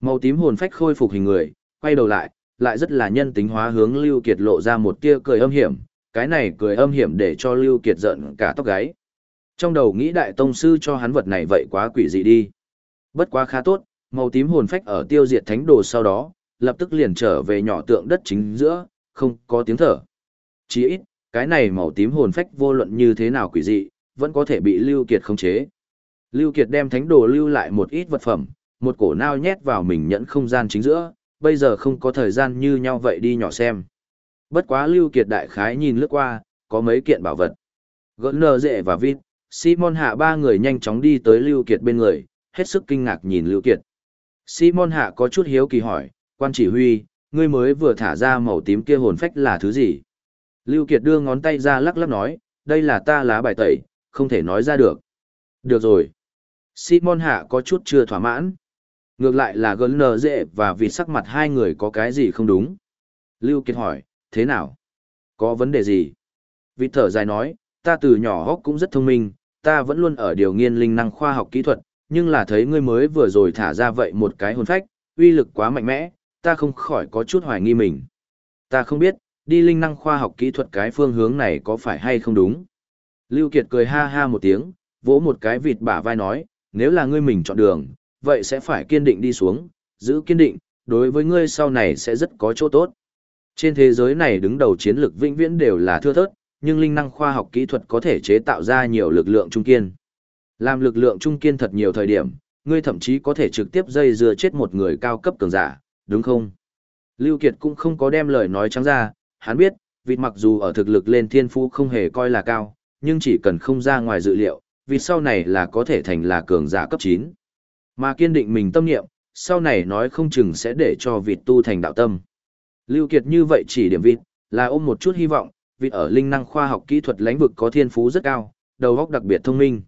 Màu tím hồn phách khôi phục hình người, quay đầu lại, lại rất là nhân tính hóa hướng Lưu Kiệt lộ ra một tia cười âm hiểm, cái này cười âm hiểm để cho Lưu Kiệt giận cả tóc gáy. Trong đầu nghĩ đại tông sư cho hắn vật này vậy quá quỷ dị đi. Bất quá khá tốt, màu tím hồn phách ở tiêu diệt thánh đồ sau đó, lập tức liền trở về nhỏ tượng đất chính giữa, không có tiếng thở. Chỉ ít, cái này màu tím hồn phách vô luận như thế nào quỷ dị, vẫn có thể bị Lưu Kiệt khống chế. Lưu Kiệt đem thánh đồ lưu lại một ít vật phẩm, một cổ nao nhét vào mình nhẫn không gian chính giữa, bây giờ không có thời gian như nhau vậy đi nhỏ xem. Bất quá Lưu Kiệt đại khái nhìn lướt qua, có mấy kiện bảo vật. Gỡn nờ dệ và vít, Simon hạ ba người nhanh chóng đi tới Lưu Kiệt bên người, hết sức kinh ngạc nhìn Lưu Kiệt. Simon hạ có chút hiếu kỳ hỏi, quan chỉ huy, ngươi mới vừa thả ra màu tím kia hồn phách là thứ gì? Lưu Kiệt đưa ngón tay ra lắc lắc nói, đây là ta lá bài tẩy, không thể nói ra được. Được rồi. Simon hạ có chút chưa thỏa mãn. Ngược lại là gớn nờ dễ và vì sắc mặt hai người có cái gì không đúng. Lưu Kiệt hỏi, thế nào? Có vấn đề gì? Vị thở dài nói, ta từ nhỏ hóc cũng rất thông minh, ta vẫn luôn ở điều nghiên linh năng khoa học kỹ thuật, nhưng là thấy ngươi mới vừa rồi thả ra vậy một cái hồn phách, uy lực quá mạnh mẽ, ta không khỏi có chút hoài nghi mình. Ta không biết, đi linh năng khoa học kỹ thuật cái phương hướng này có phải hay không đúng. Lưu Kiệt cười ha ha một tiếng, vỗ một cái vịt bả vai nói, nếu là ngươi mình chọn đường, vậy sẽ phải kiên định đi xuống, giữ kiên định, đối với ngươi sau này sẽ rất có chỗ tốt. Trên thế giới này đứng đầu chiến lược vĩnh viễn đều là thưa thớt, nhưng linh năng khoa học kỹ thuật có thể chế tạo ra nhiều lực lượng trung kiên. Làm lực lượng trung kiên thật nhiều thời điểm, ngươi thậm chí có thể trực tiếp dây dưa chết một người cao cấp cường giả, đúng không? Lưu Kiệt cũng không có đem lời nói trắng ra, hắn biết, vịt mặc dù ở thực lực lên thiên phú không hề coi là cao, nhưng chỉ cần không ra ngoài dự liệu, vì sau này là có thể thành là cường giả cấp 9. Mà kiên định mình tâm niệm, sau này nói không chừng sẽ để cho vịt tu thành đạo tâm. Lưu Kiệt như vậy chỉ điểm vịt, là ôm một chút hy vọng, vịt ở linh năng khoa học kỹ thuật lãnh vực có thiên phú rất cao, đầu óc đặc biệt thông minh.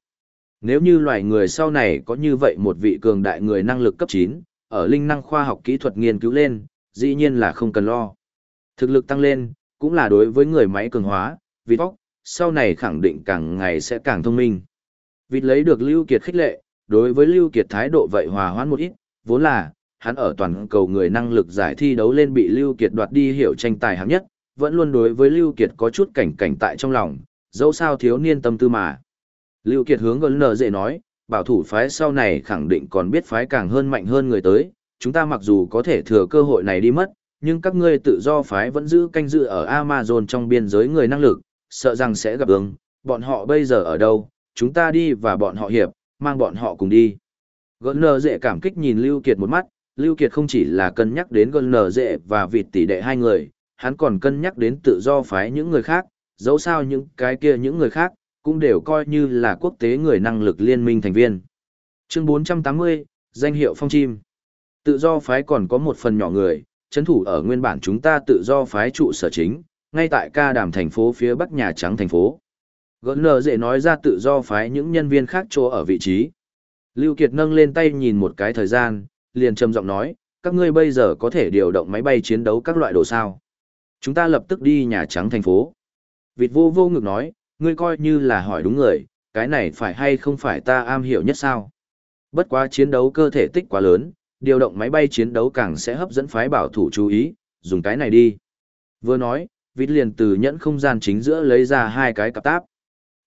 Nếu như loài người sau này có như vậy một vị cường đại người năng lực cấp 9, ở linh năng khoa học kỹ thuật nghiên cứu lên, dĩ nhiên là không cần lo. Thực lực tăng lên, cũng là đối với người máy cường hóa, vịt óc, sau này khẳng định càng ngày sẽ càng thông minh. Vịt lấy được Lưu Kiệt khích lệ, đối với Lưu Kiệt thái độ vậy hòa hoãn một ít, vốn là, hắn ở toàn cầu người năng lực giải thi đấu lên bị Lưu Kiệt đoạt đi hiểu tranh tài hạng nhất, vẫn luôn đối với Lưu Kiệt có chút cảnh cảnh tại trong lòng, dẫu sao thiếu niên tâm tư mà. Lưu Kiệt hướng gần nở dễ nói, bảo thủ phái sau này khẳng định còn biết phái càng hơn mạnh hơn người tới, chúng ta mặc dù có thể thừa cơ hội này đi mất, nhưng các ngươi tự do phái vẫn giữ canh dự ở Amazon trong biên giới người năng lực, sợ rằng sẽ gặp ứng, bọn họ bây giờ ở đâu, chúng ta đi và bọn họ hiệp, mang bọn họ cùng đi. Gần nở dễ cảm kích nhìn Lưu Kiệt một mắt, Lưu Kiệt không chỉ là cân nhắc đến gần nở dễ và vịt tỷ đệ hai người, hắn còn cân nhắc đến tự do phái những người khác, dẫu sao những cái kia những người khác, cũng đều coi như là quốc tế người năng lực liên minh thành viên. Chương 480, danh hiệu phong chim. Tự do phái còn có một phần nhỏ người, chấn thủ ở nguyên bản chúng ta tự do phái trụ sở chính, ngay tại ca đàm thành phố phía bắc Nhà Trắng thành phố. Gỡn nở dễ nói ra tự do phái những nhân viên khác chỗ ở vị trí. Lưu Kiệt nâng lên tay nhìn một cái thời gian, liền trầm giọng nói, các ngươi bây giờ có thể điều động máy bay chiến đấu các loại đồ sao. Chúng ta lập tức đi Nhà Trắng thành phố. Vịt vô vô ngực nói, ngươi coi như là hỏi đúng người, cái này phải hay không phải ta am hiểu nhất sao. Bất quá chiến đấu cơ thể tích quá lớn, điều động máy bay chiến đấu càng sẽ hấp dẫn phái bảo thủ chú ý, dùng cái này đi. Vừa nói, vịt liền từ nhẫn không gian chính giữa lấy ra hai cái cặp táp.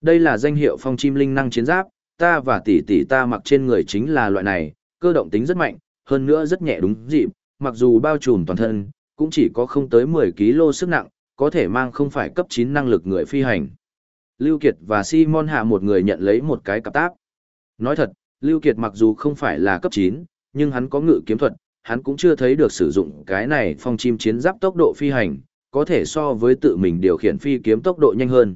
Đây là danh hiệu phong chim linh năng chiến giáp, ta và tỷ tỷ ta mặc trên người chính là loại này, cơ động tính rất mạnh, hơn nữa rất nhẹ đúng dịp, mặc dù bao trùm toàn thân, cũng chỉ có không tới 10 kg sức nặng, có thể mang không phải cấp 9 năng lực người phi hành. Lưu Kiệt và Simon hạ một người nhận lấy một cái cặp táp. Nói thật, Lưu Kiệt mặc dù không phải là cấp 9, nhưng hắn có ngự kiếm thuật, hắn cũng chưa thấy được sử dụng cái này phong chim chiến giáp tốc độ phi hành, có thể so với tự mình điều khiển phi kiếm tốc độ nhanh hơn.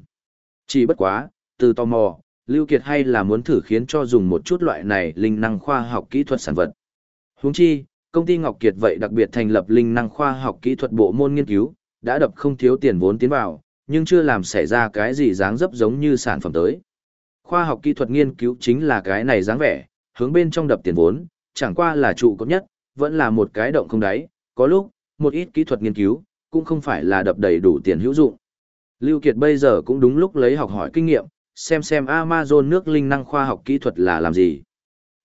Chỉ bất quá, từ tò mò, Lưu Kiệt hay là muốn thử khiến cho dùng một chút loại này linh năng khoa học kỹ thuật sản vật. Huống chi, công ty Ngọc Kiệt vậy đặc biệt thành lập linh năng khoa học kỹ thuật bộ môn nghiên cứu, đã đập không thiếu tiền vốn tiến vào, nhưng chưa làm xảy ra cái gì dáng dấp giống như sản phẩm tới. Khoa học kỹ thuật nghiên cứu chính là cái này dáng vẻ, hướng bên trong đập tiền vốn, chẳng qua là trụ cấp nhất, vẫn là một cái động không đáy, có lúc, một ít kỹ thuật nghiên cứu, cũng không phải là đập đầy đủ tiền hữu dụng. Lưu Kiệt bây giờ cũng đúng lúc lấy học hỏi kinh nghiệm, xem xem Amazon nước linh năng khoa học kỹ thuật là làm gì.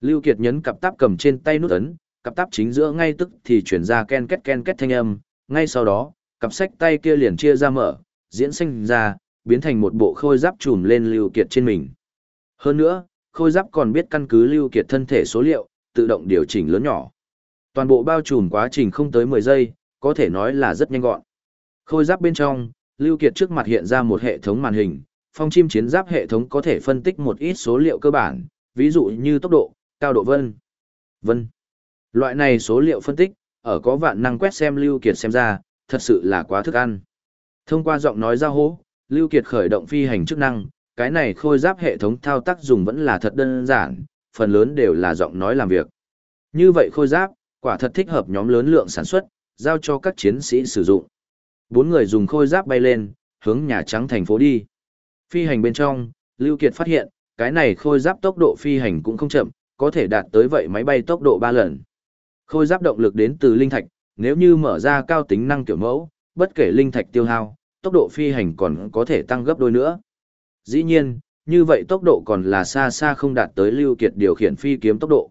Lưu Kiệt nhấn cặp táp cầm trên tay nút ấn, cặp táp chính giữa ngay tức thì chuyển ra ken két ken két thanh âm, ngay sau đó, cặp sách tay kia liền chia ra mở, diễn sinh ra, biến thành một bộ khôi giáp trùm lên Lưu Kiệt trên mình. Hơn nữa, khôi giáp còn biết căn cứ Lưu Kiệt thân thể số liệu, tự động điều chỉnh lớn nhỏ. Toàn bộ bao trùm quá trình không tới 10 giây, có thể nói là rất nhanh gọn. Khôi giáp bên trong, Lưu Kiệt trước mặt hiện ra một hệ thống màn hình, phong chim chiến giáp hệ thống có thể phân tích một ít số liệu cơ bản, ví dụ như tốc độ, cao độ vân. Vân. Loại này số liệu phân tích, ở có vạn năng quét xem Lưu Kiệt xem ra, thật sự là quá thức ăn. Thông qua giọng nói giao hố, Lưu Kiệt khởi động phi hành chức năng, cái này khôi giáp hệ thống thao tác dùng vẫn là thật đơn giản, phần lớn đều là giọng nói làm việc. Như vậy khôi giáp, quả thật thích hợp nhóm lớn lượng sản xuất, giao cho các chiến sĩ sử dụng. Bốn người dùng khôi giáp bay lên, hướng Nhà Trắng thành phố đi. Phi hành bên trong, Lưu Kiệt phát hiện, cái này khôi giáp tốc độ phi hành cũng không chậm, có thể đạt tới vậy máy bay tốc độ 3 lần. Khôi giáp động lực đến từ linh thạch, nếu như mở ra cao tính năng kiểu mẫu, bất kể linh thạch tiêu hao, tốc độ phi hành còn có thể tăng gấp đôi nữa. Dĩ nhiên, như vậy tốc độ còn là xa xa không đạt tới Lưu Kiệt điều khiển phi kiếm tốc độ.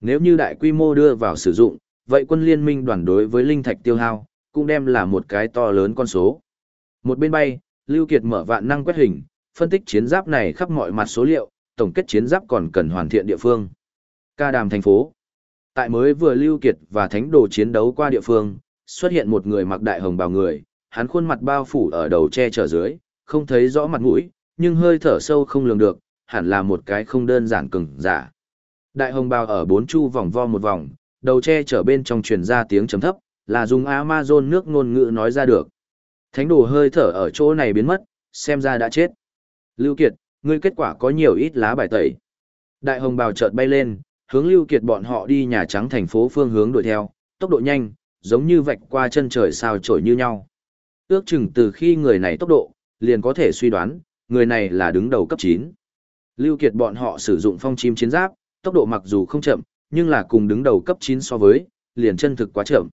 Nếu như đại quy mô đưa vào sử dụng, vậy quân liên minh đoàn đối với linh thạch tiêu hao, cũng đem là một cái to lớn con số. Một bên bay, Lưu Kiệt mở vạn năng quét hình, phân tích chiến giáp này khắp mọi mặt số liệu, tổng kết chiến giáp còn cần hoàn thiện địa phương. Ca đàm thành phố. Tại mới vừa Lưu Kiệt và Thánh Đồ chiến đấu qua địa phương, xuất hiện một người mặc đại hồng bào người, hắn khuôn mặt bao phủ ở đầu che chở dưới, không thấy rõ mặt mũi, nhưng hơi thở sâu không lường được, hẳn là một cái không đơn giản cứng, giả. Đại hồng bào ở bốn chu vòng vo một vòng, đầu che chở bên trong truyền ra tiếng trầm thấp, là dùng Amazon nước ngôn ngữ nói ra được. Thánh đồ hơi thở ở chỗ này biến mất, xem ra đã chết. Lưu Kiệt, ngươi kết quả có nhiều ít lá bài tẩy. Đại hồng bào chợt bay lên, hướng Lưu Kiệt bọn họ đi Nhà Trắng thành phố phương hướng đuổi theo, tốc độ nhanh, giống như vạch qua chân trời sao trổi như nhau. Ước chừng từ khi người này tốc độ, liền có thể suy đoán, người này là đứng đầu cấp 9. Lưu Kiệt bọn họ sử dụng phong chim chiến giáp, tốc độ mặc dù không chậm, nhưng là cùng đứng đầu cấp 9 so với, liền chân thực quá chậm.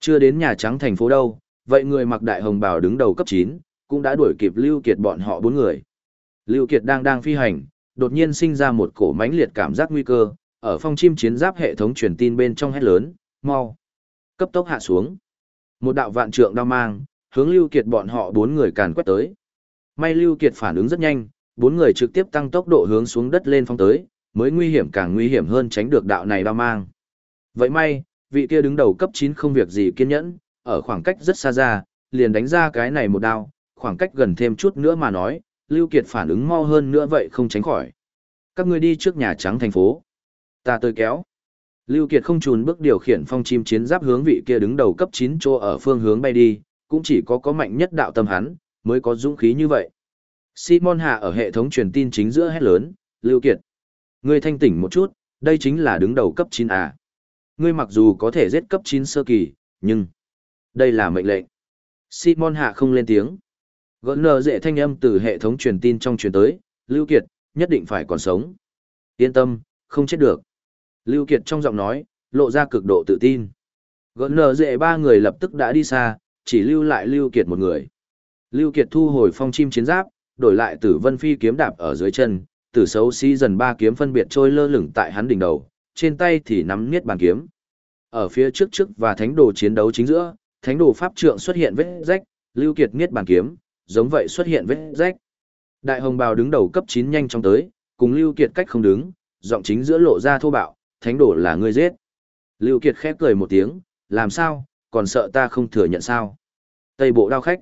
Chưa đến Nhà Trắng thành phố đâu, vậy người mặc đại hồng bào đứng đầu cấp 9, cũng đã đuổi kịp Lưu Kiệt bọn họ bốn người. Lưu Kiệt đang đang phi hành, đột nhiên sinh ra một cổ mãnh liệt cảm giác nguy cơ, ở phong chim chiến giáp hệ thống truyền tin bên trong hét lớn, mau, cấp tốc hạ xuống. Một đạo vạn trượng đao mang, hướng Lưu Kiệt bọn họ bốn người càn quét tới. May Lưu Kiệt phản ứng rất nhanh, bốn người trực tiếp tăng tốc độ hướng xuống đất lên phong tới, mới nguy hiểm càng nguy hiểm hơn tránh được đạo này đao mang. Vậy may, vị kia đứng đầu cấp 9 không việc gì kiên nhẫn, ở khoảng cách rất xa ra, liền đánh ra cái này một đao, khoảng cách gần thêm chút nữa mà nói, Lưu Kiệt phản ứng mau hơn nữa vậy không tránh khỏi. Các ngươi đi trước Nhà Trắng thành phố. Ta tới kéo. Lưu Kiệt không chùn bước điều khiển phong chim chiến giáp hướng vị kia đứng đầu cấp 9 chỗ ở phương hướng bay đi, cũng chỉ có có mạnh nhất đạo tâm hắn, mới có dũng khí như vậy. Simon Hạ ở hệ thống truyền tin chính giữa hét lớn, Lưu Kiệt. Ngươi thanh tỉnh một chút, đây chính là đứng đầu cấp 9 à. Ngươi mặc dù có thể giết cấp 9 sơ kỳ, nhưng... Đây là mệnh lệnh. Simon Hạ không lên tiếng. Gợn nờ dễ thanh âm từ hệ thống truyền tin trong truyền tới, Lưu Kiệt, nhất định phải còn sống. Yên tâm, không chết được. Lưu Kiệt trong giọng nói, lộ ra cực độ tự tin. Gợn nờ dễ ba người lập tức đã đi xa, chỉ lưu lại Lưu Kiệt một người. Lưu Kiệt thu hồi phong chim chiến giáp, đổi lại tử vân phi kiếm đạp ở dưới chân, tử xấu xí dần ba kiếm phân biệt trôi lơ lửng tại hắn đỉnh đầu, trên tay thì nắm niết bàn kiếm. Ở phía trước trước và thánh đồ chiến đấu chính giữa, thánh đồ pháp trượng xuất hiện vết rách, Lưu Kiệt niết bàn kiếm, giống vậy xuất hiện vết rách. Đại hồng bào đứng đầu cấp 9 nhanh chóng tới, cùng Lưu Kiệt cách không đứng, giọng chính giữa lộ ra thô bạo, thánh đổ là ngươi giết. Lưu Kiệt khép cười một tiếng, làm sao, còn sợ ta không thừa nhận sao. Tây bộ đao khách.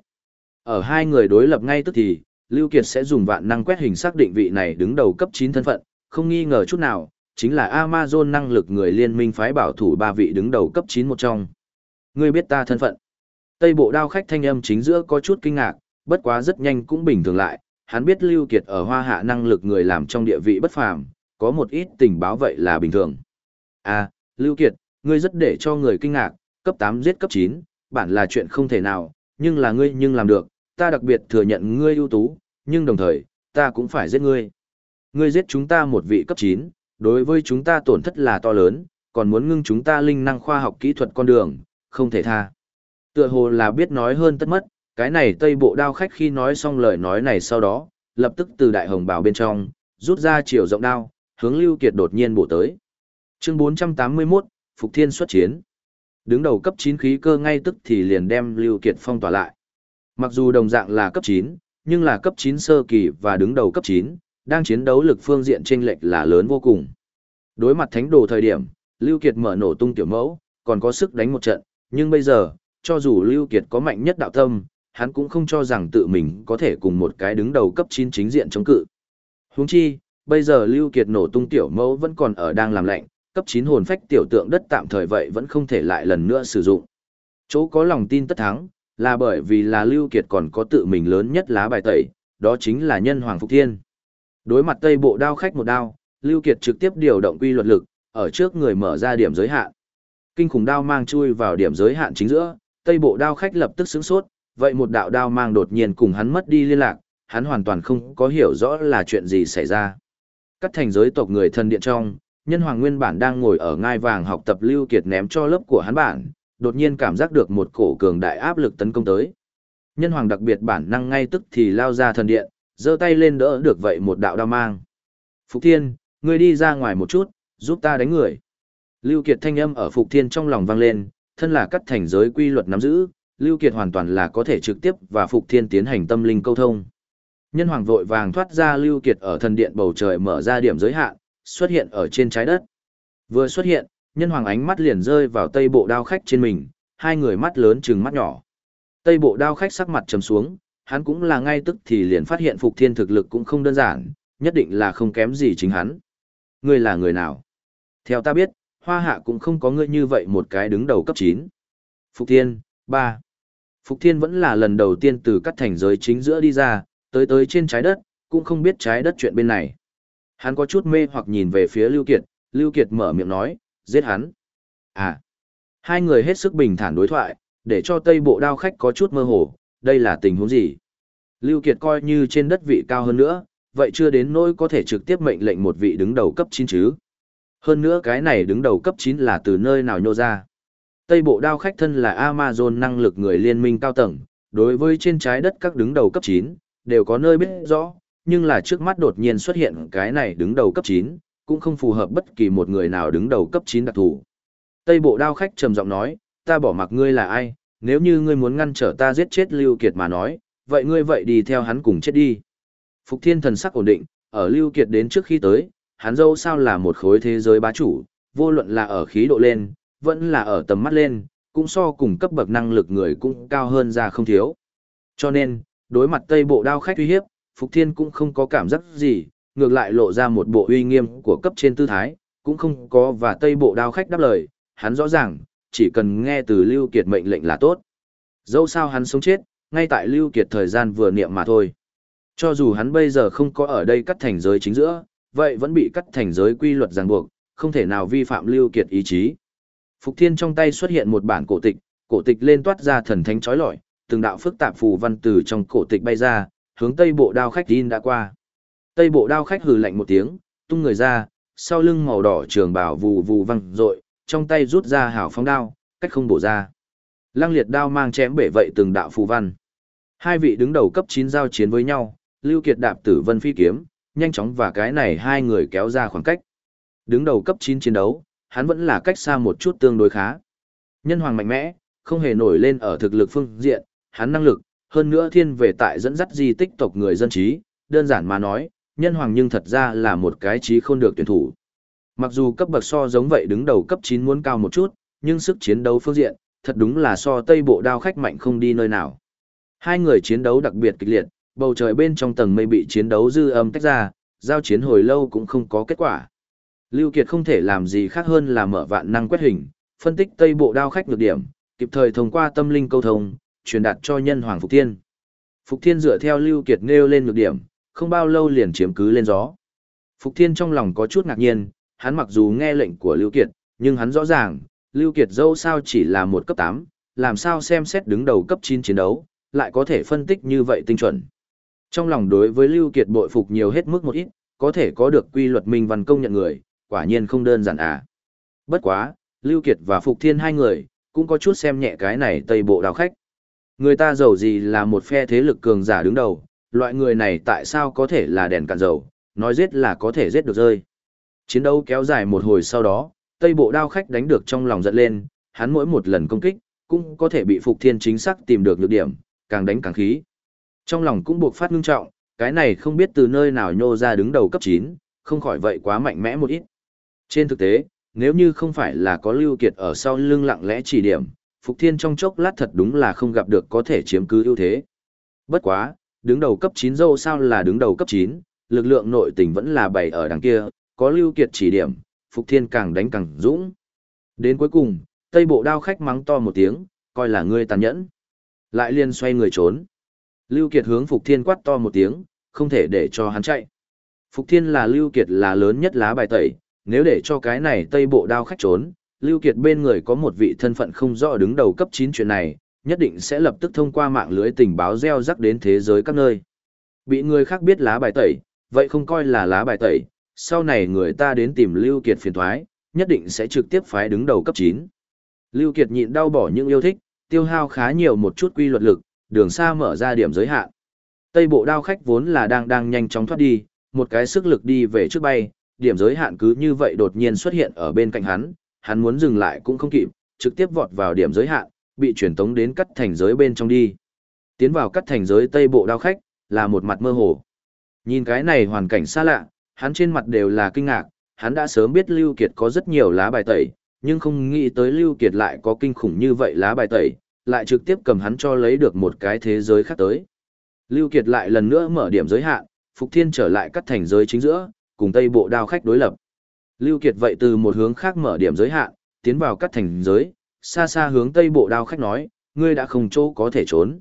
Ở hai người đối lập ngay tức thì, Lưu Kiệt sẽ dùng vạn năng quét hình xác định vị này đứng đầu cấp 9 thân phận, không nghi ngờ chút nào, chính là Amazon năng lực người liên minh phái bảo thủ ba vị đứng đầu cấp 9 một trong. Ngươi biết ta thân phận. Tây bộ đao khách thanh âm chính giữa có chút kinh ngạc, bất quá rất nhanh cũng bình thường lại, hắn biết Lưu Kiệt ở hoa hạ năng lực người làm trong địa vị bất phàm, có một ít tình báo vậy là bình thường. À, Lưu Kiệt, ngươi rất để cho người kinh ngạc, cấp 8 giết cấp 9, bản là chuyện không thể nào, nhưng là ngươi nhưng làm được, ta đặc biệt thừa nhận ngươi ưu tú, nhưng đồng thời, ta cũng phải giết ngươi. Ngươi giết chúng ta một vị cấp 9, đối với chúng ta tổn thất là to lớn, còn muốn ngưng chúng ta linh năng khoa học kỹ thuật con đường, không thể tha. Tựa hồ là biết nói hơn tất mất, cái này tây bộ đao khách khi nói xong lời nói này sau đó, lập tức từ đại hồng bào bên trong, rút ra chiều rộng đao, hướng Lưu Kiệt đột nhiên bổ tới. Chương 481, Phục Thiên xuất chiến. Đứng đầu cấp 9 khí cơ ngay tức thì liền đem Lưu Kiệt phong tỏa lại. Mặc dù đồng dạng là cấp 9, nhưng là cấp 9 sơ kỳ và đứng đầu cấp 9, đang chiến đấu lực phương diện chênh lệch là lớn vô cùng. Đối mặt thánh đồ thời điểm, Lưu Kiệt mở nổ tung tiểu mẫu, còn có sức đánh một trận, nhưng bây giờ, cho dù Lưu Kiệt có mạnh nhất đạo tâm, hắn cũng không cho rằng tự mình có thể cùng một cái đứng đầu cấp 9 chính diện chống cự. Huống chi, bây giờ Lưu Kiệt nổ tung tiểu mẫu vẫn còn ở đang làm lạnh, cấp 9 hồn phách tiểu tượng đất tạm thời vậy vẫn không thể lại lần nữa sử dụng. Chỗ có lòng tin tất thắng, là bởi vì là Lưu Kiệt còn có tự mình lớn nhất lá bài tẩy, đó chính là nhân Hoàng Phục Thiên. Đối mặt Tây Bộ đao khách một đao, Lưu Kiệt trực tiếp điều động quy luật lực, ở trước người mở ra điểm giới hạn. Kinh khủng đao mang chui vào điểm giới hạn chính giữa, Tây Bộ đao khách lập tức sững sốt, vậy một đạo đao mang đột nhiên cùng hắn mất đi liên lạc, hắn hoàn toàn không có hiểu rõ là chuyện gì xảy ra. cắt thành giới tộc người thân điện trong, nhân hoàng nguyên bản đang ngồi ở ngai vàng học tập Lưu Kiệt ném cho lớp của hắn bản, đột nhiên cảm giác được một cổ cường đại áp lực tấn công tới. Nhân hoàng đặc biệt bản năng ngay tức thì lao ra thần điện, giơ tay lên đỡ được vậy một đạo đao mang. Phục Thiên, ngươi đi ra ngoài một chút, giúp ta đánh người. Lưu Kiệt thanh âm ở Phục Thiên trong lòng vang lên, thân là cắt thành giới quy luật nắm giữ, Lưu Kiệt hoàn toàn là có thể trực tiếp và Phục Thiên tiến hành tâm linh câu thông. Nhân hoàng vội vàng thoát ra Lưu Kiệt ở thần điện bầu trời mở ra điểm giới hạn, xuất hiện ở trên trái đất. Vừa xuất hiện, nhân hoàng ánh mắt liền rơi vào tây bộ đao khách trên mình, hai người mắt lớn trừng mắt nhỏ. Tây bộ đao khách sắc mặt trầm xuống, hắn cũng là ngay tức thì liền phát hiện Phục Thiên thực lực cũng không đơn giản, nhất định là không kém gì chính hắn. Ngươi là người nào? Theo ta biết, hoa hạ cũng không có ngươi như vậy một cái đứng đầu cấp 9. Phục Thiên, 3. Phục Thiên vẫn là lần đầu tiên từ cắt thành giới chính giữa đi ra, tới tới trên trái đất, cũng không biết trái đất chuyện bên này. Hắn có chút mê hoặc nhìn về phía Lưu Kiệt, Lưu Kiệt mở miệng nói, giết hắn. À, hai người hết sức bình thản đối thoại, để cho Tây Bộ đao khách có chút mơ hồ, đây là tình huống gì? Lưu Kiệt coi như trên đất vị cao hơn nữa, vậy chưa đến nỗi có thể trực tiếp mệnh lệnh một vị đứng đầu cấp 9 chứ. Hơn nữa cái này đứng đầu cấp 9 là từ nơi nào nhô ra. Tây Bộ đao khách thân là Amazon năng lực người liên minh cao tầng, đối với trên trái đất các đứng đầu cấp 9, đều có nơi biết rõ, nhưng là trước mắt đột nhiên xuất hiện cái này đứng đầu cấp 9, cũng không phù hợp bất kỳ một người nào đứng đầu cấp 9 đặc thù. Tây bộ đao khách trầm giọng nói, ta bỏ mặc ngươi là ai, nếu như ngươi muốn ngăn trở ta giết chết Lưu Kiệt mà nói, vậy ngươi vậy đi theo hắn cùng chết đi. Phục thiên thần sắc ổn định, ở Lưu Kiệt đến trước khi tới, hắn dâu sao là một khối thế giới bá chủ, vô luận là ở khí độ lên, vẫn là ở tầm mắt lên, cũng so cùng cấp bậc năng lực người cũng cao hơn ra không thiếu. Cho nên, đối mặt Tây bộ đao khách uy hiếp, Phục Thiên cũng không có cảm giác gì, ngược lại lộ ra một bộ uy nghiêm của cấp trên tư thái, cũng không có và Tây bộ đao khách đáp lời, hắn rõ ràng, chỉ cần nghe từ Lưu Kiệt mệnh lệnh là tốt. Dẫu sao hắn sống chết, ngay tại Lưu Kiệt thời gian vừa niệm mà thôi. Cho dù hắn bây giờ không có ở đây cắt thành giới chính giữa, vậy vẫn bị cắt thành giới quy luật ràng buộc, không thể nào vi phạm Lưu Kiệt ý chí. Phục Thiên trong tay xuất hiện một bản cổ tịch, cổ tịch lên toát ra thần thánh chói lọi, từng đạo phức tạp phù văn từ trong cổ tịch bay ra, hướng tây bộ đao khách tin đã qua. Tây bộ đao khách hừ lạnh một tiếng, tung người ra, sau lưng màu đỏ trường bào vù vù văng rọi, trong tay rút ra hảo phóng đao, cách không bổ ra. Lăng liệt đao mang chém bể vậy từng đạo phù văn. Hai vị đứng đầu cấp 9 giao chiến với nhau, Lưu Kiệt đạp tử vân phi kiếm, nhanh chóng và cái này hai người kéo ra khoảng cách. Đứng đầu cấp 9 chiến đấu, hắn vẫn là cách xa một chút tương đối khá. Nhân hoàng mạnh mẽ, không hề nổi lên ở thực lực phương diện, hắn năng lực, hơn nữa thiên về tại dẫn dắt di tích tộc người dân trí, đơn giản mà nói, nhân hoàng nhưng thật ra là một cái trí không được tuyển thủ. Mặc dù cấp bậc so giống vậy đứng đầu cấp 9 muốn cao một chút, nhưng sức chiến đấu phương diện, thật đúng là so tây bộ đao khách mạnh không đi nơi nào. Hai người chiến đấu đặc biệt kịch liệt, bầu trời bên trong tầng mây bị chiến đấu dư âm tách ra, giao chiến hồi lâu cũng không có kết quả. Lưu Kiệt không thể làm gì khác hơn là mở vạn năng quét hình, phân tích tây bộ đao khách nhược điểm, kịp thời thông qua tâm linh câu thông, truyền đạt cho nhân hoàng Phục Thiên. Phục Thiên dựa theo Lưu Kiệt nêu lên nhược điểm, không bao lâu liền chiếm cứ lên gió. Phục Thiên trong lòng có chút ngạc nhiên, hắn mặc dù nghe lệnh của Lưu Kiệt, nhưng hắn rõ ràng, Lưu Kiệt dẫu sao chỉ là một cấp 8, làm sao xem xét đứng đầu cấp 9 chiến đấu, lại có thể phân tích như vậy tinh chuẩn. Trong lòng đối với Lưu Kiệt bội phục nhiều hết mức một ít, có thể có được quy luật minh văn công nhận người, quả nhiên không đơn giản à. Bất quá, Lưu Kiệt và Phục Thiên hai người, cũng có chút xem nhẹ cái này tây bộ đào khách. Người ta giàu gì là một phe thế lực cường giả đứng đầu, loại người này tại sao có thể là đèn cạn dầu, nói giết là có thể giết được rơi. Chiến đấu kéo dài một hồi sau đó, Tây Bộ đao khách đánh được trong lòng giận lên, hắn mỗi một lần công kích, cũng có thể bị Phục Thiên chính xác tìm được nhược điểm, càng đánh càng khí. Trong lòng cũng buộc phát ngưng trọng, cái này không biết từ nơi nào nhô ra đứng đầu cấp 9, không khỏi vậy quá mạnh mẽ một ít. Trên thực tế, nếu như không phải là có Lưu Kiệt ở sau lưng lặng lẽ chỉ điểm, Phục Thiên trong chốc lát thật đúng là không gặp được có thể chiếm cứ ưu thế. Bất quá, đứng đầu cấp 9 dâu sao là đứng đầu cấp 9, lực lượng nội tình vẫn là bày ở đằng kia, có Lưu Kiệt chỉ điểm, Phục Thiên càng đánh càng dũng. Đến cuối cùng, Tây Bộ đao khách mắng to một tiếng, coi là ngươi tàn nhẫn. Lại liền xoay người trốn. Lưu Kiệt hướng Phục Thiên quát to một tiếng, không thể để cho hắn chạy. Phục Thiên là Lưu Kiệt là lớn nhất lá bài tẩy, nếu để cho cái này Tây Bộ đao khách trốn, Lưu Kiệt bên người có một vị thân phận không rõ đứng đầu cấp 9 chuyện này, nhất định sẽ lập tức thông qua mạng lưới tình báo gieo rắc đến thế giới các nơi. Bị người khác biết lá bài tẩy, vậy không coi là lá bài tẩy, sau này người ta đến tìm Lưu Kiệt phiền toái, nhất định sẽ trực tiếp phái đứng đầu cấp 9. Lưu Kiệt nhịn đau bỏ những yêu thích, tiêu hao khá nhiều một chút quy luật lực, đường xa mở ra điểm giới hạn. Tây bộ đao khách vốn là đang đang nhanh chóng thoát đi, một cái sức lực đi về trước bay, điểm giới hạn cứ như vậy đột nhiên xuất hiện ở bên cạnh hắn, hắn muốn dừng lại cũng không kịp, trực tiếp vọt vào điểm giới hạn, bị chuyển tống đến cắt thành giới bên trong đi. Tiến vào cắt thành giới Tây bộ đao khách, là một mặt mơ hồ. Nhìn cái này hoàn cảnh xa lạ, hắn trên mặt đều là kinh ngạc, hắn đã sớm biết Lưu Kiệt có rất nhiều lá bài tẩy, nhưng không nghĩ tới Lưu Kiệt lại có kinh khủng như vậy lá bài tẩy, lại trực tiếp cầm hắn cho lấy được một cái thế giới khác tới. Lưu Kiệt lại lần nữa mở điểm giới hạn, Phục Thiên trở lại cắt thành giới chính giữa, cùng Tây Bộ đao khách đối lập. Lưu Kiệt vậy từ một hướng khác mở điểm giới hạn, tiến vào cắt thành giới, xa xa hướng Tây Bộ đao khách nói, ngươi đã không chỗ có thể trốn.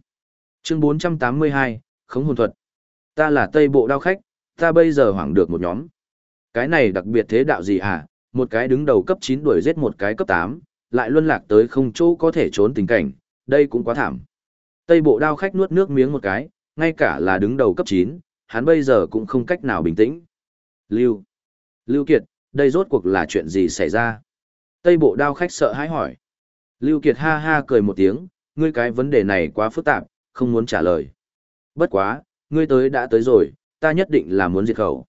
Chương 482, Khống hồn thuật. Ta là Tây Bộ đao khách, ta bây giờ hoảng được một nhóm. Cái này đặc biệt thế đạo gì à, một cái đứng đầu cấp 9 đuổi giết một cái cấp 8, lại luân lạc tới không chỗ có thể trốn tình cảnh, đây cũng quá thảm. Tây bộ đao khách nuốt nước miếng một cái, ngay cả là đứng đầu cấp 9, hắn bây giờ cũng không cách nào bình tĩnh. Lưu. Lưu Kiệt, đây rốt cuộc là chuyện gì xảy ra? Tây bộ đao khách sợ hãi hỏi. Lưu Kiệt ha ha cười một tiếng, ngươi cái vấn đề này quá phức tạp, không muốn trả lời. Bất quá, ngươi tới đã tới rồi, ta nhất định là muốn diệt khẩu.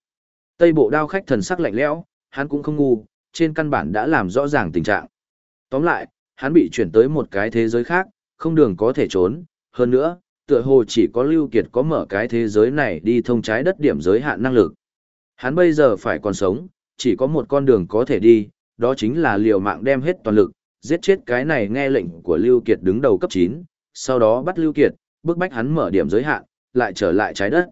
Tây bộ đao khách thần sắc lạnh lẽo, hắn cũng không ngu, trên căn bản đã làm rõ ràng tình trạng. Tóm lại, hắn bị chuyển tới một cái thế giới khác, không đường có thể trốn, hơn nữa, tựa hồ chỉ có Lưu Kiệt có mở cái thế giới này đi thông trái đất điểm giới hạn năng lực. Hắn bây giờ phải còn sống, chỉ có một con đường có thể đi, đó chính là liều mạng đem hết toàn lực, giết chết cái này nghe lệnh của Lưu Kiệt đứng đầu cấp 9, sau đó bắt Lưu Kiệt, bức bách hắn mở điểm giới hạn, lại trở lại trái đất.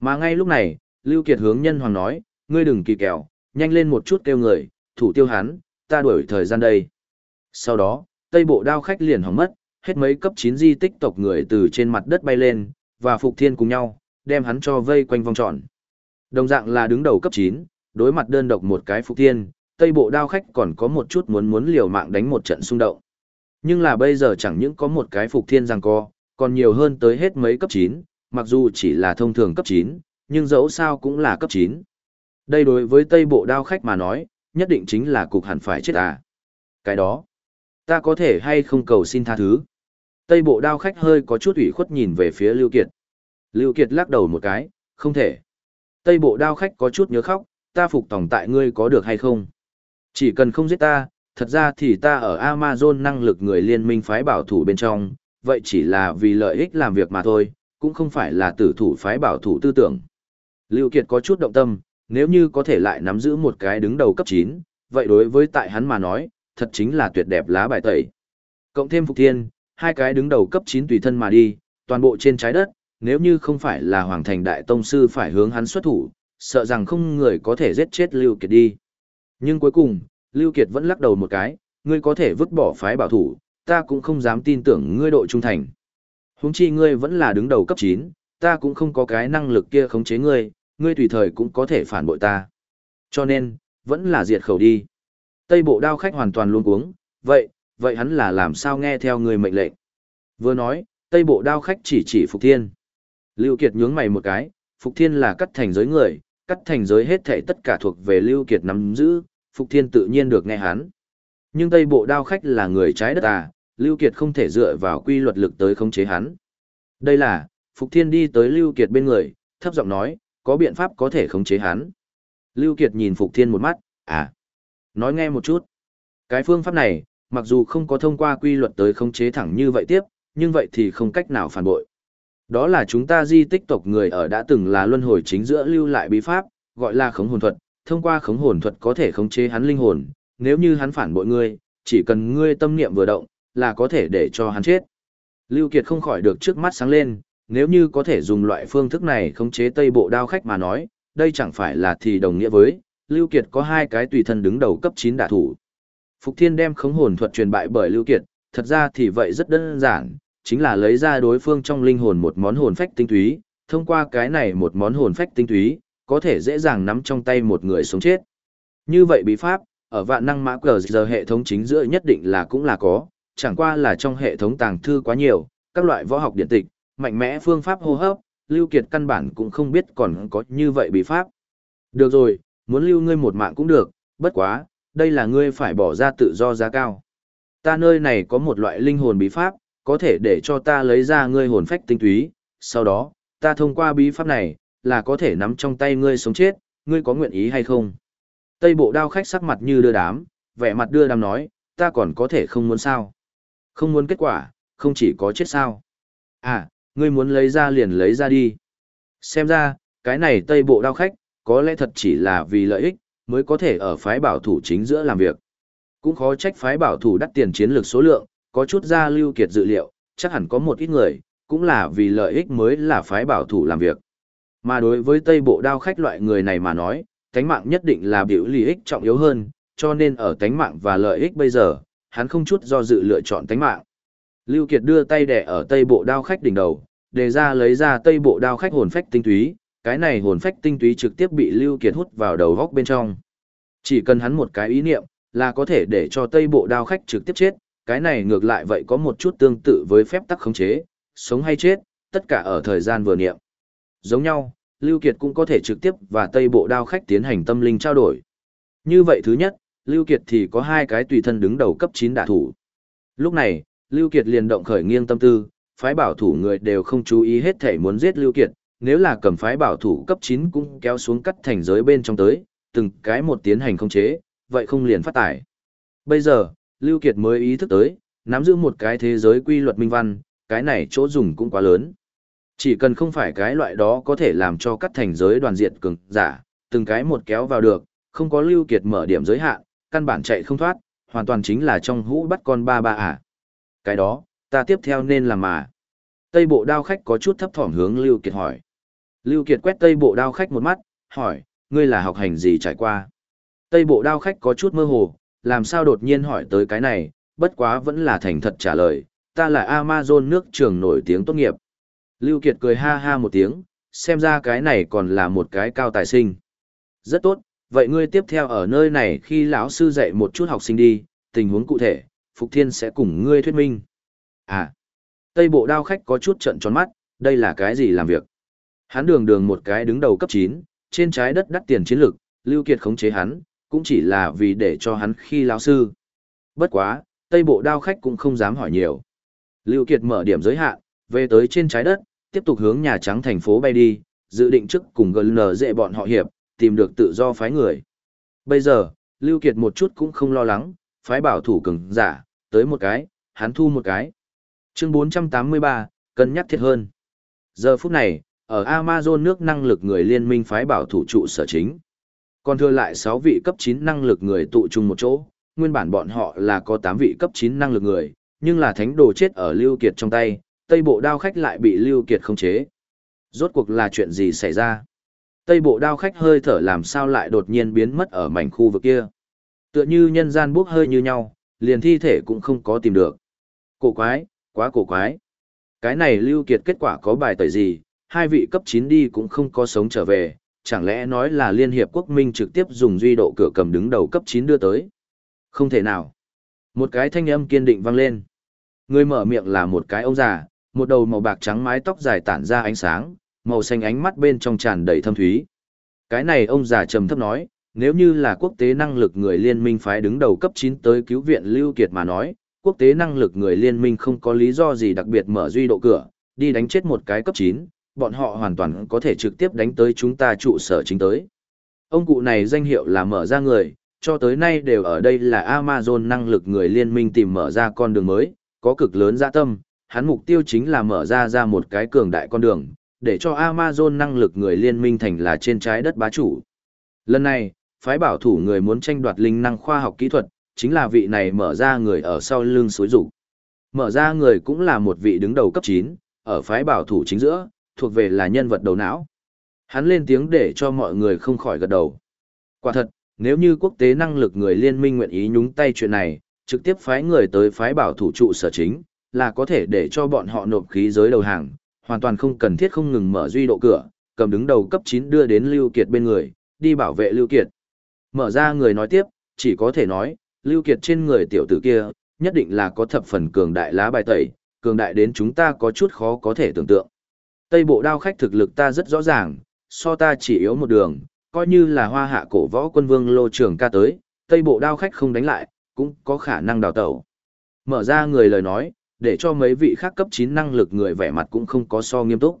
Mà ngay lúc này, Lưu Kiệt hướng nhân hoàng nói, ngươi đừng kỳ kèo, nhanh lên một chút kêu người, thủ tiêu hắn, ta đuổi thời gian đây. Sau đó, tây bộ đao khách liền hỏng mất, hết mấy cấp 9 di tích tộc người từ trên mặt đất bay lên, và Phục Thiên cùng nhau, đem hắn cho vây quanh vòng tròn. Đồng dạng là đứng đầu cấp 9, đối mặt đơn độc một cái Phục Thiên, tây bộ đao khách còn có một chút muốn muốn liều mạng đánh một trận xung động. Nhưng là bây giờ chẳng những có một cái Phục Thiên rằng co, còn nhiều hơn tới hết mấy cấp 9, mặc dù chỉ là thông thường cấp 9, nhưng dẫu sao cũng là cấp 9. Đây đối với Tây Bộ đao khách mà nói, nhất định chính là cục hẳn phải chết à. Cái đó, ta có thể hay không cầu xin tha thứ. Tây Bộ đao khách hơi có chút ủy khuất nhìn về phía Lưu Kiệt. Lưu Kiệt lắc đầu một cái, không thể. Tây Bộ đao khách có chút nhớ khóc, ta phục tòng tại ngươi có được hay không? Chỉ cần không giết ta, thật ra thì ta ở Amazon năng lực người liên minh phái bảo thủ bên trong, vậy chỉ là vì lợi ích làm việc mà thôi, cũng không phải là tử thủ phái bảo thủ tư tưởng. Lưu Kiệt có chút động tâm, nếu như có thể lại nắm giữ một cái đứng đầu cấp 9, vậy đối với tại hắn mà nói, thật chính là tuyệt đẹp lá bài tẩy. Cộng thêm Phục Thiên, hai cái đứng đầu cấp 9 tùy thân mà đi, toàn bộ trên trái đất, nếu như không phải là Hoàng Thành Đại Tông Sư phải hướng hắn xuất thủ, sợ rằng không người có thể giết chết Lưu Kiệt đi. Nhưng cuối cùng, Lưu Kiệt vẫn lắc đầu một cái, ngươi có thể vứt bỏ phái bảo thủ, ta cũng không dám tin tưởng ngươi độ trung thành. Huống chi ngươi vẫn là đứng đầu cấp 9, ta cũng không có cái năng lực kia khống chế ngươi, ngươi tùy thời cũng có thể phản bội ta. Cho nên, vẫn là diệt khẩu đi. Tây bộ đao khách hoàn toàn luôn cuống, vậy, vậy hắn là làm sao nghe theo người mệnh lệnh. Vừa nói, Tây bộ đao khách chỉ chỉ Phục Thiên. Lưu Kiệt nhướng mày một cái, Phục Thiên là cắt thành giới người, cắt thành giới hết thảy tất cả thuộc về Lưu Kiệt nắm giữ, Phục Thiên tự nhiên được nghe hắn. Nhưng Tây bộ đao khách là người trái đất à, Lưu Kiệt không thể dựa vào quy luật lực tới khống chế hắn. Đây là, Phục Thiên đi tới Lưu Kiệt bên người, thấp giọng nói, có biện pháp có thể khống chế hắn. Lưu Kiệt nhìn Phục Thiên một mắt, à, nói nghe một chút. Cái phương pháp này, mặc dù không có thông qua quy luật tới khống chế thẳng như vậy tiếp, nhưng vậy thì không cách nào phản bội. Đó là chúng ta di tích tộc người ở đã từng là luân hồi chính giữa lưu lại bí pháp, gọi là khống hồn thuật, thông qua khống hồn thuật có thể khống chế hắn linh hồn, nếu như hắn phản bội ngươi, chỉ cần ngươi tâm niệm vừa động, là có thể để cho hắn chết. Lưu Kiệt không khỏi được trước mắt sáng lên, nếu như có thể dùng loại phương thức này khống chế tây bộ đao khách mà nói, đây chẳng phải là thì đồng nghĩa với, Lưu Kiệt có hai cái tùy thân đứng đầu cấp 9 đả thủ. Phục Thiên đem khống hồn thuật truyền bại bởi Lưu Kiệt, thật ra thì vậy rất đơn giản, chính là lấy ra đối phương trong linh hồn một món hồn phách tinh túy, thông qua cái này một món hồn phách tinh túy, có thể dễ dàng nắm trong tay một người sống chết. Như vậy bí pháp, ở vạn năng mã cờ giờ hệ thống chính giữa nhất định là cũng là có, chẳng qua là trong hệ thống tàng thư quá nhiều, các loại võ học điện tịch, mạnh mẽ phương pháp hô hấp, Lưu Kiệt căn bản cũng không biết còn có như vậy bí pháp. Được rồi, muốn lưu ngươi một mạng cũng được, bất quá, đây là ngươi phải bỏ ra tự do giá cao. Ta nơi này có một loại linh hồn bí pháp, có thể để cho ta lấy ra ngươi hồn phách tinh túy, sau đó, ta thông qua bí pháp này, là có thể nắm trong tay ngươi sống chết, ngươi có nguyện ý hay không? Tây bộ đao khách sắc mặt như đưa đám, vẻ mặt đưa đám nói, ta còn có thể không muốn sao? Không muốn kết quả, không chỉ có chết sao? À, ngươi muốn lấy ra liền lấy ra đi. Xem ra, cái này tây bộ đao khách, có lẽ thật chỉ là vì lợi ích, mới có thể ở phái bảo thủ chính giữa làm việc. Cũng khó trách phái bảo thủ đắt tiền chiến lược số lượng, có chút ra lưu kiệt dự liệu, chắc hẳn có một ít người, cũng là vì lợi ích mới là phái bảo thủ làm việc. Mà đối với Tây Bộ đao khách loại người này mà nói, tánh mạng nhất định là biểu lợi ích trọng yếu hơn, cho nên ở tánh mạng và lợi ích bây giờ, hắn không chút do dự lựa chọn tánh mạng. Lưu Kiệt đưa tay đè ở Tây Bộ đao khách đỉnh đầu, đề ra lấy ra Tây Bộ đao khách hồn phách tinh túy, cái này hồn phách tinh túy trực tiếp bị Lưu Kiệt hút vào đầu góc bên trong. Chỉ cần hắn một cái ý niệm, là có thể để cho Tây Bộ đao khách trực tiếp chết, cái này ngược lại vậy có một chút tương tự với phép tắc khống chế, sống hay chết, tất cả ở thời gian vừa niệm. Giống nhau, Lưu Kiệt cũng có thể trực tiếp và Tây Bộ đao khách tiến hành tâm linh trao đổi. Như vậy thứ nhất, Lưu Kiệt thì có hai cái tùy thân đứng đầu cấp 9 đả thủ. Lúc này, Lưu Kiệt liền động khởi nghiêng tâm tư, phái bảo thủ người đều không chú ý hết thể muốn giết Lưu Kiệt, nếu là cầm phái bảo thủ cấp 9 cũng kéo xuống cắt thành giới bên trong tới, từng cái một tiến hành không chế, vậy không liền phát tải. Bây giờ, Lưu Kiệt mới ý thức tới, nắm giữ một cái thế giới quy luật minh văn, cái này chỗ dùng cũng quá lớn. Chỉ cần không phải cái loại đó có thể làm cho cắt thành giới đoàn diện cường giả, từng cái một kéo vào được, không có Lưu Kiệt mở điểm giới hạn, căn bản chạy không thoát, hoàn toàn chính là trong hũ bắt con ba ba à. Cái đó, ta tiếp theo nên làm mà. Tây bộ đao khách có chút thấp thỏm hướng Lưu Kiệt hỏi. Lưu Kiệt quét Tây bộ đao khách một mắt, hỏi, ngươi là học hành gì trải qua? Tây bộ đao khách có chút mơ hồ, làm sao đột nhiên hỏi tới cái này, bất quá vẫn là thành thật trả lời, ta là Amazon nước trường nổi tiếng tốt nghiệp. Lưu Kiệt cười ha ha một tiếng, xem ra cái này còn là một cái cao tài sinh. Rất tốt, vậy ngươi tiếp theo ở nơi này khi lão sư dạy một chút học sinh đi, tình huống cụ thể, Phục Thiên sẽ cùng ngươi thuyết minh. À, Tây Bộ đao khách có chút trận tròn mắt, đây là cái gì làm việc? Hắn đường đường một cái đứng đầu cấp 9, trên trái đất đắt tiền chiến lược, Lưu Kiệt khống chế hắn, cũng chỉ là vì để cho hắn khi lao sư. Bất quá, Tây Bộ đao khách cũng không dám hỏi nhiều. Lưu Kiệt mở điểm giới hạn, về tới trên trái đất, tiếp tục hướng Nhà Trắng thành phố bay đi, dự định trước cùng GN dễ bọn họ hiệp, tìm được tự do phái người. Bây giờ, Lưu Kiệt một chút cũng không lo lắng, phái bảo thủ cường giả, tới một cái, hắn thu một cái. Chương 483, cân nhắc thiệt hơn. Giờ phút này, ở Amazon nước năng lực người liên minh phái bảo thủ trụ sở chính. Còn thừa lại 6 vị cấp 9 năng lực người tụ chung một chỗ, nguyên bản bọn họ là có 8 vị cấp 9 năng lực người, nhưng là thánh đồ chết ở Lưu Kiệt trong tay, Tây bộ đao khách lại bị Lưu Kiệt khống chế. Rốt cuộc là chuyện gì xảy ra? Tây bộ đao khách hơi thở làm sao lại đột nhiên biến mất ở mảnh khu vực kia? Tựa như nhân gian bốc hơi như nhau, liền thi thể cũng không có tìm được. Cổ quái, quá cổ quái. Cái này Lưu Kiệt kết quả có bài tẩy gì, hai vị cấp 9 đi cũng không có sống trở về, chẳng lẽ nói là Liên Hiệp Quốc Minh trực tiếp dùng duy độ cửa cầm đứng đầu cấp 9 đưa tới? Không thể nào. Một cái thanh âm kiên định vang lên. Người mở miệng là một cái ông già, một đầu màu bạc trắng mái tóc dài tản ra ánh sáng, màu xanh ánh mắt bên trong tràn đầy thâm thúy. Cái này ông già trầm thấp nói, nếu như là quốc tế năng lực người liên minh phái đứng đầu cấp 9 tới cứu viện Lưu Kiệt mà nói, quốc tế năng lực người liên minh không có lý do gì đặc biệt mở duy độ cửa, đi đánh chết một cái cấp 9, bọn họ hoàn toàn có thể trực tiếp đánh tới chúng ta trụ sở chính tới. Ông cụ này danh hiệu là mở ra người, cho tới nay đều ở đây là Amazon năng lực người liên minh tìm mở ra con đường mới, có cực lớn dạ tâm, hắn mục tiêu chính là mở ra ra một cái cường đại con đường, để cho Amazon năng lực người liên minh thành là trên trái đất bá chủ. Lần này, phái bảo thủ người muốn tranh đoạt linh năng khoa học kỹ thuật, chính là vị này mở ra người ở sau lưng suối rủ. Mở ra người cũng là một vị đứng đầu cấp 9, ở phái bảo thủ chính giữa, thuộc về là nhân vật đầu não. Hắn lên tiếng để cho mọi người không khỏi gật đầu. Quả thật, nếu như quốc tế năng lực người liên minh nguyện ý nhúng tay chuyện này, trực tiếp phái người tới phái bảo thủ trụ sở chính, là có thể để cho bọn họ nộp khí giới đầu hàng, hoàn toàn không cần thiết không ngừng mở duy độ cửa, cầm đứng đầu cấp 9 đưa đến Lưu Kiệt bên người, đi bảo vệ Lưu Kiệt. Mở ra người nói tiếp, chỉ có thể nói, Lưu Kiệt trên người tiểu tử kia, nhất định là có thập phần cường đại lá bài tẩy, cường đại đến chúng ta có chút khó có thể tưởng tượng. Tây bộ đao khách thực lực ta rất rõ ràng, so ta chỉ yếu một đường, coi như là hoa hạ cổ võ quân vương lô trưởng ca tới, tây bộ đao khách không đánh lại, cũng có khả năng đào tẩu. Mở ra người lời nói, để cho mấy vị khác cấp 9 năng lực người vẻ mặt cũng không có so nghiêm túc.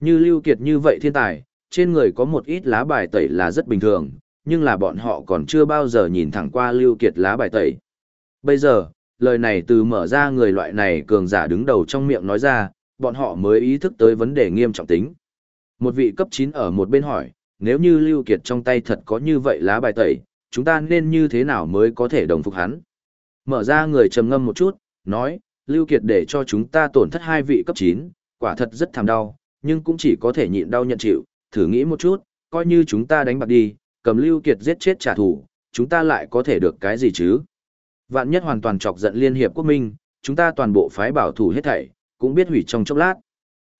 Như Lưu Kiệt như vậy thiên tài, trên người có một ít lá bài tẩy là rất bình thường, nhưng là bọn họ còn chưa bao giờ nhìn thẳng qua Lưu Kiệt lá bài tẩy. Bây giờ, lời này từ mở ra người loại này cường giả đứng đầu trong miệng nói ra, bọn họ mới ý thức tới vấn đề nghiêm trọng tính. Một vị cấp 9 ở một bên hỏi, nếu như Lưu Kiệt trong tay thật có như vậy lá bài tẩy, chúng ta nên như thế nào mới có thể đồng phục hắn? Mở ra người trầm ngâm một chút, nói, Lưu Kiệt để cho chúng ta tổn thất hai vị cấp 9, quả thật rất thảm đau, nhưng cũng chỉ có thể nhịn đau nhận chịu, thử nghĩ một chút, coi như chúng ta đánh bạc đi, cầm Lưu Kiệt giết chết trả thù, chúng ta lại có thể được cái gì chứ? Vạn nhất hoàn toàn chọc giận Liên Hiệp Quốc Minh, chúng ta toàn bộ phái bảo thủ hết thảy, cũng biết hủy trong chốc lát.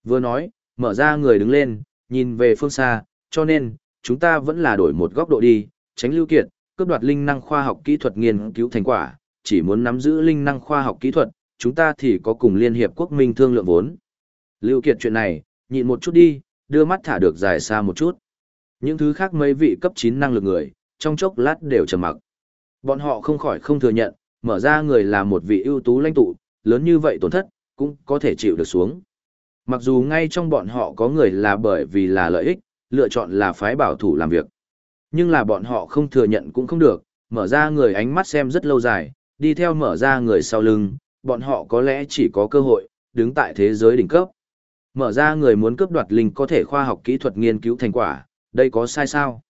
Vừa nói, mở ra người đứng lên, nhìn về phương xa, cho nên, chúng ta vẫn là đổi một góc độ đi, tránh Lưu Kiệt, cướp đoạt linh năng khoa học kỹ thuật nghiên cứu thành quả, chỉ muốn nắm giữ linh năng khoa học kỹ thuật, chúng ta thì có cùng Liên Hiệp Quốc Minh thương lượng vốn. Lưu Kiệt chuyện này, nhịn một chút đi, đưa mắt thả được dài xa một chút. Những thứ khác mấy vị cấp 9 năng lực người, trong chốc lát đều trầm mặc. Bọn họ không khỏi không thừa nhận, mở ra người là một vị ưu tú lãnh tụ, lớn như vậy tổn thất, cũng có thể chịu được xuống. Mặc dù ngay trong bọn họ có người là bởi vì là lợi ích, lựa chọn là phái bảo thủ làm việc. Nhưng là bọn họ không thừa nhận cũng không được, mở ra người ánh mắt xem rất lâu dài, đi theo mở ra người sau lưng, bọn họ có lẽ chỉ có cơ hội, đứng tại thế giới đỉnh cấp. Mở ra người muốn cướp đoạt linh có thể khoa học kỹ thuật nghiên cứu thành quả, đây có sai sao?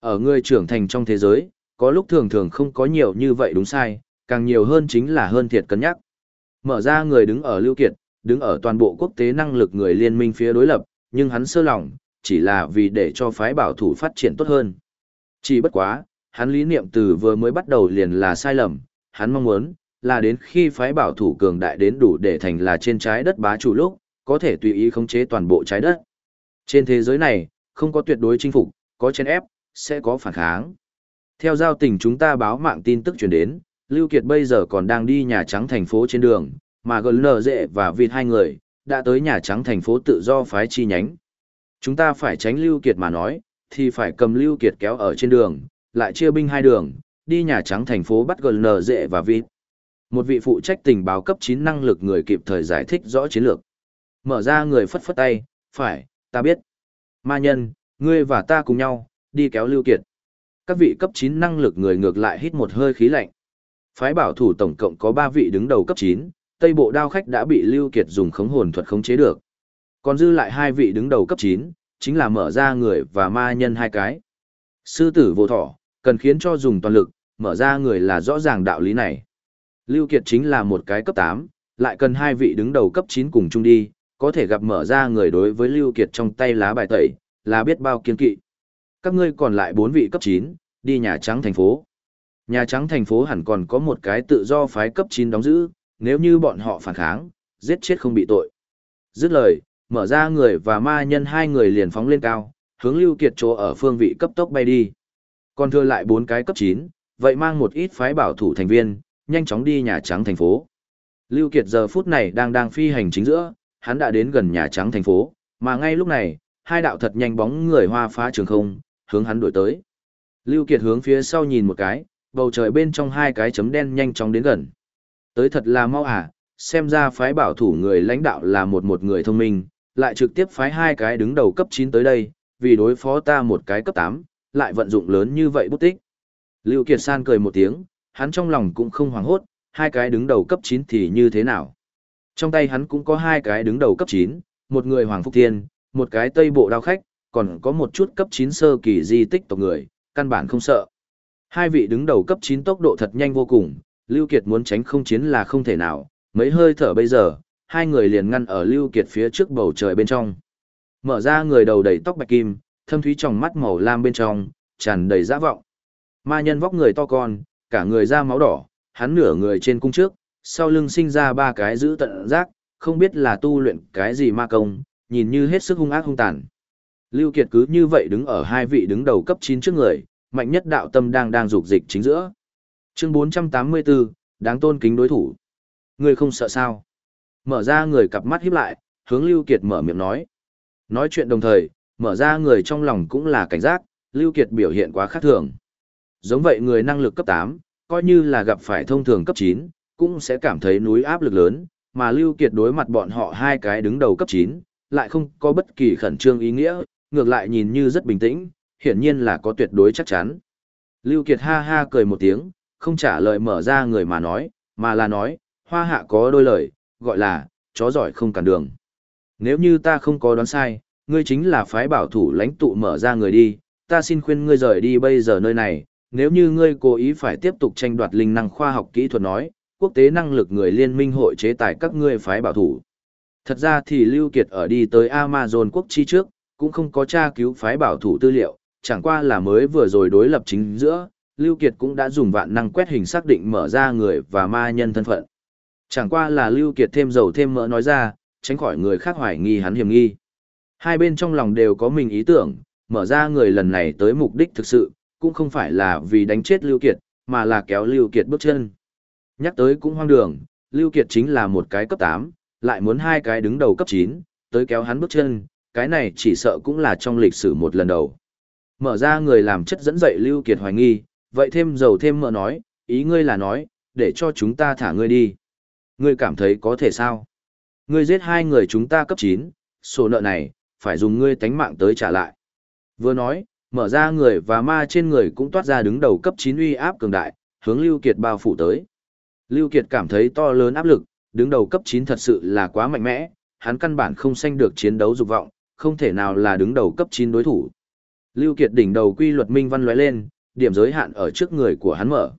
Ở người trưởng thành trong thế giới, có lúc thường thường không có nhiều như vậy đúng sai, càng nhiều hơn chính là hơn thiệt cân nhắc. Mở ra người đứng ở lưu kiệt, đứng ở toàn bộ quốc tế năng lực người liên minh phía đối lập, nhưng hắn sơ lòng, chỉ là vì để cho phái bảo thủ phát triển tốt hơn. Chỉ bất quá, hắn lý niệm từ vừa mới bắt đầu liền là sai lầm, hắn mong muốn, là đến khi phái bảo thủ cường đại đến đủ để thành là trên trái đất bá chủ lúc, có thể tùy ý khống chế toàn bộ trái đất. Trên thế giới này, không có tuyệt đối chinh phục, có chen ép, sẽ có phản kháng. Theo giao tình chúng ta báo mạng tin tức truyền đến, Lưu Kiệt bây giờ còn đang đi Nhà Trắng thành phố trên đường, mà GN Dệ và Vịt hai người, đã tới Nhà Trắng thành phố tự do phái chi nhánh. Chúng ta phải tránh Lưu Kiệt mà nói, thì phải cầm Lưu Kiệt kéo ở trên đường, lại chia binh hai đường, đi Nhà Trắng thành phố bắt GN Dệ và Vịt. Một vị phụ trách tình báo cấp 9 năng lực người kịp thời giải thích rõ chiến lược. Mở ra người phất phất tay, phải, ta biết. Ma nhân, ngươi và ta cùng nhau, đi kéo Lưu Kiệt. Các vị cấp 9 năng lực người ngược lại hít một hơi khí lạnh. Phái bảo thủ tổng cộng có 3 vị đứng đầu cấp 9, Tây Bộ đao khách đã bị Lưu Kiệt dùng khống hồn thuật khống chế được. Còn dư lại hai vị đứng đầu cấp 9, chính là mở ra người và ma nhân hai cái. Sư tử vô thỏ, cần khiến cho dùng toàn lực, mở ra người là rõ ràng đạo lý này. Lưu Kiệt chính là một cái cấp 8, lại cần hai vị đứng đầu cấp 9 cùng chung đi, có thể gặp mở ra người đối với Lưu Kiệt trong tay lá bài tẩy, là biết bao kiên kỵ. Các ngươi còn lại bốn vị cấp 9, đi Nhà Trắng thành phố. Nhà Trắng thành phố hẳn còn có một cái tự do phái cấp 9 đóng giữ, nếu như bọn họ phản kháng, giết chết không bị tội. Dứt lời, mở ra người và ma nhân hai người liền phóng lên cao, hướng Lưu Kiệt chỗ ở phương vị cấp tốc bay đi. Còn thừa lại bốn cái cấp 9, vậy mang một ít phái bảo thủ thành viên, nhanh chóng đi Nhà Trắng thành phố. Lưu Kiệt giờ phút này đang đang phi hành chính giữa, hắn đã đến gần Nhà Trắng thành phố, mà ngay lúc này, hai đạo thật nhanh bóng người hoa phá trường không, hướng hắn đuổi tới. Lưu Kiệt hướng phía sau nhìn một cái, bầu trời bên trong hai cái chấm đen nhanh chóng đến gần. Tới thật là mau à, xem ra phái bảo thủ người lãnh đạo là một một người thông minh, lại trực tiếp phái hai cái đứng đầu cấp 9 tới đây, vì đối phó ta một cái cấp 8, lại vận dụng lớn như vậy bút tích. Lưu Kiệt San cười một tiếng, hắn trong lòng cũng không hoảng hốt, hai cái đứng đầu cấp 9 thì như thế nào. Trong tay hắn cũng có hai cái đứng đầu cấp 9, một người Hoàng Phúc Thiên, một cái Tây Bộ Đao Khách, còn có một chút cấp 9 sơ kỳ di tích tộc người, căn bản không sợ. Hai vị đứng đầu cấp 9 tốc độ thật nhanh vô cùng, Lưu Kiệt muốn tránh không chiến là không thể nào, mấy hơi thở bây giờ, hai người liền ngăn ở Lưu Kiệt phía trước bầu trời bên trong. Mở ra người đầu đầy tóc bạch kim, thâm thúy trong mắt màu lam bên trong, tràn đầy dã vọng. Ma nhân vóc người to con, cả người da máu đỏ, hắn nửa người trên cung trước, sau lưng sinh ra ba cái giữ tận giác, không biết là tu luyện cái gì ma công, nhìn như hết sức hung ác hung tàn. Lưu Kiệt cứ như vậy đứng ở hai vị đứng đầu cấp 9 trước người, mạnh nhất đạo tâm đang đang dục dịch chính giữa. Chương 484, đáng tôn kính đối thủ. Người không sợ sao? Mở ra người cặp mắt híp lại, hướng Lưu Kiệt mở miệng nói. Nói chuyện đồng thời, mở ra người trong lòng cũng là cảnh giác, Lưu Kiệt biểu hiện quá khác thường. Giống vậy người năng lực cấp 8, coi như là gặp phải thông thường cấp 9, cũng sẽ cảm thấy núi áp lực lớn, mà Lưu Kiệt đối mặt bọn họ hai cái đứng đầu cấp 9, lại không có bất kỳ khẩn trương ý nghĩa, ngược lại nhìn như rất bình tĩnh, hiển nhiên là có tuyệt đối chắc chắn. Lưu Kiệt ha ha cười một tiếng, không trả lời mở ra người mà nói, mà là nói, hoa hạ có đôi lời, gọi là, chó giỏi không cản đường. Nếu như ta không có đoán sai, ngươi chính là phái bảo thủ lãnh tụ mở ra người đi, ta xin khuyên ngươi rời đi bây giờ nơi này, nếu như ngươi cố ý phải tiếp tục tranh đoạt linh năng khoa học kỹ thuật nói, quốc tế năng lực người liên minh hội chế tài các ngươi phái bảo thủ. Thật ra thì Lưu Kiệt ở đi tới Amazon quốc chi trước, cũng không có tra cứu phái bảo thủ tư liệu, chẳng qua là mới vừa rồi đối lập chính giữa, Lưu Kiệt cũng đã dùng vạn năng quét hình xác định mở ra người và ma nhân thân phận. Chẳng qua là Lưu Kiệt thêm dầu thêm mỡ nói ra, tránh khỏi người khác hoài nghi hắn hiểm nghi. Hai bên trong lòng đều có mình ý tưởng, mở ra người lần này tới mục đích thực sự, cũng không phải là vì đánh chết Lưu Kiệt, mà là kéo Lưu Kiệt bước chân. Nhắc tới cũng hoang đường, Lưu Kiệt chính là một cái cấp 8, lại muốn hai cái đứng đầu cấp 9, tới kéo hắn bước chân, cái này chỉ sợ cũng là trong lịch sử một lần đầu. Mở ra người làm chất dẫn dậy Lưu Kiệt hoài nghi, vậy thêm dầu thêm mỡ nói, ý ngươi là nói, để cho chúng ta thả ngươi đi. Ngươi cảm thấy có thể sao? Ngươi giết hai người chúng ta cấp 9, số nợ này, phải dùng ngươi tánh mạng tới trả lại. Vừa nói, mở ra người và ma trên người cũng toát ra đứng đầu cấp 9 uy áp cường đại, hướng Lưu Kiệt bao phủ tới. Lưu Kiệt cảm thấy to lớn áp lực, đứng đầu cấp 9 thật sự là quá mạnh mẽ, hắn căn bản không sanh được chiến đấu dục vọng, không thể nào là đứng đầu cấp 9 đối thủ. Lưu Kiệt đỉnh đầu quy luật minh văn lóe lên, điểm giới hạn ở trước người của hắn mở.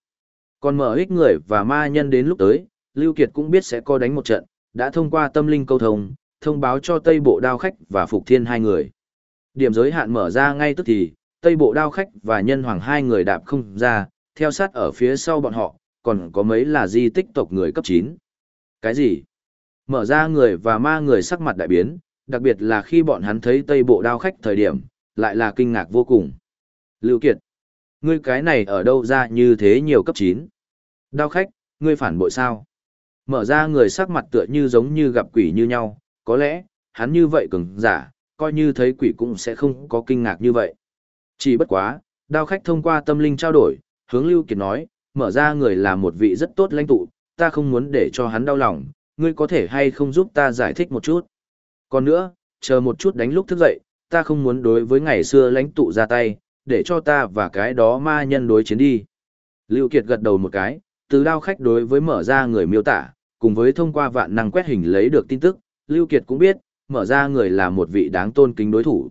Còn mở ích người và ma nhân đến lúc tới, Lưu Kiệt cũng biết sẽ có đánh một trận, đã thông qua tâm linh câu thông, thông báo cho Tây Bộ Đao Khách và Phục Thiên hai người. Điểm giới hạn mở ra ngay tức thì, Tây Bộ Đao Khách và Nhân Hoàng hai người đạp không ra, theo sát ở phía sau bọn họ, còn có mấy là di tích tộc người cấp 9. Cái gì? Mở ra người và ma người sắc mặt đại biến, đặc biệt là khi bọn hắn thấy Tây Bộ Đao Khách thời điểm, lại là kinh ngạc vô cùng. Lưu Kiệt, ngươi cái này ở đâu ra như thế nhiều cấp 9? Đao Khách, ngươi phản bội sao? Mở ra người sắc mặt tựa như giống như gặp quỷ như nhau, có lẽ, hắn như vậy cứng, giả, coi như thấy quỷ cũng sẽ không có kinh ngạc như vậy. Chỉ bất quá, đao khách thông qua tâm linh trao đổi, hướng Lưu Kiệt nói, mở ra người là một vị rất tốt lãnh tụ, ta không muốn để cho hắn đau lòng, ngươi có thể hay không giúp ta giải thích một chút. Còn nữa, chờ một chút đánh lúc thức dậy, ta không muốn đối với ngày xưa lãnh tụ ra tay, để cho ta và cái đó ma nhân đối chiến đi. Lưu Kiệt gật đầu một cái, từ đao khách đối với mở ra người miêu tả, cùng với thông qua vạn năng quét hình lấy được tin tức, Lưu Kiệt cũng biết, mở ra người là một vị đáng tôn kính đối thủ.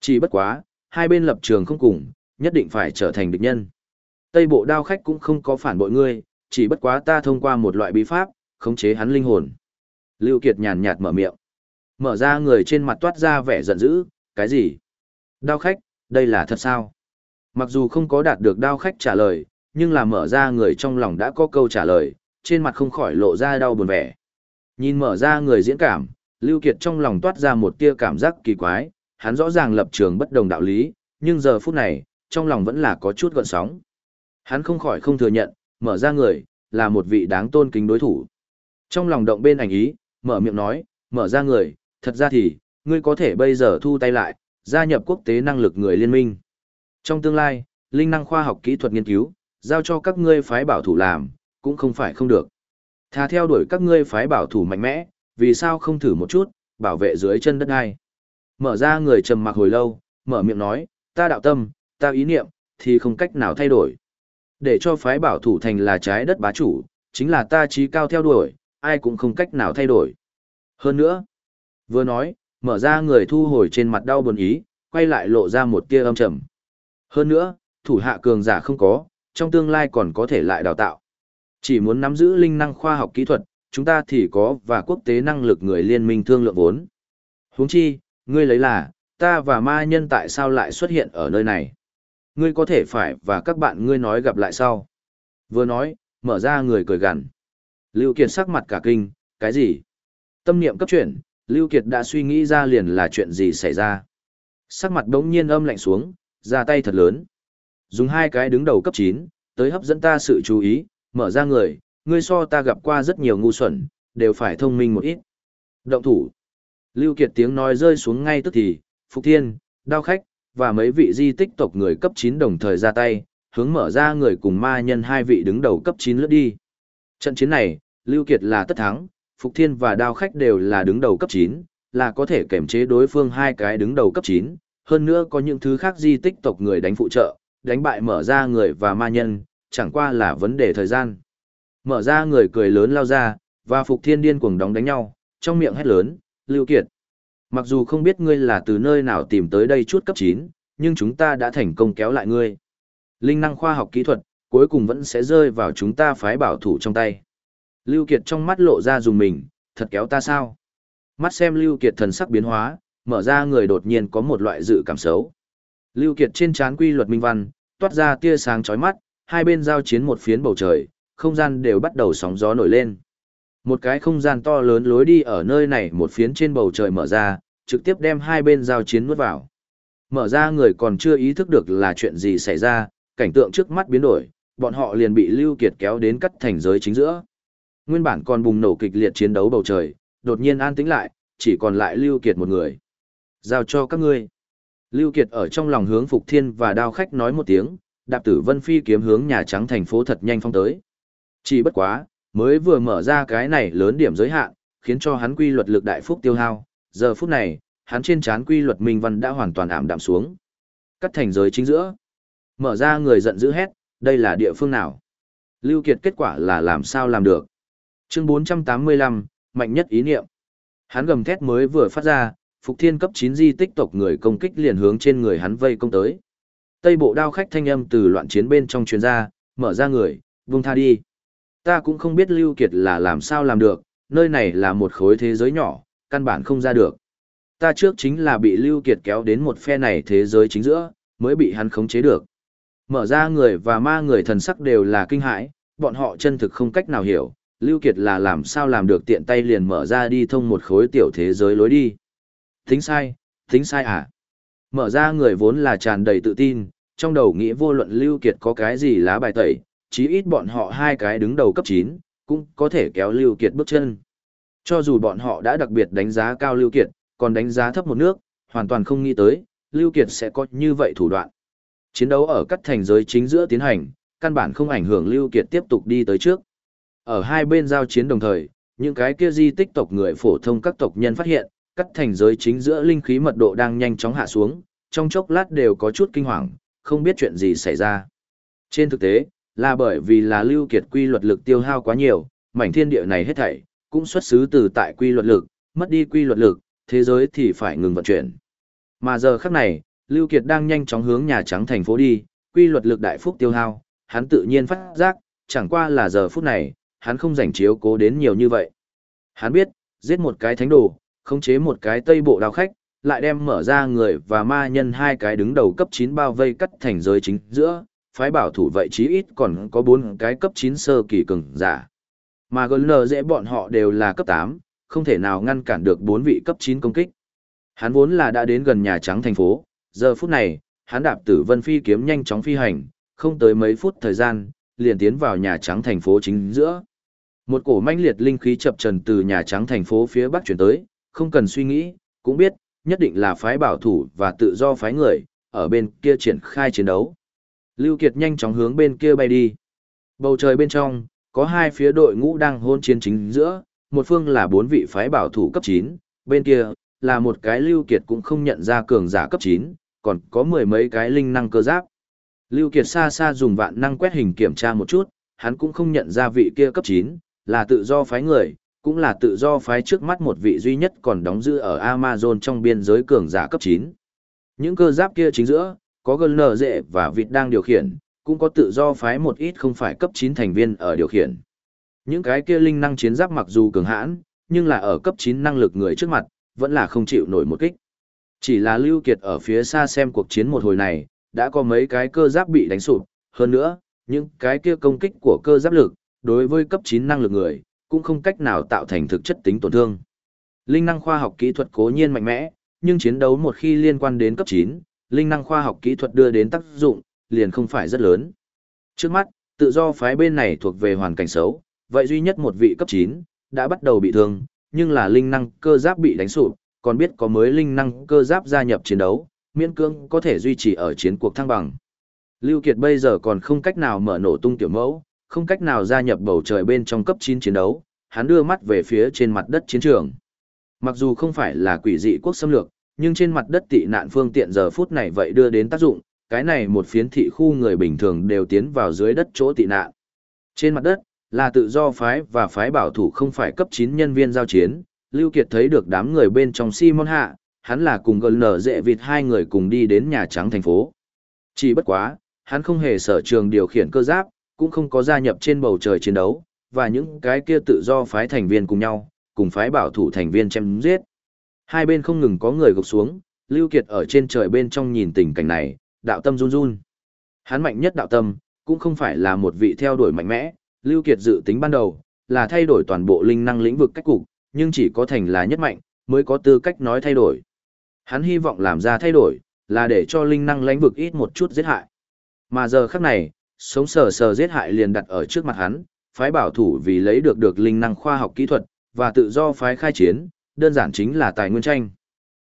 Chỉ bất quá, hai bên lập trường không cùng, nhất định phải trở thành địch nhân. Tây bộ đao khách cũng không có phản bội ngươi, chỉ bất quá ta thông qua một loại bí pháp, khống chế hắn linh hồn. Lưu Kiệt nhàn nhạt mở miệng. Mở ra người trên mặt toát ra vẻ giận dữ, cái gì? Đao khách, đây là thật sao? Mặc dù không có đạt được đao khách trả lời, nhưng là mở ra người trong lòng đã có câu trả lời, trên mặt không khỏi lộ ra đau buồn vẻ. Nhìn mở ra người diễn cảm, Lưu Kiệt trong lòng toát ra một tia cảm giác kỳ quái, hắn rõ ràng lập trường bất đồng đạo lý, nhưng giờ phút này, trong lòng vẫn là có chút gợn sóng. Hắn không khỏi không thừa nhận, mở ra người, là một vị đáng tôn kính đối thủ. Trong lòng động bên ảnh ý, mở miệng nói, mở ra người, thật ra thì, ngươi có thể bây giờ thu tay lại, gia nhập quốc tế năng lực người liên minh. Trong tương lai, linh năng khoa học kỹ thuật nghiên cứu, giao cho các ngươi phái bảo thủ làm, cũng không phải không được. Thà theo đuổi các ngươi phái bảo thủ mạnh mẽ, vì sao không thử một chút, bảo vệ dưới chân đất ai. Mở ra người trầm mặc hồi lâu, mở miệng nói, ta đạo tâm, ta ý niệm, thì không cách nào thay đổi. Để cho phái bảo thủ thành là trái đất bá chủ, chính là ta trí cao theo đuổi, ai cũng không cách nào thay đổi. Hơn nữa, vừa nói, mở ra người thu hồi trên mặt đau buồn ý, quay lại lộ ra một tia âm trầm. Hơn nữa, thủ hạ cường giả không có, trong tương lai còn có thể lại đào tạo. Chỉ muốn nắm giữ linh năng khoa học kỹ thuật, chúng ta thì có và quốc tế năng lực người liên minh thương lượng vốn. Huống chi, ngươi lấy là, ta và ma nhân tại sao lại xuất hiện ở nơi này? Ngươi có thể phải và các bạn ngươi nói gặp lại sau. Vừa nói, mở ra người cười gằn. Lưu Kiệt sắc mặt cả kinh, cái gì? Tâm niệm cấp chuyển, Lưu Kiệt đã suy nghĩ ra liền là chuyện gì xảy ra. Sắc mặt đống nhiên âm lạnh xuống, ra tay thật lớn. Dùng hai cái đứng đầu cấp 9, tới hấp dẫn ta sự chú ý, mở ra người, ngươi so ta gặp qua rất nhiều ngu xuẩn, đều phải thông minh một ít. Động thủ. Lưu Kiệt tiếng nói rơi xuống ngay tức thì, Phục Thiên, Đao Khách, và mấy vị di tích tộc người cấp 9 đồng thời ra tay, hướng mở ra người cùng ma nhân hai vị đứng đầu cấp 9 lướt đi. Trận chiến này, Lưu Kiệt là tất thắng, Phục Thiên và Đao Khách đều là đứng đầu cấp 9, là có thể kiểm chế đối phương hai cái đứng đầu cấp 9, hơn nữa có những thứ khác di tích tộc người đánh phụ trợ, đánh bại mở ra người và ma nhân, chẳng qua là vấn đề thời gian. Mở ra người cười lớn lao ra, và Phục Thiên điên cuồng đóng đánh nhau, trong miệng hét lớn, Lưu Kiệt. Mặc dù không biết ngươi là từ nơi nào tìm tới đây chút cấp 9, nhưng chúng ta đã thành công kéo lại ngươi. Linh năng khoa học kỹ thuật, cuối cùng vẫn sẽ rơi vào chúng ta phái bảo thủ trong tay. Lưu Kiệt trong mắt lộ ra dùng mình, thật kéo ta sao? Mắt xem Lưu Kiệt thần sắc biến hóa, mở ra người đột nhiên có một loại dự cảm xấu. Lưu Kiệt trên chán quy luật minh văn, toát ra tia sáng chói mắt, hai bên giao chiến một phiến bầu trời, không gian đều bắt đầu sóng gió nổi lên. Một cái không gian to lớn lối đi ở nơi này một phiến trên bầu trời mở ra, trực tiếp đem hai bên giao chiến nuốt vào. Mở ra người còn chưa ý thức được là chuyện gì xảy ra, cảnh tượng trước mắt biến đổi, bọn họ liền bị Lưu Kiệt kéo đến cắt thành giới chính giữa. Nguyên bản còn bùng nổ kịch liệt chiến đấu bầu trời, đột nhiên an tĩnh lại, chỉ còn lại Lưu Kiệt một người. Giao cho các ngươi. Lưu Kiệt ở trong lòng hướng Phục Thiên và Đao Khách nói một tiếng, đạp tử Vân Phi kiếm hướng Nhà Trắng thành phố thật nhanh phong tới. Chỉ bất quá, mới vừa mở ra cái này lớn điểm giới hạn, khiến cho hắn quy luật lực đại phúc tiêu hao. Giờ phút này, hắn trên chán quy luật minh văn đã hoàn toàn ảm đạm xuống. Cắt thành giới chính giữa. Mở ra người giận dữ hét, đây là địa phương nào? Lưu Kiệt kết quả là làm sao làm được? Chương 485, mạnh nhất ý niệm. Hắn gầm thét mới vừa phát ra, Phục Thiên cấp 9 di tích tộc người công kích liền hướng trên người hắn vây công tới. Tây bộ đao khách thanh âm từ loạn chiến bên trong truyền ra, mở ra người, vung tha đi. Ta cũng không biết Lưu Kiệt là làm sao làm được, nơi này là một khối thế giới nhỏ, căn bản không ra được. Ta trước chính là bị Lưu Kiệt kéo đến một phe này thế giới chính giữa, mới bị hắn khống chế được. Mở ra người và ma người thần sắc đều là kinh hãi, bọn họ chân thực không cách nào hiểu, Lưu Kiệt là làm sao làm được tiện tay liền mở ra đi thông một khối tiểu thế giới lối đi. Tính sai, tính sai à? Mở ra người vốn là tràn đầy tự tin, trong đầu nghĩ vô luận Lưu Kiệt có cái gì lá bài tẩy, chí ít bọn họ hai cái đứng đầu cấp 9, cũng có thể kéo Lưu Kiệt bước chân. Cho dù bọn họ đã đặc biệt đánh giá cao Lưu Kiệt, còn đánh giá thấp một nước, hoàn toàn không nghĩ tới, Lưu Kiệt sẽ có như vậy thủ đoạn. Chiến đấu ở các thành giới chính giữa tiến hành, căn bản không ảnh hưởng Lưu Kiệt tiếp tục đi tới trước. Ở hai bên giao chiến đồng thời, những cái kia di tích tộc người phổ thông các tộc nhân phát hiện, cắt thành giới chính giữa linh khí mật độ đang nhanh chóng hạ xuống, trong chốc lát đều có chút kinh hoàng, không biết chuyện gì xảy ra. Trên thực tế, là bởi vì là lưu kiệt quy luật lực tiêu hao quá nhiều, mảnh thiên địa này hết thảy, cũng xuất xứ từ tại quy luật lực, mất đi quy luật lực, thế giới thì phải ngừng vận chuyển. Mà giờ khắc này, Lưu Kiệt đang nhanh chóng hướng Nhà Trắng thành phố đi, quy luật lực đại phúc tiêu hao, hắn tự nhiên phát giác, chẳng qua là giờ phút này, hắn không rảnh chiếu cố đến nhiều như vậy. Hắn biết, giết một cái thánh đồ, khống chế một cái tây bộ đào khách, lại đem mở ra người và ma nhân hai cái đứng đầu cấp 9 bao vây cắt thành giới chính giữa, phái bảo thủ vậy chí ít còn có bốn cái cấp 9 sơ kỳ cường giả. Mà GN dễ bọn họ đều là cấp 8, không thể nào ngăn cản được bốn vị cấp 9 công kích. Hắn vốn là đã đến gần Nhà Trắng thành phố, giờ phút này, hắn đạp tử vân phi kiếm nhanh chóng phi hành, không tới mấy phút thời gian, liền tiến vào Nhà Trắng thành phố chính giữa. Một cổ manh liệt linh khí chập trần từ Nhà Trắng thành phố phía bắc chuyển tới, không cần suy nghĩ, cũng biết, nhất định là phái bảo thủ và tự do phái người, ở bên kia triển khai chiến đấu. Lưu Kiệt nhanh chóng hướng bên kia bay đi. Bầu trời bên trong, có hai phía đội ngũ đang hôn chiến chính giữa, một phương là bốn vị phái bảo thủ cấp 9, bên kia, là một cái Lưu Kiệt cũng không nhận ra cường giả cấp 9, còn có mười mấy cái linh năng cơ giáp. Lưu Kiệt xa xa dùng vạn năng quét hình kiểm tra một chút, hắn cũng không nhận ra vị kia cấp 9, là tự do phái người, cũng là tự do phái trước mắt một vị duy nhất còn đóng giữ ở Amazon trong biên giới cường giả cấp 9. Những cơ giáp kia chính giữa, có gần nở dệ và vịt đang điều khiển, cũng có tự do phái một ít không phải cấp 9 thành viên ở điều khiển. Những cái kia linh năng chiến giáp mặc dù cường hãn, nhưng là ở cấp 9 năng lực người trước mặt, vẫn là không chịu nổi một kích. Chỉ là Lưu Kiệt ở phía xa xem cuộc chiến một hồi này, đã có mấy cái cơ giáp bị đánh sụp, hơn nữa, những cái kia công kích của cơ giáp lực, đối với cấp 9 năng lực người, cũng không cách nào tạo thành thực chất tính tổn thương. Linh năng khoa học kỹ thuật cố nhiên mạnh mẽ, nhưng chiến đấu một khi liên quan đến cấp 9, linh năng khoa học kỹ thuật đưa đến tác dụng, liền không phải rất lớn. Trước mắt, tự do phái bên này thuộc về hoàn cảnh xấu, vậy duy nhất một vị cấp 9, đã bắt đầu bị thương, nhưng là linh năng cơ giáp bị đánh sụp, còn biết có mới linh năng cơ giáp gia nhập chiến đấu, miễn cưỡng có thể duy trì ở chiến cuộc thăng bằng. Lưu Kiệt bây giờ còn không cách nào mở nổ tung tiểu mẫu, không cách nào gia nhập bầu trời bên trong cấp 9 chiến đấu, hắn đưa mắt về phía trên mặt đất chiến trường. Mặc dù không phải là quỷ dị quốc xâm lược, nhưng trên mặt đất tị nạn phương tiện giờ phút này vậy đưa đến tác dụng, cái này một phiến thị khu người bình thường đều tiến vào dưới đất chỗ tị nạn. Trên mặt đất, là tự do phái và phái bảo thủ không phải cấp 9 nhân viên giao chiến, Lưu Kiệt thấy được đám người bên trong Simon Hạ, hắn là cùng gần nở dễ vịt hai người cùng đi đến Nhà Trắng thành phố. Chỉ bất quá, hắn không hề sở trường điều khiển cơ giáp, cũng không có gia nhập trên bầu trời chiến đấu, và những cái kia tự do phái thành viên cùng nhau, cùng phái bảo thủ thành viên chém giết. Hai bên không ngừng có người gục xuống, Lưu Kiệt ở trên trời bên trong nhìn tình cảnh này, đạo tâm run run. Hắn mạnh nhất đạo tâm, cũng không phải là một vị theo đuổi mạnh mẽ, Lưu Kiệt dự tính ban đầu, là thay đổi toàn bộ linh năng lĩnh vực cách cục, nhưng chỉ có thành là nhất mạnh, mới có tư cách nói thay đổi. Hắn hy vọng làm ra thay đổi, là để cho linh năng lĩnh vực ít một chút giết hại. Mà giờ khắc này, sống sờ sờ giết hại liền đặt ở trước mặt hắn, phái bảo thủ vì lấy được được linh năng khoa học kỹ thuật, và tự do phái khai chiến, đơn giản chính là tài nguyên tranh.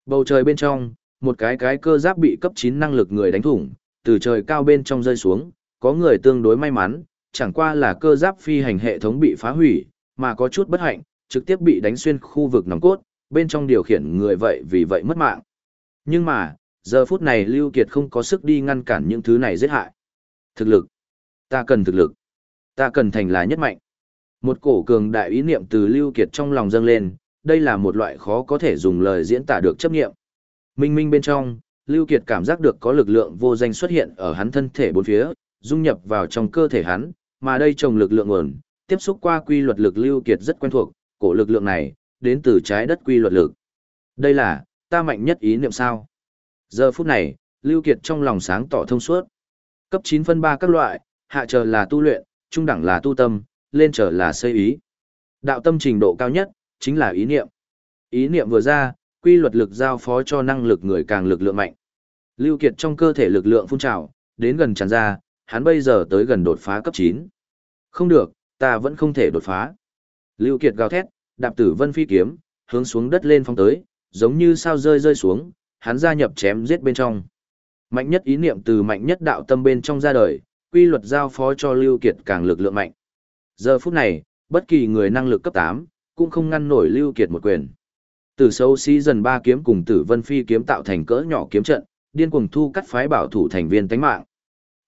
Bầu trời bên trong, một cái cái cơ giáp bị cấp 9 năng lực người đánh thủng, từ trời cao bên trong rơi xuống, có người tương đối may mắn, chẳng qua là cơ giáp phi hành hệ thống bị phá hủy, mà có chút bất hạnh, trực tiếp bị đánh xuyên khu vực nòng cốt, bên trong điều khiển người vậy vì vậy mất mạng. Nhưng mà, giờ phút này Lưu Kiệt không có sức đi ngăn cản những thứ này giết hại. Thực lực. Ta cần thực lực. Ta cần thành là nhất mạnh. Một cổ cường đại ý niệm từ Lưu Kiệt trong lòng dâng lên, đây là một loại khó có thể dùng lời diễn tả được chấp nghiệm. Minh minh bên trong, Lưu Kiệt cảm giác được có lực lượng vô danh xuất hiện ở hắn thân thể bốn phía, dung nhập vào trong cơ thể hắn, mà đây trồng lực lượng nguồn, tiếp xúc qua quy luật lực Lưu Kiệt rất quen thuộc, cổ lực lượng này, đến từ trái đất quy luật lực. Đây là, ta mạnh nhất ý niệm sao. Giờ phút này, Lưu Kiệt trong lòng sáng tỏ thông suốt. Cấp 9 phân 3 các loại, hạ chờ là tu luyện, trung đẳng là tu tâm, lên trở là xây ý. Đạo tâm trình độ cao nhất, chính là ý niệm. Ý niệm vừa ra, quy luật lực giao phó cho năng lực người càng lực lượng mạnh. Lưu Kiệt trong cơ thể lực lượng phun trào, đến gần tràn ra, hắn bây giờ tới gần đột phá cấp 9. Không được, ta vẫn không thể đột phá. Lưu Kiệt gào thét, đạp tử vân phi kiếm, hướng xuống đất lên phong tới, giống như sao rơi rơi xuống, hắn gia nhập chém giết bên trong. Mạnh nhất ý niệm từ mạnh nhất đạo tâm bên trong ra đời, quy luật giao phó cho Lưu Kiệt càng lực lượng mạnh. Giờ phút này, bất kỳ người năng lực cấp 8, cũng không ngăn nổi Lưu Kiệt một quyền. Tử sâu xí dần ba kiếm cùng tử vân phi kiếm tạo thành cỡ nhỏ kiếm trận, điên cuồng thu cắt phái bảo thủ thành viên tánh mạng.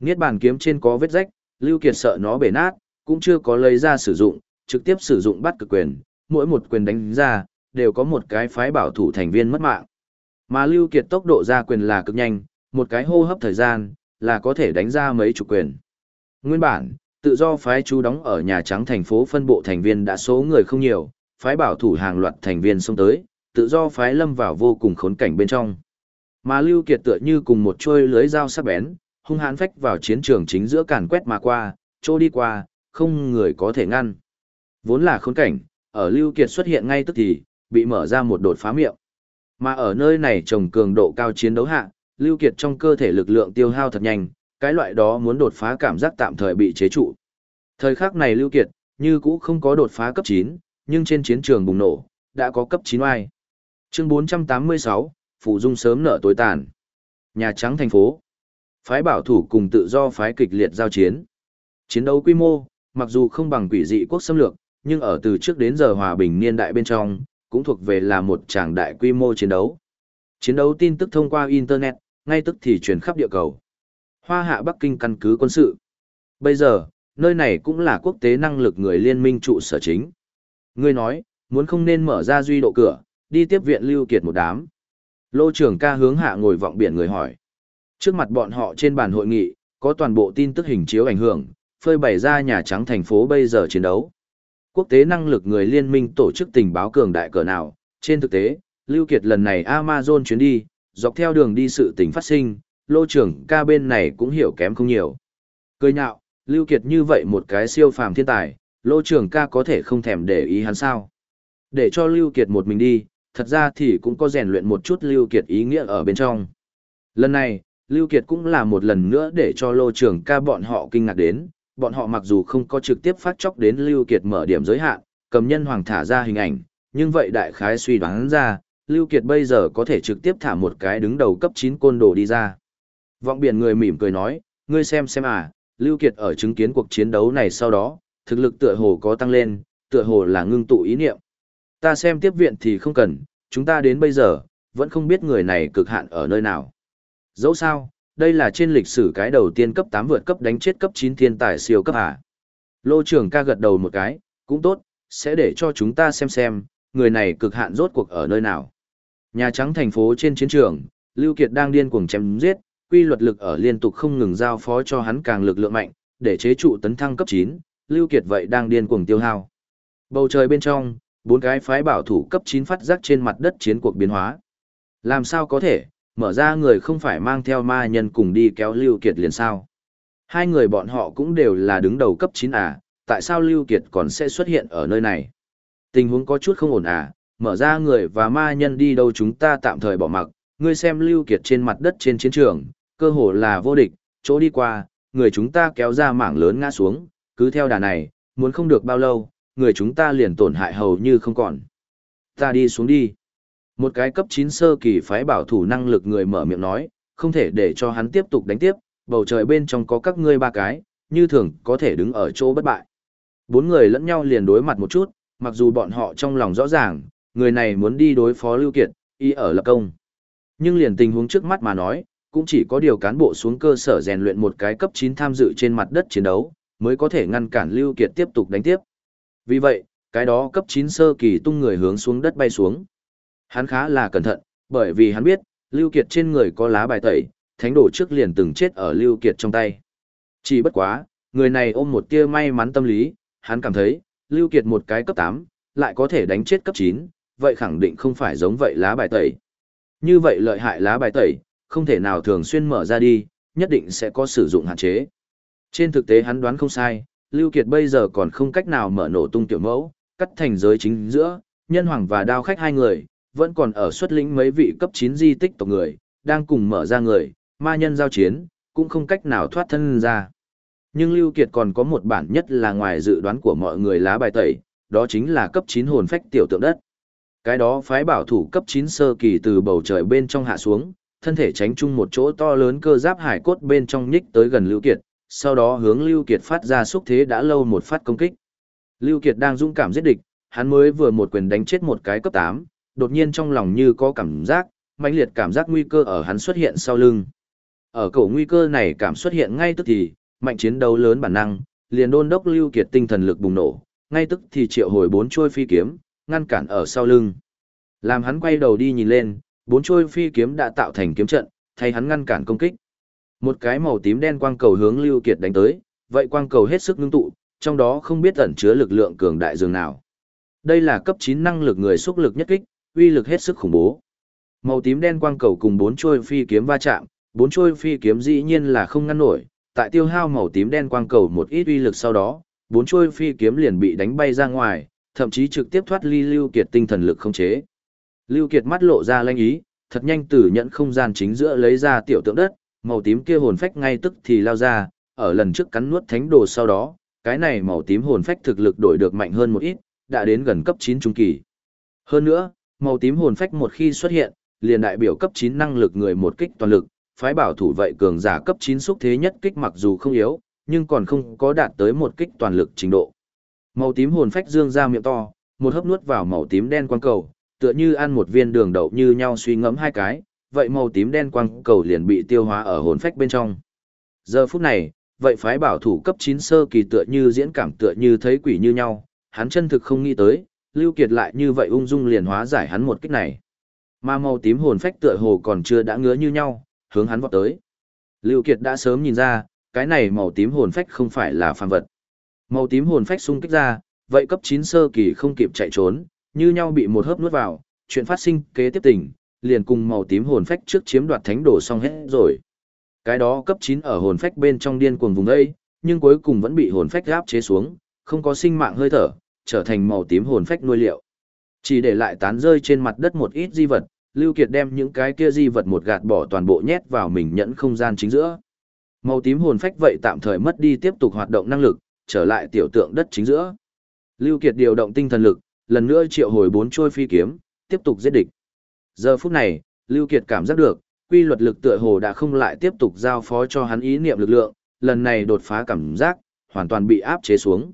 Niết bàn kiếm trên có vết rách, Lưu Kiệt sợ nó bể nát, cũng chưa có lấy ra sử dụng, trực tiếp sử dụng bắt cực quyền, mỗi một quyền đánh ra, đều có một cái phái bảo thủ thành viên mất mạng. Mà Lưu Kiệt tốc độ ra quyền là cực nhanh, một cái hô hấp thời gian, là có thể đánh ra mấy chục quyền. Nguyên bản, tự do phái chú đóng ở Nhà Trắng thành phố phân bộ thành viên đã số người không nhiều, phái bảo thủ hàng loạt thành viên xông tới, tự do phái lâm vào vô cùng khốn cảnh bên trong. Mà Lưu Kiệt tựa như cùng một trôi lưới dao sắc bén, hung hãn phách vào chiến trường chính giữa càn quét mà qua, trô đi qua, không người có thể ngăn. Vốn là khốn cảnh, ở Lưu Kiệt xuất hiện ngay tức thì, bị mở ra một đột phá miệng. Mà ở nơi này trồng cường độ cao chiến đấu hạ, Lưu Kiệt trong cơ thể lực lượng tiêu hao thật nhanh, cái loại đó muốn đột phá cảm giác tạm thời bị chế trụ. Thời khắc này Lưu Kiệt, như cũ không có đột phá cấp 9, nhưng trên chiến trường bùng nổ, đã có cấp 9 oai. Chương 486, Phủ Dung sớm nở tối tàn. Nhà Trắng thành phố. Phái bảo thủ cùng tự do phái kịch liệt giao chiến. Chiến đấu quy mô, mặc dù không bằng quỷ dị quốc xâm lược, nhưng ở từ trước đến giờ hòa bình niên đại bên trong, cũng thuộc về là một tràng đại quy mô chiến đấu. Chiến đấu tin tức thông qua Internet, ngay tức thì truyền khắp địa cầu. Hoa hạ Bắc Kinh căn cứ quân sự. Bây giờ, nơi này cũng là quốc tế năng lực người liên minh trụ sở chính. Ngươi nói, muốn không nên mở ra duy độ cửa, đi tiếp viện Lưu Kiệt một đám. Lô trưởng ca hướng hạ ngồi vọng biển người hỏi. Trước mặt bọn họ trên bàn hội nghị, có toàn bộ tin tức hình chiếu ảnh hưởng, phơi bày ra Nhà Trắng thành phố bây giờ chiến đấu. Quốc tế năng lực người liên minh tổ chức tình báo cường đại cỡ nào, trên thực tế, Lưu Kiệt lần này Amazon chuyến đi, dọc theo đường đi sự tình phát sinh, lô trưởng ca bên này cũng hiểu kém không nhiều. Cười nhạo, Lưu Kiệt như vậy một cái siêu phàm thiên tài, lô trưởng ca có thể không thèm để ý hắn sao. Để cho Lưu Kiệt một mình đi, thật ra thì cũng có rèn luyện một chút Lưu Kiệt ý nghĩa ở bên trong. Lần này, Lưu Kiệt cũng là một lần nữa để cho lô trưởng ca bọn họ kinh ngạc đến, bọn họ mặc dù không có trực tiếp phát chóc đến Lưu Kiệt mở điểm giới hạn, cầm nhân hoàng thả ra hình ảnh, nhưng vậy đại khái suy đoán ra, Lưu Kiệt bây giờ có thể trực tiếp thả một cái đứng đầu cấp 9 côn đồ đi ra. Vọng biển người mỉm cười nói, ngươi xem xem à, Lưu Kiệt ở chứng kiến cuộc chiến đấu này sau đó, thực lực tựa hồ có tăng lên, tựa hồ là ngưng tụ ý niệm. Ta xem tiếp viện thì không cần, chúng ta đến bây giờ, vẫn không biết người này cực hạn ở nơi nào. Dẫu sao, đây là trên lịch sử cái đầu tiên cấp 8 vượt cấp đánh chết cấp 9 thiên tài siêu cấp à. Lô trưởng ca gật đầu một cái, cũng tốt, sẽ để cho chúng ta xem xem, người này cực hạn rốt cuộc ở nơi nào. Nhà Trắng thành phố trên chiến trường, Lưu Kiệt đang điên cuồng chém giết, quy luật lực ở liên tục không ngừng giao phó cho hắn càng lực lượng mạnh, để chế trụ tấn thăng cấp 9, Lưu Kiệt vậy đang điên cuồng tiêu hao. Bầu trời bên trong, bốn cái phái bảo thủ cấp 9 phát giác trên mặt đất chiến cuộc biến hóa. Làm sao có thể, mở ra người không phải mang theo ma nhân cùng đi kéo Lưu Kiệt liền sao? Hai người bọn họ cũng đều là đứng đầu cấp 9 à, tại sao Lưu Kiệt còn sẽ xuất hiện ở nơi này? Tình huống có chút không ổn à, mở ra người và ma nhân đi đâu chúng ta tạm thời bỏ mặc, ngươi xem Lưu Kiệt trên mặt đất trên chiến trường, cơ hồ là vô địch, chỗ đi qua, người chúng ta kéo ra mảng lớn ngã xuống, cứ theo đà này, muốn không được bao lâu, người chúng ta liền tổn hại hầu như không còn. Ta đi xuống đi. Một cái cấp 9 sơ kỳ phái bảo thủ năng lực người mở miệng nói, không thể để cho hắn tiếp tục đánh tiếp, bầu trời bên trong có các ngươi ba cái, như thường có thể đứng ở chỗ bất bại. Bốn người lẫn nhau liền đối mặt một chút, mặc dù bọn họ trong lòng rõ ràng, người này muốn đi đối phó Lưu Kiệt, y ở lập công. Nhưng liền tình huống trước mắt mà nói, cũng chỉ có điều cán bộ xuống cơ sở rèn luyện một cái cấp 9 tham dự trên mặt đất chiến đấu, mới có thể ngăn cản Lưu Kiệt tiếp tục đánh tiếp. Vì vậy, cái đó cấp 9 sơ kỳ tung người hướng xuống đất bay xuống. Hắn khá là cẩn thận, bởi vì hắn biết, Lưu Kiệt trên người có lá bài tẩy, thánh Đồ trước liền từng chết ở Lưu Kiệt trong tay. Chỉ bất quá, người này ôm một tia may mắn tâm lý, hắn cảm thấy, Lưu Kiệt một cái cấp 8, lại có thể đánh chết cấp 9, vậy khẳng định không phải giống vậy lá bài tẩy. Như vậy lợi hại lá bài tẩy, không thể nào thường xuyên mở ra đi, nhất định sẽ có sử dụng hạn chế. Trên thực tế hắn đoán không sai, Lưu Kiệt bây giờ còn không cách nào mở nổ tung tiểu mẫu, cắt thành giới chính giữa, nhân hoàng và đao khách hai người, vẫn còn ở xuất lĩnh mấy vị cấp 9 di tích tộc người, đang cùng mở ra người, ma nhân giao chiến, cũng không cách nào thoát thân ra. Nhưng Lưu Kiệt còn có một bản nhất là ngoài dự đoán của mọi người lá bài tẩy, đó chính là cấp 9 hồn phách tiểu tượng đất. Cái đó phái bảo thủ cấp 9 sơ kỳ từ bầu trời bên trong hạ xuống, thân thể tránh chung một chỗ to lớn cơ giáp hải cốt bên trong nhích tới gần Lưu Kiệt, sau đó hướng Lưu Kiệt phát ra xúc thế đã lâu một phát công kích. Lưu Kiệt đang dũng cảm giết địch, hắn mới vừa một quyền đánh chết một cái cấp 8, đột nhiên trong lòng như có cảm giác, mãnh liệt cảm giác nguy cơ ở hắn xuất hiện sau lưng. Ở cổ nguy cơ này cảm xuất hiện ngay tức thì, mạnh chiến đấu lớn bản năng, liền đôn đốc Lưu Kiệt tinh thần lực bùng nổ, ngay tức thì triệu hồi bốn chuôi phi kiếm, ngăn cản ở sau lưng. Làm hắn quay đầu đi nhìn lên, bốn trôi phi kiếm đã tạo thành kiếm trận, thay hắn ngăn cản công kích. Một cái màu tím đen quang cầu hướng Lưu Kiệt đánh tới, vậy quang cầu hết sức ngưng tụ, trong đó không biết ẩn chứa lực lượng cường đại dường nào. Đây là cấp 9 năng lực người xúc lực nhất kích, uy lực hết sức khủng bố. Màu tím đen quang cầu cùng bốn trôi phi kiếm va chạm, bốn trôi phi kiếm dĩ nhiên là không ngăn nổi, tại tiêu hao màu tím đen quang cầu một ít uy lực sau đó, bốn trôi phi kiếm liền bị đánh bay ra ngoài, thậm chí trực tiếp thoát ly Lưu Kiệt tinh thần lực không chế. Lưu Kiệt mắt lộ ra lanh ý, thật nhanh từ nhận không gian chính giữa lấy ra tiểu tượng đất, màu tím kia hồn phách ngay tức thì lao ra, ở lần trước cắn nuốt thánh đồ sau đó, cái này màu tím hồn phách thực lực đổi được mạnh hơn một ít, đã đến gần cấp 9 trung kỳ. Hơn nữa, màu tím hồn phách một khi xuất hiện, liền đại biểu cấp 9 năng lực người một kích toàn lực, phái bảo thủ vậy cường giả cấp 9 xúc thế nhất kích mặc dù không yếu, nhưng còn không có đạt tới một kích toàn lực trình độ. Màu tím hồn phách dương ra miệng to, một hớp nuốt vào màu tím đen quang cầu, tựa như ăn một viên đường đậu như nhau suy ngẫm hai cái, vậy màu tím đen quang cầu liền bị tiêu hóa ở hồn phách bên trong. Giờ phút này, vậy phái bảo thủ cấp 9 sơ kỳ tựa như diễn cảm tựa như thấy quỷ như nhau, hắn chân thực không nghĩ tới, Lưu Kiệt lại như vậy ung dung liền hóa giải hắn một kích này. Mà màu tím hồn phách tựa hồ còn chưa đã ngứa như nhau, hướng hắn vọt tới. Lưu Kiệt đã sớm nhìn ra, cái này màu tím hồn phách không phải là phàm vật. Màu tím hồn phách xung kích ra, vậy cấp 9 sơ kỳ không kịp chạy trốn, như nhau bị một hớp nuốt vào, chuyện phát sinh kế tiếp tỉnh, liền cùng màu tím hồn phách trước chiếm đoạt thánh đồ xong hết rồi. Cái đó cấp 9 ở hồn phách bên trong điên cuồng vùng đây, nhưng cuối cùng vẫn bị hồn phách gáp chế xuống, không có sinh mạng hơi thở, trở thành màu tím hồn phách nuôi liệu. Chỉ để lại tán rơi trên mặt đất một ít di vật, Lưu Kiệt đem những cái kia di vật một gạt bỏ toàn bộ nhét vào mình nhẫn không gian chính giữa. Màu tím hồn phách vậy tạm thời mất đi tiếp tục hoạt động năng lực, trở lại tiểu tượng đất chính giữa. Lưu Kiệt điều động tinh thần lực, lần nữa triệu hồi bốn trôi phi kiếm, tiếp tục giết địch. Giờ phút này, Lưu Kiệt cảm giác được, quy luật lực tựa hồ đã không lại tiếp tục giao phó cho hắn ý niệm lực lượng, lần này đột phá cảm giác, hoàn toàn bị áp chế xuống.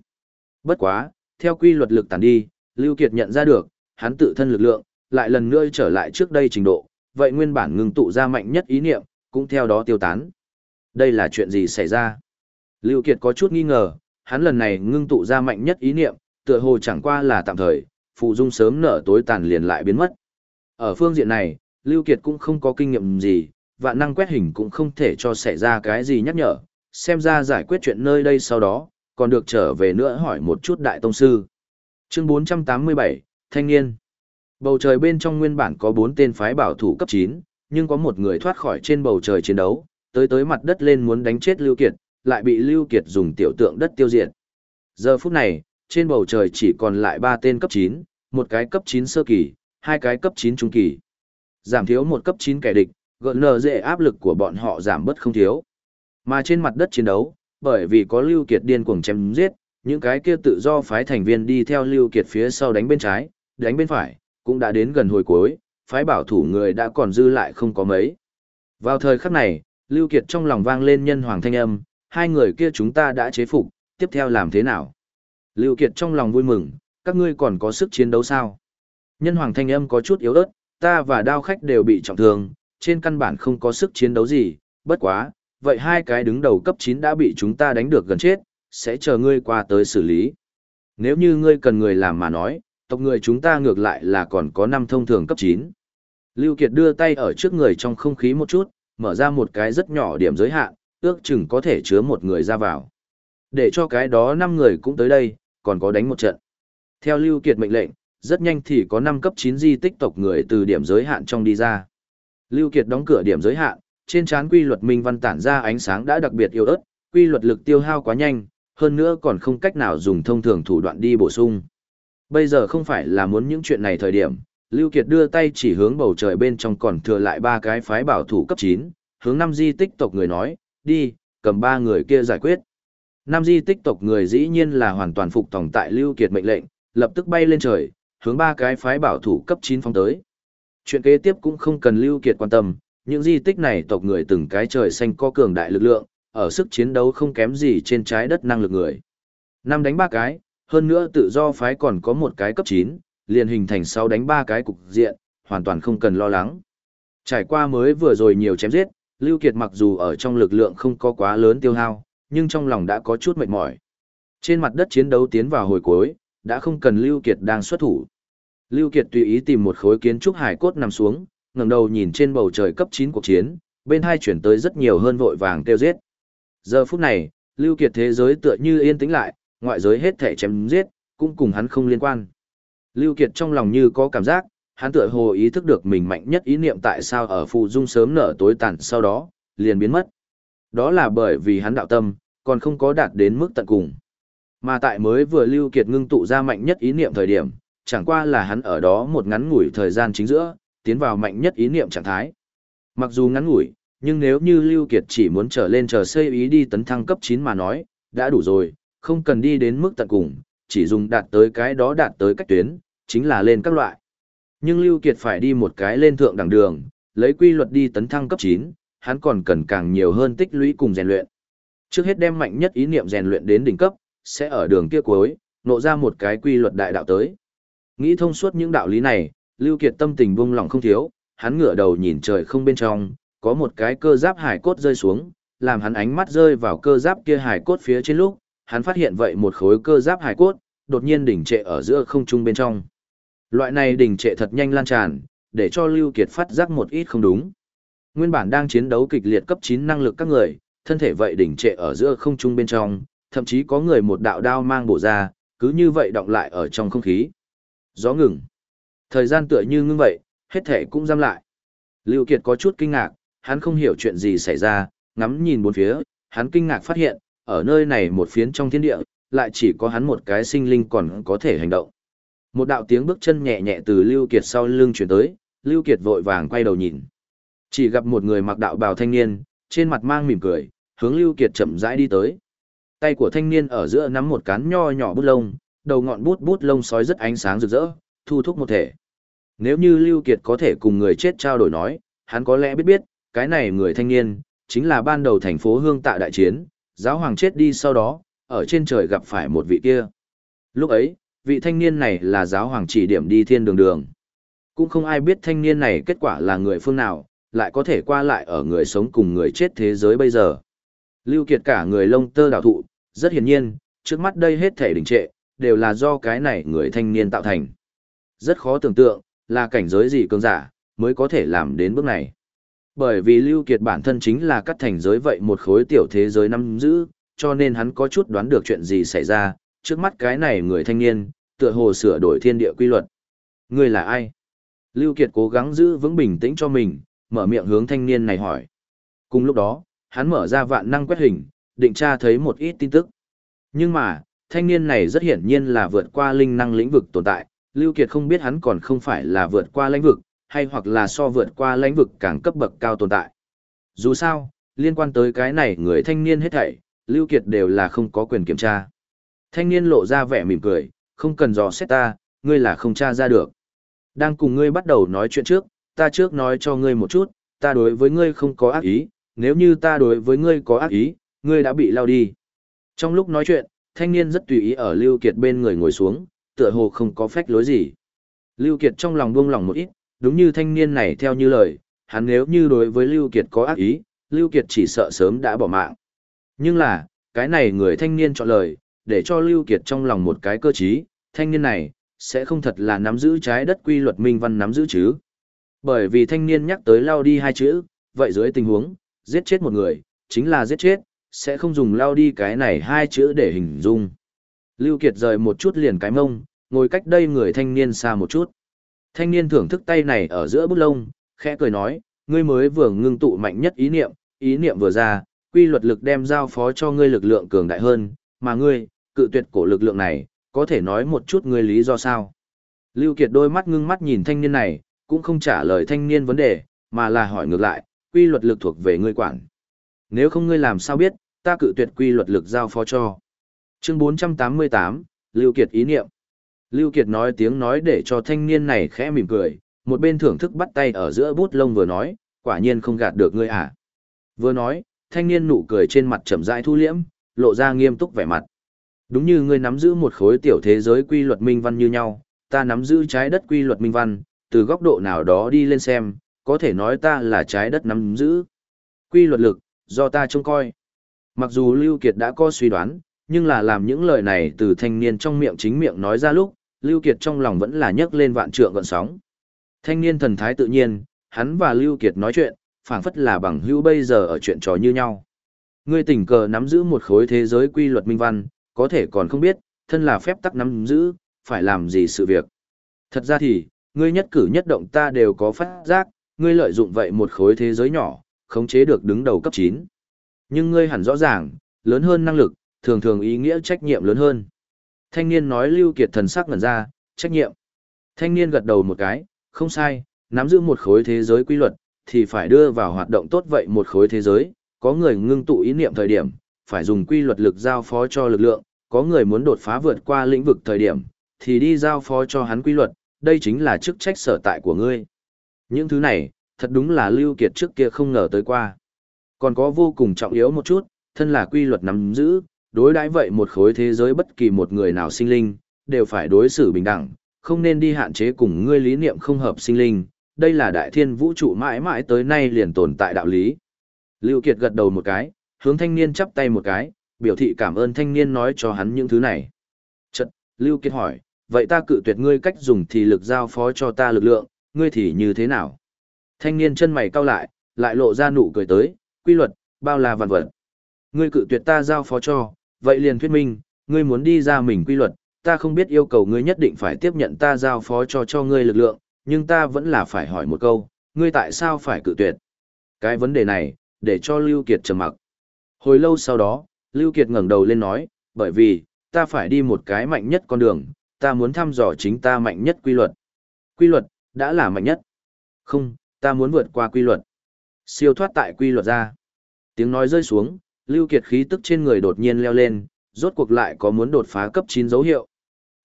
Bất quá, theo quy luật lực tàn đi, Lưu Kiệt nhận ra được, hắn tự thân lực lượng, lại lần nữa trở lại trước đây trình độ, vậy nguyên bản ngừng tụ ra mạnh nhất ý niệm, cũng theo đó tiêu tán. Đây là chuyện gì xảy ra? Lưu Kiệt có chút nghi ngờ, hắn lần này ngưng tụ ra mạnh nhất ý niệm, tựa hồ chẳng qua là tạm thời, phụ dung sớm nở tối tàn liền lại biến mất. Ở phương diện này, Lưu Kiệt cũng không có kinh nghiệm gì, vạn năng quét hình cũng không thể cho xảy ra cái gì nhắc nhở, xem ra giải quyết chuyện nơi đây sau đó, còn được trở về nữa hỏi một chút đại tông sư. Chương 487, Thanh niên. Bầu trời bên trong nguyên bản có 4 tên phái bảo thủ cấp 9, nhưng có một người thoát khỏi trên bầu trời chiến đấu, tới tới mặt đất lên muốn đánh chết Lưu Kiệt, lại bị Lưu Kiệt dùng tiểu tượng đất tiêu diệt. Giờ phút này, trên bầu trời chỉ còn lại 3 tên cấp 9, một cái cấp 9 sơ kỳ, hai cái cấp 9 trung kỳ. Giảm thiếu một cấp 9 kẻ địch, gợn nở dễ áp lực của bọn họ giảm bớt không thiếu. Mà trên mặt đất chiến đấu, bởi vì có Lưu Kiệt điên cuồng chém giết, những cái kia tự do phái thành viên đi theo Lưu Kiệt phía sau đánh bên trái, đánh bên phải, cũng đã đến gần hồi cuối, phái bảo thủ người đã còn dư lại không có mấy. Vào thời khắc này, Lưu Kiệt trong lòng vang lên nhân hoàng thanh âm, hai người kia chúng ta đã chế phục, tiếp theo làm thế nào? Lưu Kiệt trong lòng vui mừng, các ngươi còn có sức chiến đấu sao? Nhân hoàng thanh âm có chút yếu ớt, ta và đao khách đều bị trọng thương, trên căn bản không có sức chiến đấu gì, bất quá, vậy hai cái đứng đầu cấp 9 đã bị chúng ta đánh được gần chết, sẽ chờ ngươi qua tới xử lý. Nếu như ngươi cần người làm mà nói, tộc người chúng ta ngược lại là còn có năm thông thường cấp 9. Lưu Kiệt đưa tay ở trước người trong không khí một chút, mở ra một cái rất nhỏ điểm giới hạn, ước chừng có thể chứa một người ra vào. Để cho cái đó năm người cũng tới đây, còn có đánh một trận. Theo Lưu Kiệt mệnh lệnh, rất nhanh thì có 5 cấp 9 di tích tộc người từ điểm giới hạn trong đi ra. Lưu Kiệt đóng cửa điểm giới hạn, trên trán quy luật minh văn tản ra ánh sáng đã đặc biệt yếu ớt, quy luật lực tiêu hao quá nhanh, hơn nữa còn không cách nào dùng thông thường thủ đoạn đi bổ sung. Bây giờ không phải là muốn những chuyện này thời điểm, Lưu Kiệt đưa tay chỉ hướng bầu trời bên trong còn thừa lại ba cái phái bảo thủ cấp 9, hướng năm di tích tộc người nói, đi, cầm ba người kia giải quyết. nam di tích tộc người dĩ nhiên là hoàn toàn phục tòng tại Lưu Kiệt mệnh lệnh, lập tức bay lên trời, hướng ba cái phái bảo thủ cấp 9 phóng tới. Chuyện kế tiếp cũng không cần Lưu Kiệt quan tâm, những di tích này tộc người từng cái trời xanh có cường đại lực lượng, ở sức chiến đấu không kém gì trên trái đất năng lực người. Năm đánh ba cái, hơn nữa tự do phái còn có một cái cấp 9, liền hình thành sau đánh ba cái cục diện, hoàn toàn không cần lo lắng. Trải qua mới vừa rồi nhiều chém giết, Lưu Kiệt mặc dù ở trong lực lượng không có quá lớn tiêu hao, nhưng trong lòng đã có chút mệt mỏi. Trên mặt đất chiến đấu tiến vào hồi cuối, đã không cần Lưu Kiệt đang xuất thủ. Lưu Kiệt tùy ý tìm một khối kiến trúc hải cốt nằm xuống, ngẩng đầu nhìn trên bầu trời cấp 9 cuộc chiến, bên hai chuyển tới rất nhiều hơn vội vàng tiêu giết. Giờ phút này, Lưu Kiệt thế giới tựa như yên tĩnh lại, ngoại giới hết thể chém giết, cũng cùng hắn không liên quan. Lưu Kiệt trong lòng như có cảm giác, hắn tựa hồ ý thức được mình mạnh nhất ý niệm tại sao ở phù dung sớm nở tối tàn sau đó, liền biến mất. Đó là bởi vì hắn đạo tâm, còn không có đạt đến mức tận cùng. Mà tại mới vừa Lưu Kiệt ngưng tụ ra mạnh nhất ý niệm thời điểm, chẳng qua là hắn ở đó một ngắn ngủi thời gian chính giữa, tiến vào mạnh nhất ý niệm trạng thái. Mặc dù ngắn ngủi, nhưng nếu như Lưu Kiệt chỉ muốn trở lên chờ xây ý đi tấn thăng cấp 9 mà nói, đã đủ rồi, không cần đi đến mức tận cùng, chỉ dùng đạt tới cái đó đạt tới cách tuyến, chính là lên các loại. Nhưng Lưu Kiệt phải đi một cái lên thượng đẳng đường, lấy quy luật đi tấn thăng cấp 9, hắn còn cần càng nhiều hơn tích lũy cùng rèn luyện. Trước hết đem mạnh nhất ý niệm rèn luyện đến đỉnh cấp, sẽ ở đường kia cuối, nộ ra một cái quy luật đại đạo tới. Nghĩ thông suốt những đạo lý này, Lưu Kiệt tâm tình buông lỏng không thiếu, hắn ngửa đầu nhìn trời không bên trong, có một cái cơ giáp hải cốt rơi xuống, làm hắn ánh mắt rơi vào cơ giáp kia hải cốt phía trên lúc, hắn phát hiện vậy một khối cơ giáp hải cốt, đột nhiên đỉnh trệ ở giữa không trung bên trong. Loại này đỉnh trệ thật nhanh lan tràn, để cho Lưu Kiệt phát giác một ít không đúng. Nguyên bản đang chiến đấu kịch liệt cấp 9 năng lực các người, thân thể vậy đỉnh trệ ở giữa không trung bên trong, thậm chí có người một đạo đao mang bổ ra, cứ như vậy động lại ở trong không khí. Gió ngừng. Thời gian tựa như ngưng vậy, hết thể cũng giam lại. Lưu Kiệt có chút kinh ngạc, hắn không hiểu chuyện gì xảy ra, ngắm nhìn bốn phía, hắn kinh ngạc phát hiện, ở nơi này một phiến trong thiên địa, lại chỉ có hắn một cái sinh linh còn có thể hành động. Một đạo tiếng bước chân nhẹ nhẹ từ Lưu Kiệt sau lưng chuyển tới, Lưu Kiệt vội vàng quay đầu nhìn. Chỉ gặp một người mặc đạo bào thanh niên, trên mặt mang mỉm cười, hướng Lưu Kiệt chậm rãi đi tới. Tay của thanh niên ở giữa nắm một cán nho nhỏ bút lông, đầu ngọn bút bút lông sói rất ánh sáng rực rỡ, thu thúc một thể. Nếu như Lưu Kiệt có thể cùng người chết trao đổi nói, hắn có lẽ biết biết, cái này người thanh niên, chính là ban đầu thành phố Hương Tạ đại chiến, giáo hoàng chết đi sau đó, ở trên trời gặp phải một vị kia. Lúc ấy, vị thanh niên này là giáo hoàng chỉ điểm đi thiên đường đường. Cũng không ai biết thanh niên này kết quả là người phương nào, lại có thể qua lại ở người sống cùng người chết thế giới bây giờ. Lưu Kiệt cả người lông tơ đảo thụ, rất hiển nhiên, trước mắt đây hết thể đình trệ, đều là do cái này người thanh niên tạo thành. Rất khó tưởng tượng, là cảnh giới gì cường giả, mới có thể làm đến bước này. Bởi vì Lưu Kiệt bản thân chính là cắt thành giới vậy một khối tiểu thế giới nắm giữ, cho nên hắn có chút đoán được chuyện gì xảy ra, trước mắt cái này người thanh niên, tựa hồ sửa đổi thiên địa quy luật. Người là ai? Lưu Kiệt cố gắng giữ vững bình tĩnh cho mình, mở miệng hướng thanh niên này hỏi. Cùng lúc đó, hắn mở ra vạn năng quét hình, định tra thấy một ít tin tức. Nhưng mà, thanh niên này rất hiển nhiên là vượt qua linh năng lĩnh vực tồn tại, Lưu Kiệt không biết hắn còn không phải là vượt qua lãnh vực, hay hoặc là so vượt qua lãnh vực càng cấp bậc cao tồn tại. Dù sao, liên quan tới cái này người thanh niên hết thảy, Lưu Kiệt đều là không có quyền kiểm tra. Thanh niên lộ ra vẻ mỉm cười, không cần dò xét ta, ngươi là không tra ra được. Đang cùng ngươi bắt đầu nói chuyện trước, ta trước nói cho ngươi một chút, ta đối với ngươi không có ác ý, nếu như ta đối với ngươi có ác ý, ngươi đã bị lao đi. Trong lúc nói chuyện, thanh niên rất tùy ý ở Lưu Kiệt bên người ngồi xuống, tựa hồ không có phách lối gì. Lưu Kiệt trong lòng buông lòng một ít, đúng như thanh niên này theo như lời, hắn nếu như đối với Lưu Kiệt có ác ý, Lưu Kiệt chỉ sợ sớm đã bỏ mạng. Nhưng là, cái này người thanh niên chọn lời, để cho Lưu Kiệt trong lòng một cái cơ trí, thanh niên này, sẽ không thật là nắm giữ trái đất quy luật minh văn nắm giữ chứ. Bởi vì thanh niên nhắc tới lao đi hai chữ, vậy dưới tình huống, giết chết một người, chính là giết chết, sẽ không dùng lao đi cái này hai chữ để hình dung. Lưu Kiệt rời một chút liền cái mông, ngồi cách đây người thanh niên xa một chút. Thanh niên thưởng thức tay này ở giữa bút lông, khẽ cười nói, ngươi mới vừa ngưng tụ mạnh nhất ý niệm, ý niệm vừa ra, quy luật lực đem giao phó cho ngươi lực lượng cường đại hơn, mà ngươi, cự tuyệt cổ lực lượng này, có thể nói một chút ngươi lý do sao. Lưu Kiệt đôi mắt ngưng mắt nhìn thanh niên này, cũng không trả lời thanh niên vấn đề, mà là hỏi ngược lại, quy luật lực thuộc về ngươi quản. Nếu không ngươi làm sao biết, ta cự tuyệt quy luật lực giao phó cho. Chương 488, Lưu Kiệt ý niệm. Lưu Kiệt nói tiếng nói để cho thanh niên này khẽ mỉm cười, một bên thưởng thức bắt tay ở giữa bút lông vừa nói, quả nhiên không gạt được ngươi à. Vừa nói, thanh niên nụ cười trên mặt chậm rãi thu liễm, lộ ra nghiêm túc vẻ mặt. Đúng như ngươi nắm giữ một khối tiểu thế giới quy luật minh văn như nhau, ta nắm giữ trái đất quy luật minh văn, từ góc độ nào đó đi lên xem, có thể nói ta là trái đất nắm giữ. Quy luật lực, do ta trông coi. Mặc dù Lưu Kiệt đã có suy đoán, nhưng là làm những lời này từ thanh niên trong miệng chính miệng nói ra lúc, Lưu Kiệt trong lòng vẫn là nhấc lên vạn trượng gợn sóng. Thanh niên thần thái tự nhiên, hắn và Lưu Kiệt nói chuyện, phảng phất là bằng hữu bây giờ ở chuyện trò như nhau. Ngươi tình cờ nắm giữ một khối thế giới quy luật minh văn, có thể còn không biết, thân là phép tắc nắm giữ, phải làm gì sự việc. Thật ra thì, ngươi nhất cử nhất động ta đều có phát giác, ngươi lợi dụng vậy một khối thế giới nhỏ, khống chế được đứng đầu cấp 9. Nhưng ngươi hẳn rõ ràng, lớn hơn năng lực, thường thường ý nghĩa trách nhiệm lớn hơn. Thanh niên nói Lưu Kiệt thần sắc ngẩn ra, trách nhiệm. Thanh niên gật đầu một cái, không sai, nắm giữ một khối thế giới quy luật, thì phải đưa vào hoạt động tốt vậy một khối thế giới, có người ngưng tụ ý niệm thời điểm, phải dùng quy luật lực giao phó cho lực lượng, có người muốn đột phá vượt qua lĩnh vực thời điểm, thì đi giao phó cho hắn quy luật, đây chính là chức trách sở tại của ngươi. Những thứ này, thật đúng là Lưu Kiệt trước kia không ngờ tới qua. Còn có vô cùng trọng yếu một chút, thân là quy luật nắm giữ, đối đãi vậy một khối thế giới bất kỳ một người nào sinh linh, đều phải đối xử bình đẳng, không nên đi hạn chế cùng ngươi lý niệm không hợp sinh linh, đây là đại thiên vũ trụ mãi mãi tới nay liền tồn tại đạo lý. Lưu Kiệt gật đầu một cái, hướng thanh niên chắp tay một cái, biểu thị cảm ơn thanh niên nói cho hắn những thứ này. Chật, Lưu Kiệt hỏi, vậy ta cự tuyệt ngươi cách dùng thì lực giao phó cho ta lực lượng, ngươi thì như thế nào? Thanh niên chân mày cau lại, lại lộ ra nụ cười tới, quy luật, bao là vạn vật. Ngươi cự tuyệt ta giao phó cho, vậy liền thuyết minh, ngươi muốn đi ra mình quy luật, ta không biết yêu cầu ngươi nhất định phải tiếp nhận ta giao phó cho cho ngươi lực lượng, nhưng ta vẫn là phải hỏi một câu, ngươi tại sao phải cự tuyệt? Cái vấn đề này, để cho Lưu Kiệt trầm mặc. Hồi lâu sau đó, Lưu Kiệt ngẩng đầu lên nói, bởi vì, ta phải đi một cái mạnh nhất con đường, ta muốn thăm dò chính ta mạnh nhất quy luật. Quy luật, đã là mạnh nhất. Không, ta muốn vượt qua quy luật. Siêu thoát tại quy luật ra. Tiếng nói rơi xuống, Lưu Kiệt khí tức trên người đột nhiên leo lên, rốt cuộc lại có muốn đột phá cấp 9 dấu hiệu.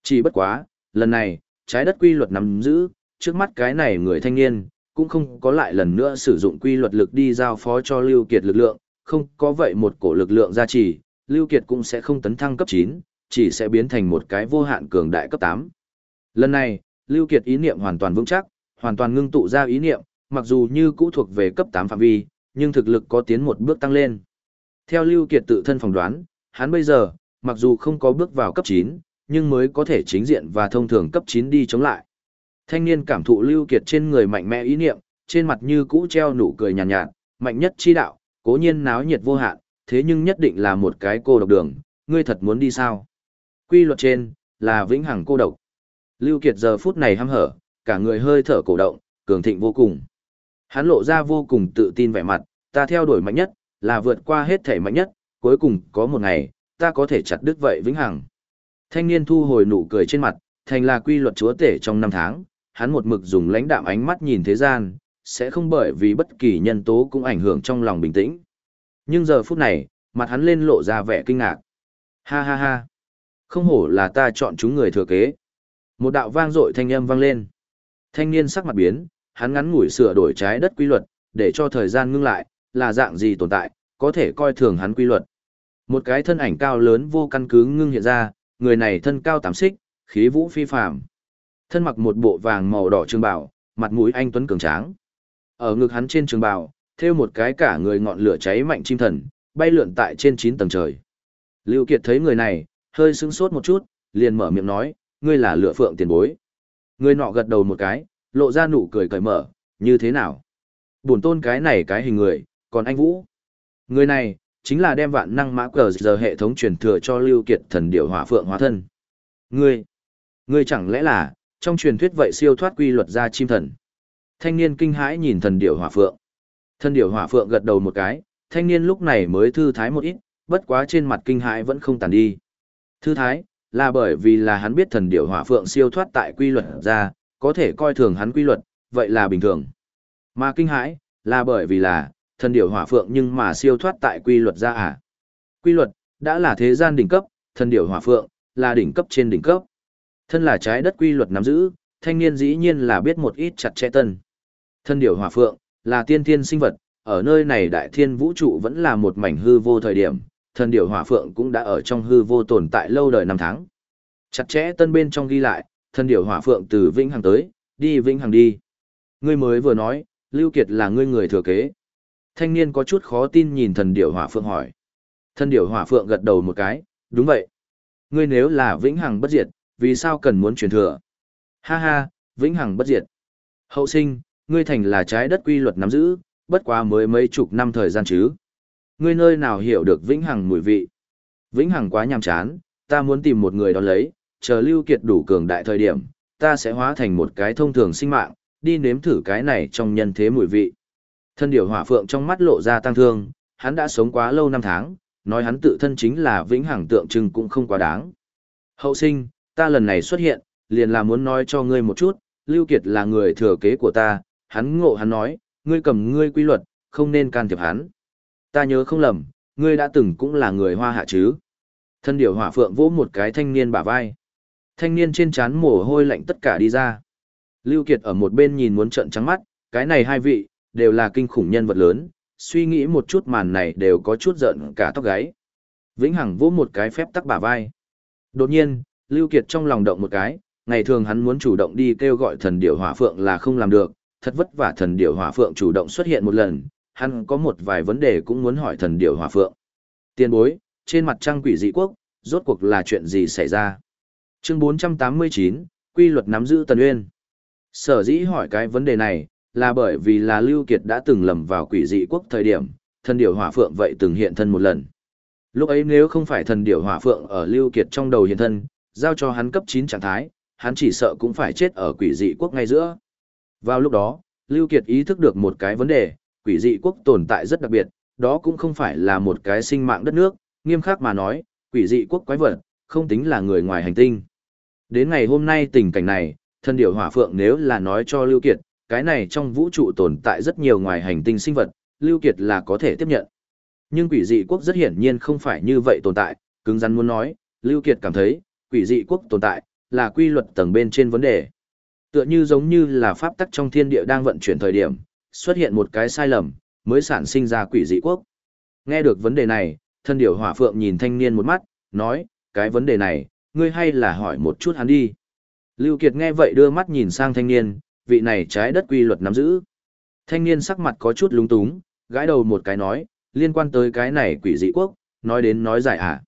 Chỉ bất quá, lần này, trái đất quy luật nắm giữ, trước mắt cái này người thanh niên, cũng không có lại lần nữa sử dụng quy luật lực đi giao phó cho Lưu Kiệt lực lượng, không có vậy một cổ lực lượng gia trì, Lưu Kiệt cũng sẽ không tấn thăng cấp 9, chỉ sẽ biến thành một cái vô hạn cường đại cấp 8. Lần này, Lưu Kiệt ý niệm hoàn toàn vững chắc, hoàn toàn ngưng tụ ra ý niệm, mặc dù như cũ thuộc về cấp 8 phạm vi, nhưng thực lực có tiến một bước tăng lên. Theo Lưu Kiệt tự thân phỏng đoán, hắn bây giờ, mặc dù không có bước vào cấp 9, nhưng mới có thể chính diện và thông thường cấp 9 đi chống lại. Thanh niên cảm thụ Lưu Kiệt trên người mạnh mẽ ý niệm, trên mặt như cũ treo nụ cười nhàn nhạt, nhạt, mạnh nhất chi đạo, cố nhiên náo nhiệt vô hạn, thế nhưng nhất định là một cái cô độc đường, ngươi thật muốn đi sao? Quy luật trên, là vĩnh hằng cô độc. Lưu Kiệt giờ phút này hăm hở, cả người hơi thở cổ động, cường thịnh vô cùng. Hắn lộ ra vô cùng tự tin vẻ mặt, ta theo đuổi mạnh nhất, là vượt qua hết thể mạnh nhất, cuối cùng có một ngày, ta có thể chặt đứt vậy vĩnh hằng. Thanh niên thu hồi nụ cười trên mặt, thành là quy luật chúa tể trong năm tháng, hắn một mực dùng lãnh đạm ánh mắt nhìn thế gian, sẽ không bởi vì bất kỳ nhân tố cũng ảnh hưởng trong lòng bình tĩnh. Nhưng giờ phút này, mặt hắn lên lộ ra vẻ kinh ngạc. Ha ha ha. Không hổ là ta chọn chúng người thừa kế. Một đạo vang dội thanh âm vang lên. Thanh niên sắc mặt biến, hắn ngắn ngủi sửa đổi trái đất quy luật, để cho thời gian ngưng lại, là dạng gì tồn tại, có thể coi thường hắn quy luật. Một cái thân ảnh cao lớn vô căn cứ ngưng hiện ra, người này thân cao tám xích, khí vũ phi phàm. Thân mặc một bộ vàng màu đỏ trường bào, mặt mũi anh tuấn cường tráng. Ở ngực hắn trên trường bào, thêu một cái cả người ngọn lửa cháy mạnh chim thần, bay lượn tại trên chín tầng trời. Lưu Kiệt thấy người này, hơi sững sốt một chút, liền mở miệng nói, ngươi là lửa phượng tiền bối. Người nọ gật đầu một cái, lộ ra nụ cười cởi mở, như thế nào? Bổn tôn cái này cái hình người, còn anh Vũ. Người này, chính là đem vạn năng mã cờ giờ hệ thống truyền thừa cho Lưu Kiệt thần điểu hỏa phượng hóa thân. Ngươi, ngươi chẳng lẽ là, trong truyền thuyết vậy siêu thoát quy luật ra chim thần. Thanh niên kinh hãi nhìn thần điểu hỏa phượng. Thần điểu hỏa phượng gật đầu một cái, thanh niên lúc này mới thư thái một ít, bất quá trên mặt kinh hãi vẫn không tàn đi. Thư thái, là bởi vì là hắn biết thần điểu hỏa phượng siêu thoát tại quy luật ra, có thể coi thường hắn quy luật, vậy là bình thường. Mà kinh hãi, là bởi vì là, thần điểu hỏa phượng nhưng mà siêu thoát tại quy luật ra à. Quy luật, đã là thế gian đỉnh cấp, thần điểu hỏa phượng, là đỉnh cấp trên đỉnh cấp. Thân là trái đất quy luật nắm giữ, thanh niên dĩ nhiên là biết một ít chặt chẽ tân. Thân điểu hỏa phượng, là tiên thiên sinh vật, ở nơi này đại thiên vũ trụ vẫn là một mảnh hư vô thời điểm, thần điểu hỏa phượng cũng đã ở trong hư vô tồn tại lâu đời năm tháng. Chặt chẽ tân bên trong ghi lại, thần điểu hỏa phượng từ vĩnh hằng tới, đi vĩnh hằng đi. Ngươi mới vừa nói, Lưu Kiệt là ngươi người thừa kế. Thanh niên có chút khó tin nhìn thần điểu hỏa phượng hỏi. Thần điểu hỏa phượng gật đầu một cái, đúng vậy. Ngươi nếu là vĩnh hằng bất diệt, vì sao cần muốn truyền thừa? Ha ha, vĩnh hằng bất diệt. Hậu sinh, ngươi thành là trái đất quy luật nắm giữ, bất quá mới mấy chục năm thời gian chứ. Ngươi nơi nào hiểu được vĩnh hằng mùi vị? Vĩnh hằng quá nhàm chán, ta muốn tìm một người đó lấy, chờ lưu kiệt đủ cường đại thời điểm, ta sẽ hóa thành một cái thông thường sinh mạng, đi nếm thử cái này trong nhân thế mùi vị. Thân điểu hỏa phượng trong mắt lộ ra tăng thương, hắn đã sống quá lâu năm tháng, nói hắn tự thân chính là vĩnh hằng tượng trưng cũng không quá đáng. Hậu sinh, ta lần này xuất hiện, liền là muốn nói cho ngươi một chút, Lưu Kiệt là người thừa kế của ta, hắn ngộ hắn nói, ngươi cầm ngươi quy luật, không nên can thiệp hắn. Ta nhớ không lầm, ngươi đã từng cũng là người hoa hạ chứ. Thân điểu hỏa phượng vỗ một cái thanh niên bả vai. Thanh niên trên chán mồ hôi lạnh tất cả đi ra. Lưu Kiệt ở một bên nhìn muốn trợn trắng mắt, cái này hai vị, đều là kinh khủng nhân vật lớn, suy nghĩ một chút màn này đều có chút giận cả tóc gáy. Vĩnh Hằng vỗ một cái phép tắc bả vai. Đột nhiên, Lưu Kiệt trong lòng động một cái, ngày thường hắn muốn chủ động đi kêu gọi thần điểu hỏa phượng là không làm được, thật vất vả thần điểu hỏa phượng chủ động xuất hiện một lần, hắn có một vài vấn đề cũng muốn hỏi thần điểu hỏa phượng. Tiền bối, trên mặt trăng quỷ dị quốc, rốt cuộc là chuyện gì xảy ra? Chương 489, quy luật nắm giữ Tần Uyên. Sở dĩ hỏi cái vấn đề này, là bởi vì là Lưu Kiệt đã từng lầm vào quỷ dị quốc thời điểm, thần điểu hỏa phượng vậy từng hiện thân một lần. Lúc ấy nếu không phải thần điểu hỏa phượng ở Lưu Kiệt trong đầu hiện thân, giao cho hắn cấp 9 trạng thái, hắn chỉ sợ cũng phải chết ở quỷ dị quốc ngay giữa. Vào lúc đó, Lưu Kiệt ý thức được một cái vấn đề, quỷ dị quốc tồn tại rất đặc biệt, đó cũng không phải là một cái sinh mạng đất nước, nghiêm khắc mà nói, quỷ dị quốc quái vật, không tính là người ngoài hành tinh. Đến ngày hôm nay tình cảnh này, thân điểu hỏa phượng nếu là nói cho Lưu Kiệt, cái này trong vũ trụ tồn tại rất nhiều ngoài hành tinh sinh vật, Lưu Kiệt là có thể tiếp nhận. Nhưng quỷ dị quốc rất hiển nhiên không phải như vậy tồn tại, cứng rắn muốn nói, Lưu Kiệt cảm thấy, quỷ dị quốc tồn tại, là quy luật tầng bên trên vấn đề. Tựa như giống như là pháp tắc trong thiên địa đang vận chuyển thời điểm, xuất hiện một cái sai lầm, mới sản sinh ra quỷ dị quốc. Nghe được vấn đề này, thân điểu hỏa phượng nhìn thanh niên một mắt, nói, cái vấn đề này, ngươi hay là hỏi một chút hắn đi. Lưu Kiệt nghe vậy đưa mắt nhìn sang thanh niên, vị này trái đất quy luật nắm giữ. Thanh niên sắc mặt có chút lúng túng, gãi đầu một cái nói, liên quan tới cái này quỷ dị quốc, nói đến nói dài à.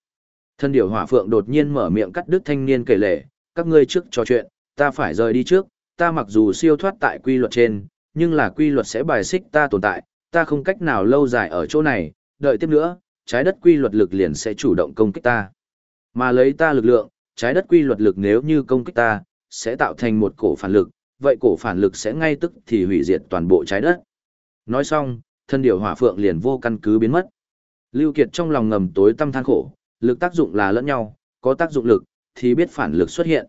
Thân điểu hỏa phượng đột nhiên mở miệng cắt đứt thanh niên kể lể, các ngươi trước trò chuyện, ta phải rời đi trước, ta mặc dù siêu thoát tại quy luật trên, nhưng là quy luật sẽ bài xích ta tồn tại, ta không cách nào lâu dài ở chỗ này, đợi tiếp nữa, trái đất quy luật lực liền sẽ chủ động công kích ta. Mà lấy ta lực lượng, trái đất quy luật lực nếu như công kích ta, sẽ tạo thành một cổ phản lực, vậy cổ phản lực sẽ ngay tức thì hủy diệt toàn bộ trái đất. Nói xong, thân điểu hỏa phượng liền vô căn cứ biến mất. Lưu Kiệt trong lòng ngầm tối tâm than khổ, lực tác dụng là lẫn nhau, có tác dụng lực, thì biết phản lực xuất hiện.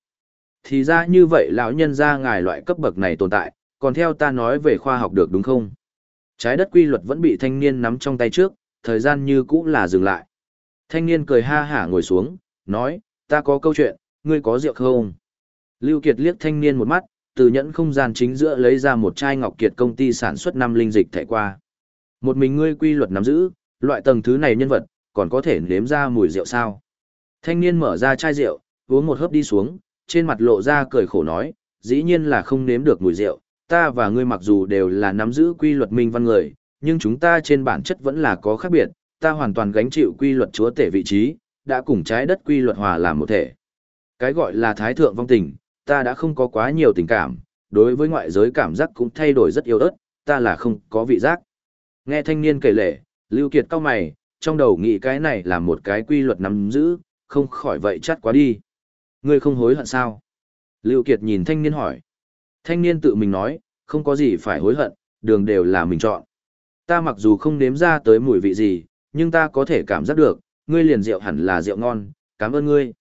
Thì ra như vậy lão nhân ra ngài loại cấp bậc này tồn tại, còn theo ta nói về khoa học được đúng không? Trái đất quy luật vẫn bị thanh niên nắm trong tay trước, thời gian như cũ là dừng lại. Thanh niên cười ha hả ngồi xuống, nói, ta có câu chuyện, ngươi có rượu không? Lưu Kiệt liếc thanh niên một mắt, từ nhẫn không gian chính giữa lấy ra một chai ngọc kiệt công ty sản xuất năm linh dịch thẻ qua. Một mình ngươi quy luật nắm giữ, loại tầng thứ này nhân vật, còn có thể nếm ra mùi rượu sao? Thanh niên mở ra chai rượu, uống một hớp đi xuống, trên mặt lộ ra cười khổ nói, dĩ nhiên là không nếm được mùi rượu, ta và ngươi mặc dù đều là nắm giữ quy luật minh văn người, nhưng chúng ta trên bản chất vẫn là có khác biệt, ta hoàn toàn gánh chịu quy luật chúa tể vị trí, đã cùng trái đất quy luật hòa làm một thể. Cái gọi là thái thượng vong tình, ta đã không có quá nhiều tình cảm, đối với ngoại giới cảm giác cũng thay đổi rất yếu ớt, ta là không có vị giác. Nghe thanh niên kể lể, Lưu Kiệt cao mày, trong đầu nghĩ cái này là một cái quy luật nắm giữ, không khỏi vậy chắt quá đi. Ngươi không hối hận sao? Lưu Kiệt nhìn thanh niên hỏi. Thanh niên tự mình nói, không có gì phải hối hận, đường đều là mình chọn. Ta mặc dù không nếm ra tới mùi vị gì, nhưng ta có thể cảm giác được, ngươi liền rượu hẳn là rượu ngon, cảm ơn ngươi.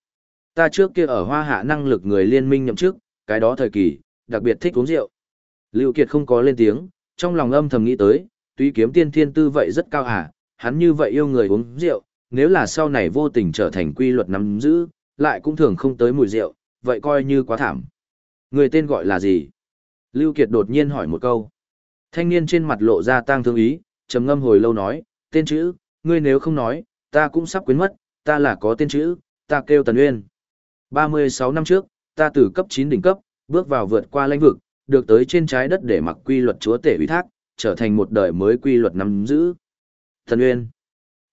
Ta trước kia ở hoa hạ năng lực người liên minh nhậm chức, cái đó thời kỳ, đặc biệt thích uống rượu. Lưu Kiệt không có lên tiếng, trong lòng âm thầm nghĩ tới, tuy kiếm tiên thiên tư vậy rất cao à, hắn như vậy yêu người uống rượu, nếu là sau này vô tình trở thành quy luật nắm giữ, lại cũng thường không tới mùi rượu, vậy coi như quá thảm. Người tên gọi là gì? Lưu Kiệt đột nhiên hỏi một câu. Thanh niên trên mặt lộ ra tang thương ý, trầm ngâm hồi lâu nói, tên chữ, ngươi nếu không nói, ta cũng sắp quên mất, ta là có tên chữ, ta kêu Tần Uyên. 36 năm trước, ta từ cấp 9 đỉnh cấp, bước vào vượt qua lãnh vực, được tới trên trái đất để mặc quy luật chúa tể ủy thác, trở thành một đời mới quy luật nắm giữ thần Uyên.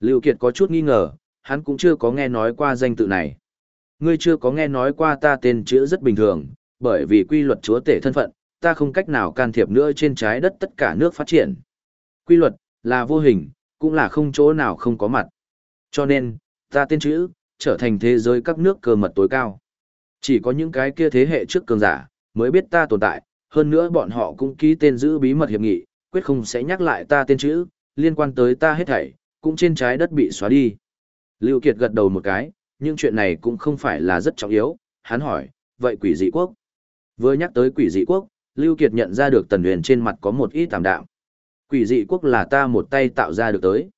Lưu Kiệt có chút nghi ngờ, hắn cũng chưa có nghe nói qua danh tự này. Ngươi chưa có nghe nói qua ta tên chữ rất bình thường, bởi vì quy luật chúa tể thân phận, ta không cách nào can thiệp nữa trên trái đất tất cả nước phát triển. Quy luật, là vô hình, cũng là không chỗ nào không có mặt. Cho nên, ta tên chữ, trở thành thế giới các nước cơ mật tối cao. Chỉ có những cái kia thế hệ trước cường giả, mới biết ta tồn tại, hơn nữa bọn họ cũng ký tên giữ bí mật hiệp nghị, quyết không sẽ nhắc lại ta tên chữ, liên quan tới ta hết thảy, cũng trên trái đất bị xóa đi. Lưu Kiệt gật đầu một cái, nhưng chuyện này cũng không phải là rất trọng yếu, hắn hỏi, vậy quỷ dị quốc? Vừa nhắc tới quỷ dị quốc, Lưu Kiệt nhận ra được Tần Uyên trên mặt có một ít tạm đạm. Quỷ dị quốc là ta một tay tạo ra được tới.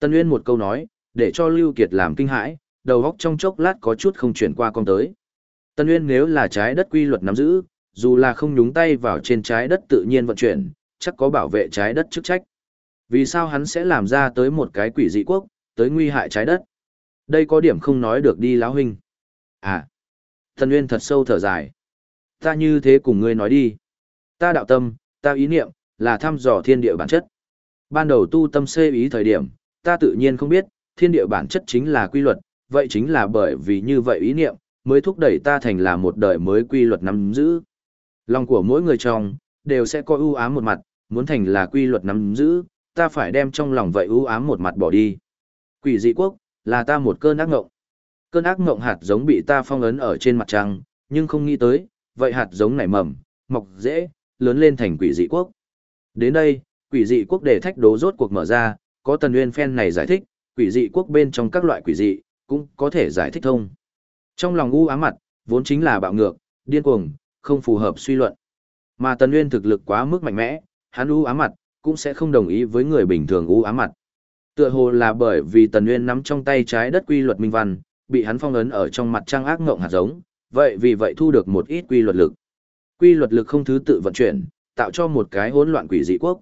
Tần Uyên một câu nói, để cho Lưu Kiệt làm kinh hãi, đầu óc trong chốc lát có chút không chuyển qua con tới. Tần Uyên nếu là trái đất quy luật nắm giữ, dù là không nhúng tay vào trên trái đất tự nhiên vận chuyển, chắc có bảo vệ trái đất chức trách. Vì sao hắn sẽ làm ra tới một cái quỷ dị quốc, tới nguy hại trái đất? Đây có điểm không nói được đi lão huynh. À, thần nguyên thật sâu thở dài. Ta như thế cùng ngươi nói đi. Ta đạo tâm, ta ý niệm, là thăm dò thiên địa bản chất. Ban đầu tu tâm xê ý thời điểm, ta tự nhiên không biết, thiên địa bản chất chính là quy luật, vậy chính là bởi vì như vậy ý niệm, mới thúc đẩy ta thành là một đời mới quy luật nắm giữ. Lòng của mỗi người trong, đều sẽ có ưu ám một mặt, muốn thành là quy luật nắm giữ, ta phải đem trong lòng vậy ưu ám một mặt bỏ đi. Quỷ dị quốc, là ta một cơn ác ngộng. Cơn ác ngộng hạt giống bị ta phong ấn ở trên mặt trăng, nhưng không nghĩ tới, vậy hạt giống nảy mầm, mọc dễ, lớn lên thành quỷ dị quốc. Đến đây, quỷ dị quốc để thách đố rốt cuộc mở ra, có tần nguyên phen này giải thích, quỷ dị quốc bên trong các loại quỷ dị, cũng có thể giải thích thông. Trong lòng u ám mặt, vốn chính là bạo ngược, điên cuồng, không phù hợp suy luận. Mà tần nguyên thực lực quá mức mạnh mẽ, hắn u ám mặt, cũng sẽ không đồng ý với người bình thường u ám mặt. Tựa hồ là bởi vì tần nguyên nắm trong tay trái đất quy luật minh văn, bị hắn phong ấn ở trong mặt trăng ác ngộng hạt giống, vậy vì vậy thu được một ít quy luật lực. Quy luật lực không thứ tự vận chuyển, tạo cho một cái hỗn loạn quỷ dị quốc.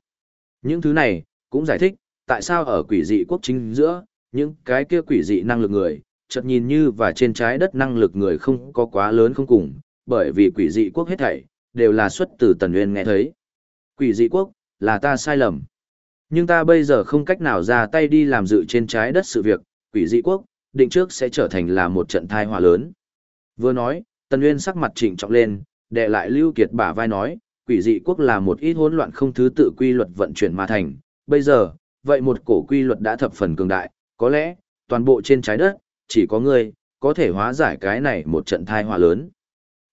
Những thứ này, cũng giải thích, tại sao ở quỷ dị quốc chính giữa, những cái kia quỷ dị năng lực người, chợt nhìn như và trên trái đất năng lực người không có quá lớn không cùng, bởi vì quỷ dị quốc hết thảy, đều là xuất từ Tần Nguyên nghe thấy. Quỷ dị quốc, là ta sai lầm. Nhưng ta bây giờ không cách nào ra tay đi làm dự trên trái đất sự việc, quỷ dị quốc, định trước sẽ trở thành là một trận thai họa lớn. Vừa nói, Tần Nguyên sắc mặt trịnh trọng lên, đệ lại Lưu Kiệt bả vai nói, quỷ dị quốc là một ít hỗn loạn không thứ tự quy luật vận chuyển mà thành, bây giờ, vậy một cổ quy luật đã thập phần cường đại, có lẽ, toàn bộ trên trái đất, chỉ có ngươi, có thể hóa giải cái này một trận thai họa lớn.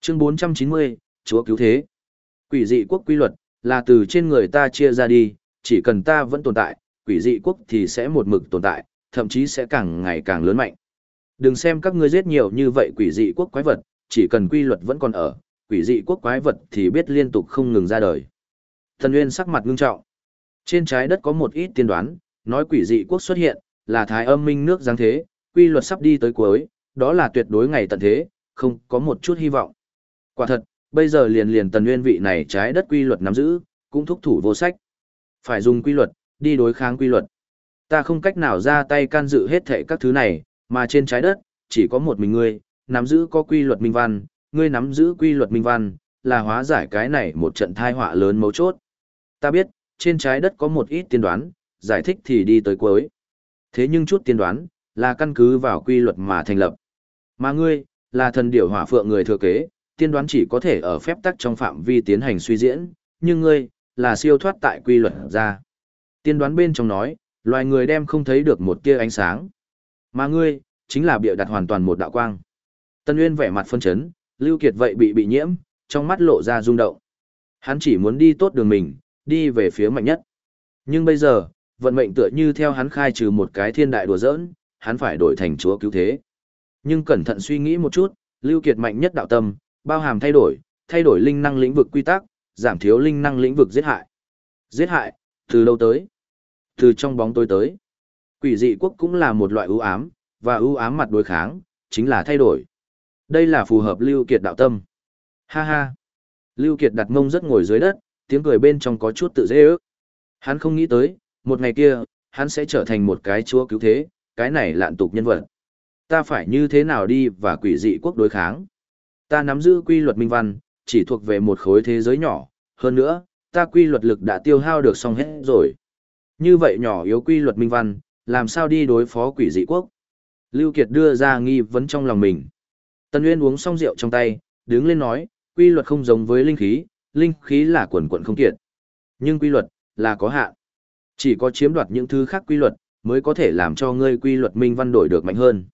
Chương 490, Chúa cứu thế. Quỷ dị quốc quy luật, là từ trên người ta chia ra đi, chỉ cần ta vẫn tồn tại, quỷ dị quốc thì sẽ một mực tồn tại, thậm chí sẽ càng ngày càng lớn mạnh. Đừng xem các ngươi giết nhiều như vậy quỷ dị quốc quái vật, chỉ cần quy luật vẫn còn ở, quỷ dị quốc quái vật thì biết liên tục không ngừng ra đời. Thần Nguyên sắc mặt ngưng trọng. Trên trái đất có một ít tiên đoán, nói quỷ dị quốc xuất hiện, là thái âm minh nước giáng thế, quy luật sắp đi tới cuối, đó là tuyệt đối ngày tận thế, không có một chút hy vọng. Quả thật, bây giờ liền liền tần nguyên vị này trái đất quy luật nắm giữ, cũng thúc thủ vô sách. Phải dùng quy luật, đi đối kháng quy luật. Ta không cách nào ra tay can dự hết thệ các thứ này, mà trên trái đất, chỉ có một mình ngươi, nắm giữ có quy luật minh văn, ngươi nắm giữ quy luật minh văn, là hóa giải cái này một trận thai họa lớn mấu chốt. Ta biết, trên trái đất có một ít tiên đoán, giải thích thì đi tới cuối. Thế nhưng chút tiên đoán, là căn cứ vào quy luật mà thành lập. Mà ngươi, là thần điểu hỏa phượng người thừa kế, tiên đoán chỉ có thể ở phép tắc trong phạm vi tiến hành suy diễn, nhưng ngươi, là siêu thoát tại quy luật ra. Tiên đoán bên trong nói, loài người đem không thấy được một tia ánh sáng. Mà ngươi, chính là bịa đặt hoàn toàn một đạo quang. Tân Nguyên vẻ mặt phân chấn, Lưu Kiệt vậy bị bị nhiễm, trong mắt lộ ra rung động. Hắn chỉ muốn đi tốt đường mình, đi về phía mạnh nhất. Nhưng bây giờ, vận mệnh tựa như theo hắn khai trừ một cái thiên đại đùa giỡn, hắn phải đổi thành chúa cứu thế. Nhưng cẩn thận suy nghĩ một chút, Lưu Kiệt mạnh nhất đạo tâm, bao hàm thay đổi, thay đổi linh năng lĩnh vực quy tắc, giảm thiếu linh năng lĩnh vực giết hại. Giết hại, từ lâu tới? Từ trong bóng tối tới. Quỷ dị quốc cũng là một loại ưu ám, và ưu ám mặt đối kháng, chính là thay đổi. Đây là phù hợp Lưu Kiệt đạo tâm. Ha ha. Lưu Kiệt đặt mông rất ngồi dưới đất, tiếng cười bên trong có chút tự dễ ước. Hắn không nghĩ tới, một ngày kia, hắn sẽ trở thành một cái chúa cứu thế, cái này lạn tục nhân vật. Ta phải như thế nào đi và quỷ dị quốc đối kháng? Ta nắm giữ quy luật minh văn, chỉ thuộc về một khối thế giới nhỏ, hơn nữa, ta quy luật lực đã tiêu hao được xong hết rồi. Như vậy nhỏ yếu quy luật minh văn, làm sao đi đối phó quỷ dị quốc? Lưu Kiệt đưa ra nghi vấn trong lòng mình. Tân Uyên uống xong rượu trong tay, đứng lên nói, quy luật không giống với linh khí, linh khí là quần quần không kiệt. Nhưng quy luật, là có hạn. Chỉ có chiếm đoạt những thứ khác quy luật, mới có thể làm cho ngươi quy luật minh văn đổi được mạnh hơn.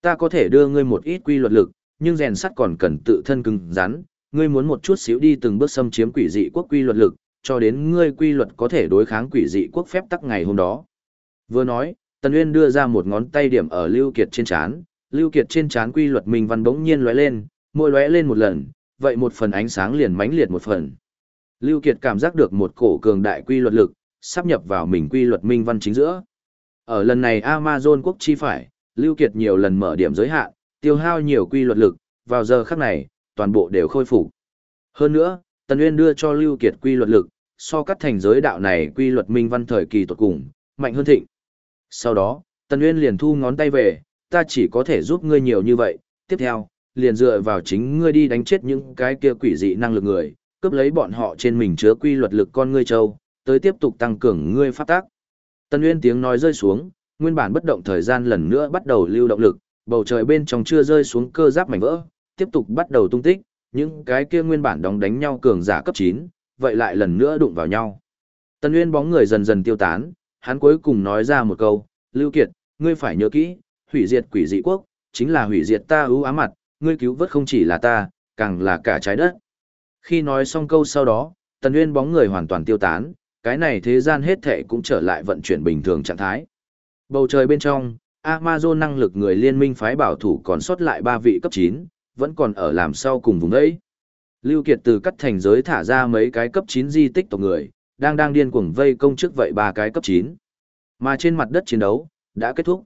Ta có thể đưa ngươi một ít quy luật lực, nhưng rèn sắt còn cần tự thân cứng rắn, ngươi muốn một chút xíu đi từng bước xâm chiếm quỷ dị quốc quy luật lực, cho đến ngươi quy luật có thể đối kháng quỷ dị quốc phép tắc ngày hôm đó. Vừa nói, Tần Uyên đưa ra một ngón tay điểm ở Lưu Kiệt trên chán, Lưu Kiệt trên chán quy luật minh văn bỗng nhiên lóe lên, môi lóe lên một lần, vậy một phần ánh sáng liền mãnh liệt một phần. Lưu Kiệt cảm giác được một cổ cường đại quy luật lực, sắp nhập vào mình quy luật minh văn chính giữa. Ở lần này Amazon quốc chi phải, Lưu Kiệt nhiều lần mở điểm giới hạn, tiêu hao nhiều quy luật lực, vào giờ khắc này, toàn bộ đều khôi phục. Hơn nữa, Tần Uyên đưa cho Lưu Kiệt quy luật lực, so cắt thành giới đạo này quy luật minh văn thời kỳ tột cùng, mạnh hơn thịnh. Sau đó, Tần Uyên liền thu ngón tay về, ta chỉ có thể giúp ngươi nhiều như vậy, tiếp theo, liền dựa vào chính ngươi đi đánh chết những cái kia quỷ dị năng lực người, cướp lấy bọn họ trên mình chứa quy luật lực con ngươi châu, tới tiếp tục tăng cường ngươi phát tác. Tần Uyên tiếng nói rơi xuống, Nguyên bản bất động thời gian lần nữa bắt đầu lưu động lực, bầu trời bên trong chưa rơi xuống cơ giáp mảnh vỡ, tiếp tục bắt đầu tung tích, những cái kia nguyên bản đóng đánh nhau cường giả cấp 9, vậy lại lần nữa đụng vào nhau. Tần Nguyên bóng người dần dần tiêu tán, hắn cuối cùng nói ra một câu, Lưu Kiệt, ngươi phải nhớ kỹ, hủy diệt quỷ dị quốc, chính là hủy diệt ta ưu ám mặt, ngươi cứu vớt không chỉ là ta, càng là cả trái đất. Khi nói xong câu sau đó, Tần Nguyên bóng người hoàn toàn tiêu tán, cái này thế gian hết thảy cũng trở lại vận chuyển bình thường trạng thái. Bầu trời bên trong, Amazon năng lực người liên minh phái bảo thủ còn sót lại 3 vị cấp 9, vẫn còn ở làm sau cùng vùng ấy. Lưu Kiệt từ cắt thành giới thả ra mấy cái cấp 9 di tích tộc người, đang đang điên cuồng vây công trước vậy ba cái cấp 9. Mà trên mặt đất chiến đấu, đã kết thúc.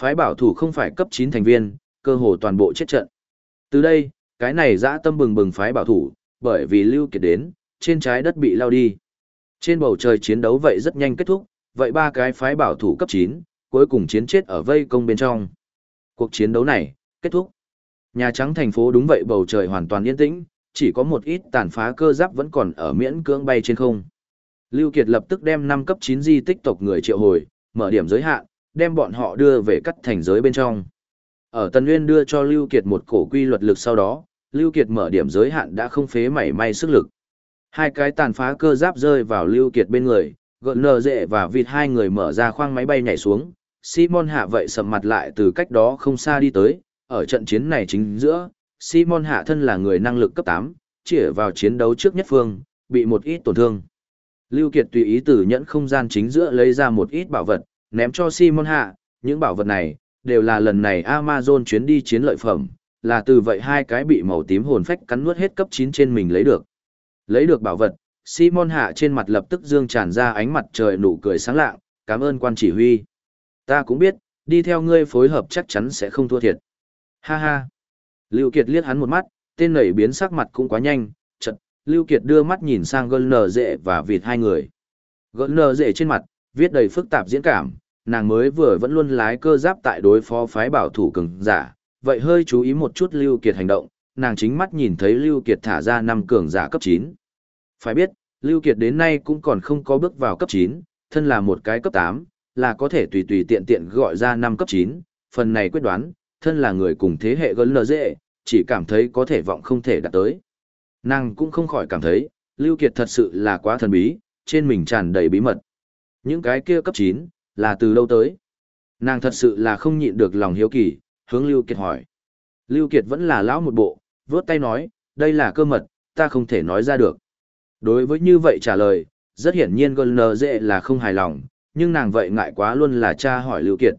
Phái bảo thủ không phải cấp 9 thành viên, cơ hồ toàn bộ chết trận. Từ đây, cái này dã tâm bừng bừng phái bảo thủ, bởi vì Lưu Kiệt đến, trên trái đất bị lao đi. Trên bầu trời chiến đấu vậy rất nhanh kết thúc, vậy ba cái phái bảo thủ cấp 9, cuối cùng chiến chết ở vây công bên trong. Cuộc chiến đấu này, kết thúc. Nhà Trắng thành phố đúng vậy bầu trời hoàn toàn yên tĩnh, chỉ có một ít tàn phá cơ giáp vẫn còn ở miễn cưỡng bay trên không. Lưu Kiệt lập tức đem 5 cấp 9 di tích tộc người triệu hồi, mở điểm giới hạn, đem bọn họ đưa về cắt thành giới bên trong. Ở Tần Nguyên đưa cho Lưu Kiệt một cổ quy luật lực sau đó, Lưu Kiệt mở điểm giới hạn đã không phế mảy may sức lực. Hai cái tàn phá cơ giáp rơi vào Lưu Kiệt bên người, gợn nờ dệ và vịt hai người mở ra khoang máy bay nhảy xuống. Simon hạ vậy sầm mặt lại từ cách đó không xa đi tới, ở trận chiến này chính giữa, Simon hạ thân là người năng lực cấp 8, chỉ vào chiến đấu trước nhất phương, bị một ít tổn thương. Lưu Kiệt tùy ý từ nhẫn không gian chính giữa lấy ra một ít bảo vật, ném cho Simon hạ, những bảo vật này, đều là lần này Amazon chuyến đi chiến lợi phẩm, là từ vậy hai cái bị màu tím hồn phách cắn nuốt hết cấp 9 trên mình lấy được. Lấy được bảo vật, Simon hạ trên mặt lập tức dương tràn ra ánh mặt trời nụ cười sáng lạng, cảm ơn quan chỉ huy. Ta cũng biết, đi theo ngươi phối hợp chắc chắn sẽ không thua thiệt. Ha ha. Lưu Kiệt liếc hắn một mắt, tên nảy biến sắc mặt cũng quá nhanh, chật, Lưu Kiệt đưa mắt nhìn sang Gân Nở Dệ và Vịt hai người. Gân Nở Dệ trên mặt, viết đầy phức tạp diễn cảm, nàng mới vừa vẫn luôn lái cơ giáp tại đối phó phái bảo thủ cường giả, vậy hơi chú ý một chút Lưu Kiệt hành động, nàng chính mắt nhìn thấy Lưu Kiệt thả ra năm cường giả cấp 9. Phải biết, Lưu Kiệt đến nay cũng còn không có bước vào cấp 9, thân là một cái cấp 8, là có thể tùy tùy tiện tiện gọi ra năm cấp 9, phần này quyết đoán, thân là người cùng thế hệ gần lờ dễ, chỉ cảm thấy có thể vọng không thể đạt tới. Nàng cũng không khỏi cảm thấy, Lưu Kiệt thật sự là quá thần bí, trên mình tràn đầy bí mật. Những cái kia cấp 9, là từ lâu tới. Nàng thật sự là không nhịn được lòng hiếu kỳ, hướng Lưu Kiệt hỏi. Lưu Kiệt vẫn là lão một bộ, vướt tay nói, đây là cơ mật, ta không thể nói ra được. Đối với như vậy trả lời, rất hiển nhiên Gunner dễ là không hài lòng, nhưng nàng vậy ngại quá luôn là cha hỏi Lưu Kiệt.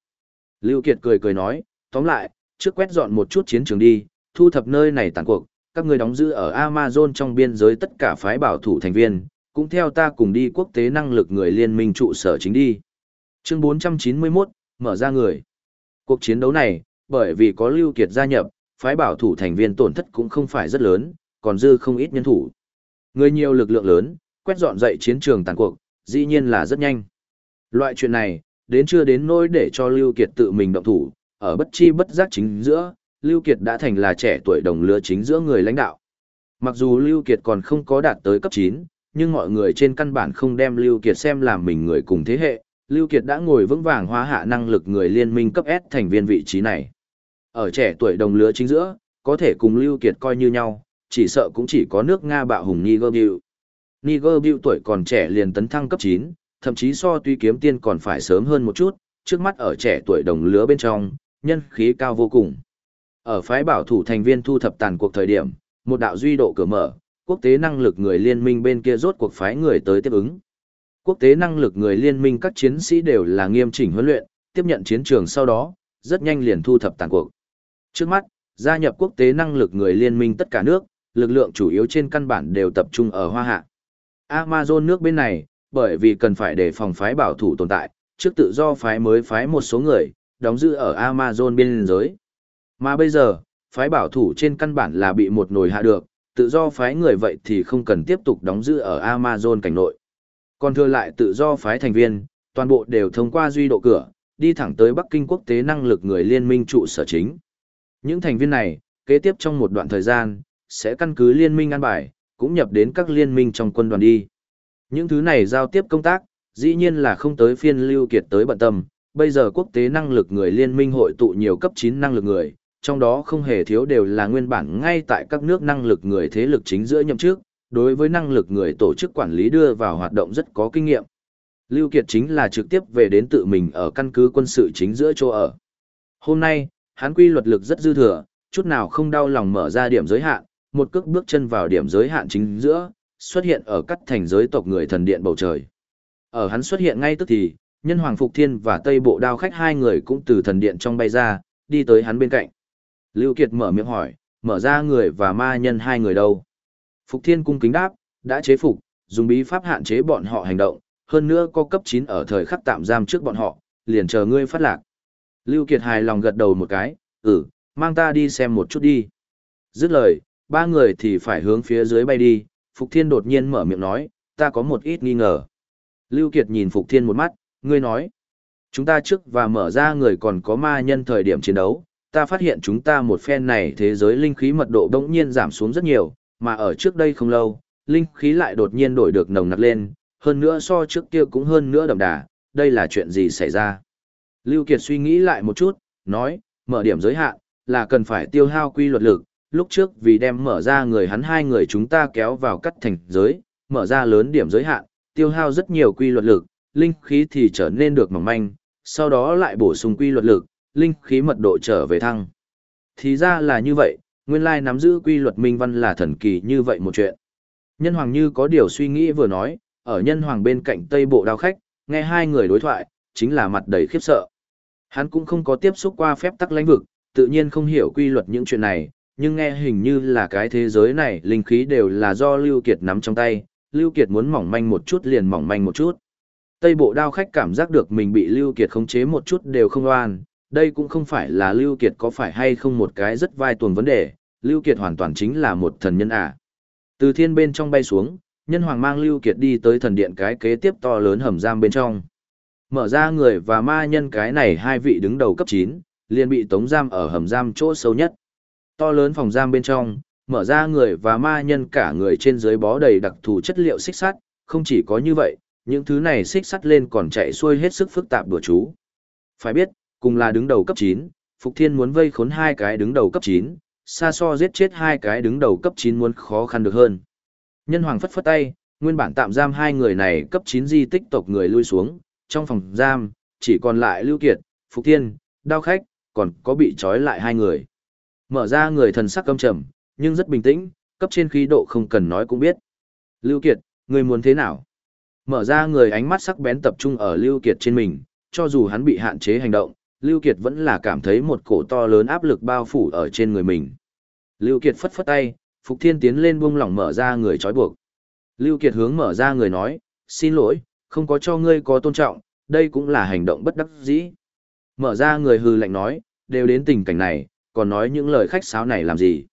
Lưu Kiệt cười cười nói, tóm lại, trước quét dọn một chút chiến trường đi, thu thập nơi này tàn cuộc, các ngươi đóng giữ ở Amazon trong biên giới tất cả phái bảo thủ thành viên, cũng theo ta cùng đi quốc tế năng lực người liên minh trụ sở chính đi. Chương 491, mở ra người. Cuộc chiến đấu này, bởi vì có Lưu Kiệt gia nhập, phái bảo thủ thành viên tổn thất cũng không phải rất lớn, còn dư không ít nhân thủ. Người nhiều lực lượng lớn, quét dọn dậy chiến trường tàn cuộc, dĩ nhiên là rất nhanh. Loại chuyện này, đến chưa đến nỗi để cho Lưu Kiệt tự mình động thủ, ở bất chi bất giác chính giữa, Lưu Kiệt đã thành là trẻ tuổi đồng lứa chính giữa người lãnh đạo. Mặc dù Lưu Kiệt còn không có đạt tới cấp 9, nhưng mọi người trên căn bản không đem Lưu Kiệt xem làm mình người cùng thế hệ, Lưu Kiệt đã ngồi vững vàng hóa hạ năng lực người liên minh cấp S thành viên vị trí này. Ở trẻ tuổi đồng lứa chính giữa, có thể cùng Lưu Kiệt coi như nhau, chỉ sợ cũng chỉ có nước Nga bạo hùng Niger Bill. Niger Bill tuổi còn trẻ liền tấn thăng cấp 9, thậm chí so tuy kiếm tiên còn phải sớm hơn một chút, trước mắt ở trẻ tuổi đồng lứa bên trong, nhân khí cao vô cùng. Ở phái bảo thủ thành viên thu thập tàn cuộc thời điểm, một đạo duy độ cửa mở, quốc tế năng lực người liên minh bên kia rốt cuộc phái người tới tiếp ứng. Quốc tế năng lực người liên minh các chiến sĩ đều là nghiêm chỉnh huấn luyện, tiếp nhận chiến trường sau đó, rất nhanh liền thu thập tàn cuộc. Trước mắt, gia nhập quốc tế năng lực người liên minh tất cả nước, lực lượng chủ yếu trên căn bản đều tập trung ở Hoa Hạ. Amazon nước bên này, bởi vì cần phải để phòng phái bảo thủ tồn tại, trước tự do phái mới phái một số người, đóng giữ ở Amazon biên giới. Mà bây giờ, phái bảo thủ trên căn bản là bị một nồi hạ được, tự do phái người vậy thì không cần tiếp tục đóng giữ ở Amazon cảnh nội. Còn thừa lại tự do phái thành viên, toàn bộ đều thông qua duy độ cửa, đi thẳng tới Bắc Kinh quốc tế năng lực người liên minh trụ sở chính. Những thành viên này, kế tiếp trong một đoạn thời gian, sẽ căn cứ liên minh an bài, cũng nhập đến các liên minh trong quân đoàn đi. Những thứ này giao tiếp công tác, dĩ nhiên là không tới phiên Lưu Kiệt tới bận tâm, bây giờ quốc tế năng lực người liên minh hội tụ nhiều cấp 9 năng lực người, trong đó không hề thiếu đều là nguyên bản ngay tại các nước năng lực người thế lực chính giữa nhậm chức. đối với năng lực người tổ chức quản lý đưa vào hoạt động rất có kinh nghiệm. Lưu Kiệt chính là trực tiếp về đến tự mình ở căn cứ quân sự chính giữa chỗ ở. Hôm nay, hắn quy luật lực rất dư thừa, chút nào không đau lòng mở ra điểm giới hạn, một cước bước chân vào điểm giới hạn chính giữa, xuất hiện ở cắt thành giới tộc người thần điện bầu trời. Ở hắn xuất hiện ngay tức thì, nhân hoàng Phục Thiên và Tây Bộ Đao khách hai người cũng từ thần điện trong bay ra, đi tới hắn bên cạnh. Lưu Kiệt mở miệng hỏi, mở ra người và ma nhân hai người đâu? Phục Thiên cung kính đáp, đã chế phục, dùng bí pháp hạn chế bọn họ hành động, hơn nữa có cấp 9 ở thời khắc tạm giam trước bọn họ, liền chờ ngươi phát lạc. Lưu Kiệt hài lòng gật đầu một cái, ừ, mang ta đi xem một chút đi. Dứt lời, ba người thì phải hướng phía dưới bay đi, Phục Thiên đột nhiên mở miệng nói, ta có một ít nghi ngờ. Lưu Kiệt nhìn Phục Thiên một mắt, ngươi nói, chúng ta trước và mở ra người còn có ma nhân thời điểm chiến đấu, ta phát hiện chúng ta một phen này thế giới linh khí mật độ đống nhiên giảm xuống rất nhiều, mà ở trước đây không lâu, linh khí lại đột nhiên đổi được nồng nặc lên, hơn nữa so trước kia cũng hơn nữa đậm đà, đây là chuyện gì xảy ra. Lưu Kiệt suy nghĩ lại một chút, nói, mở điểm giới hạn, là cần phải tiêu hao quy luật lực, lúc trước vì đem mở ra người hắn hai người chúng ta kéo vào cắt thành giới, mở ra lớn điểm giới hạn, tiêu hao rất nhiều quy luật lực, linh khí thì trở nên được mỏng manh, sau đó lại bổ sung quy luật lực, linh khí mật độ trở về thăng. Thì ra là như vậy, nguyên lai nắm giữ quy luật minh văn là thần kỳ như vậy một chuyện. Nhân hoàng như có điều suy nghĩ vừa nói, ở nhân hoàng bên cạnh tây bộ đao khách, nghe hai người đối thoại, chính là mặt đầy khiếp sợ. Hắn cũng không có tiếp xúc qua phép tắc lãnh vực, tự nhiên không hiểu quy luật những chuyện này, nhưng nghe hình như là cái thế giới này linh khí đều là do Lưu Kiệt nắm trong tay, Lưu Kiệt muốn mỏng manh một chút liền mỏng manh một chút. Tây bộ đao khách cảm giác được mình bị Lưu Kiệt khống chế một chút đều không oan, đây cũng không phải là Lưu Kiệt có phải hay không một cái rất vai tuần vấn đề, Lưu Kiệt hoàn toàn chính là một thần nhân à. Từ thiên bên trong bay xuống, nhân hoàng mang Lưu Kiệt đi tới thần điện cái kế tiếp to lớn hầm giam bên trong. Mở ra người và ma nhân cái này hai vị đứng đầu cấp 9, liền bị tống giam ở hầm giam chỗ sâu nhất. To lớn phòng giam bên trong, mở ra người và ma nhân cả người trên dưới bó đầy đặc thù chất liệu xích sắt, không chỉ có như vậy, những thứ này xích sắt lên còn chạy xuôi hết sức phức tạp đùa chú. Phải biết, cùng là đứng đầu cấp 9, Phục Thiên muốn vây khốn hai cái đứng đầu cấp 9, xa so giết chết hai cái đứng đầu cấp 9 muốn khó khăn được hơn. Nhân hoàng phất phất tay, nguyên bản tạm giam hai người này cấp 9 di tích tộc người lui xuống, trong phòng giam, chỉ còn lại Lưu Kiệt, Phục Thiên, Đao Khách, còn có bị trói lại hai người. Mở ra người thần sắc căm trầm, nhưng rất bình tĩnh, cấp trên khí độ không cần nói cũng biết. Lưu Kiệt, người muốn thế nào? Mở ra người ánh mắt sắc bén tập trung ở Lưu Kiệt trên mình, cho dù hắn bị hạn chế hành động, Lưu Kiệt vẫn là cảm thấy một cổ to lớn áp lực bao phủ ở trên người mình. Lưu Kiệt phất phất tay, Phục Thiên tiến lên buông lỏng mở ra người trói buộc. Lưu Kiệt hướng mở ra người nói, xin lỗi, không có cho ngươi có tôn trọng, đây cũng là hành động bất đắc dĩ. Mở ra người hừ lạnh nói, đều đến tình cảnh này, còn nói những lời khách sáo này làm gì.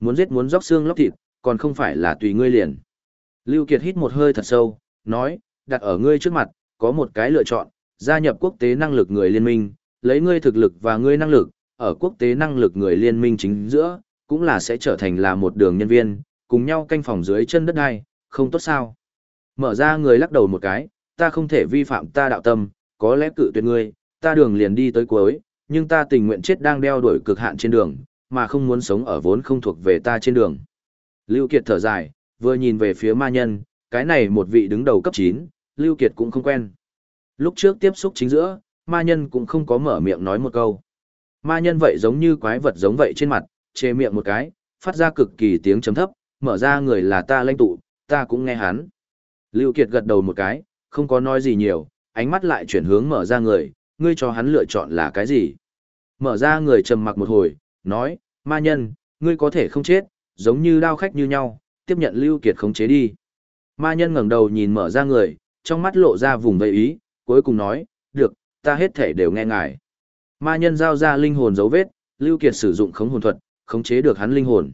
Muốn giết muốn róc xương lóc thịt, còn không phải là tùy ngươi liền. Lưu Kiệt hít một hơi thật sâu, nói, đặt ở ngươi trước mặt, có một cái lựa chọn, gia nhập quốc tế năng lực người liên minh, lấy ngươi thực lực và ngươi năng lực, ở quốc tế năng lực người liên minh chính giữa, cũng là sẽ trở thành là một đường nhân viên, cùng nhau canh phòng dưới chân đất đai, không tốt sao. Mở ra người lắc đầu một cái, ta không thể vi phạm ta đạo tâm, có lẽ cự tuyệt ngươi, ta đường liền đi tới cuối, nhưng ta tình nguyện chết đang đeo đuổi cực hạn trên đường, mà không muốn sống ở vốn không thuộc về ta trên đường. Lưu Kiệt thở dài, vừa nhìn về phía ma nhân, cái này một vị đứng đầu cấp 9, Lưu Kiệt cũng không quen. Lúc trước tiếp xúc chính giữa, ma nhân cũng không có mở miệng nói một câu. Ma nhân vậy giống như quái vật giống vậy trên mặt, chê miệng một cái, phát ra cực kỳ tiếng chấm thấp, mở ra người là ta lãnh tụ, ta cũng nghe hắn. Lưu Kiệt gật đầu một cái, không có nói gì nhiều, ánh mắt lại chuyển hướng mở ra người, ngươi cho hắn lựa chọn là cái gì. Mở ra người trầm mặc một hồi, nói, ma nhân, ngươi có thể không chết, giống như đao khách như nhau, tiếp nhận Lưu Kiệt khống chế đi. Ma nhân ngẩng đầu nhìn mở ra người, trong mắt lộ ra vùng vây ý, cuối cùng nói, được, ta hết thể đều nghe ngài. Ma nhân giao ra linh hồn dấu vết, Lưu Kiệt sử dụng khống hồn thuật, khống chế được hắn linh hồn.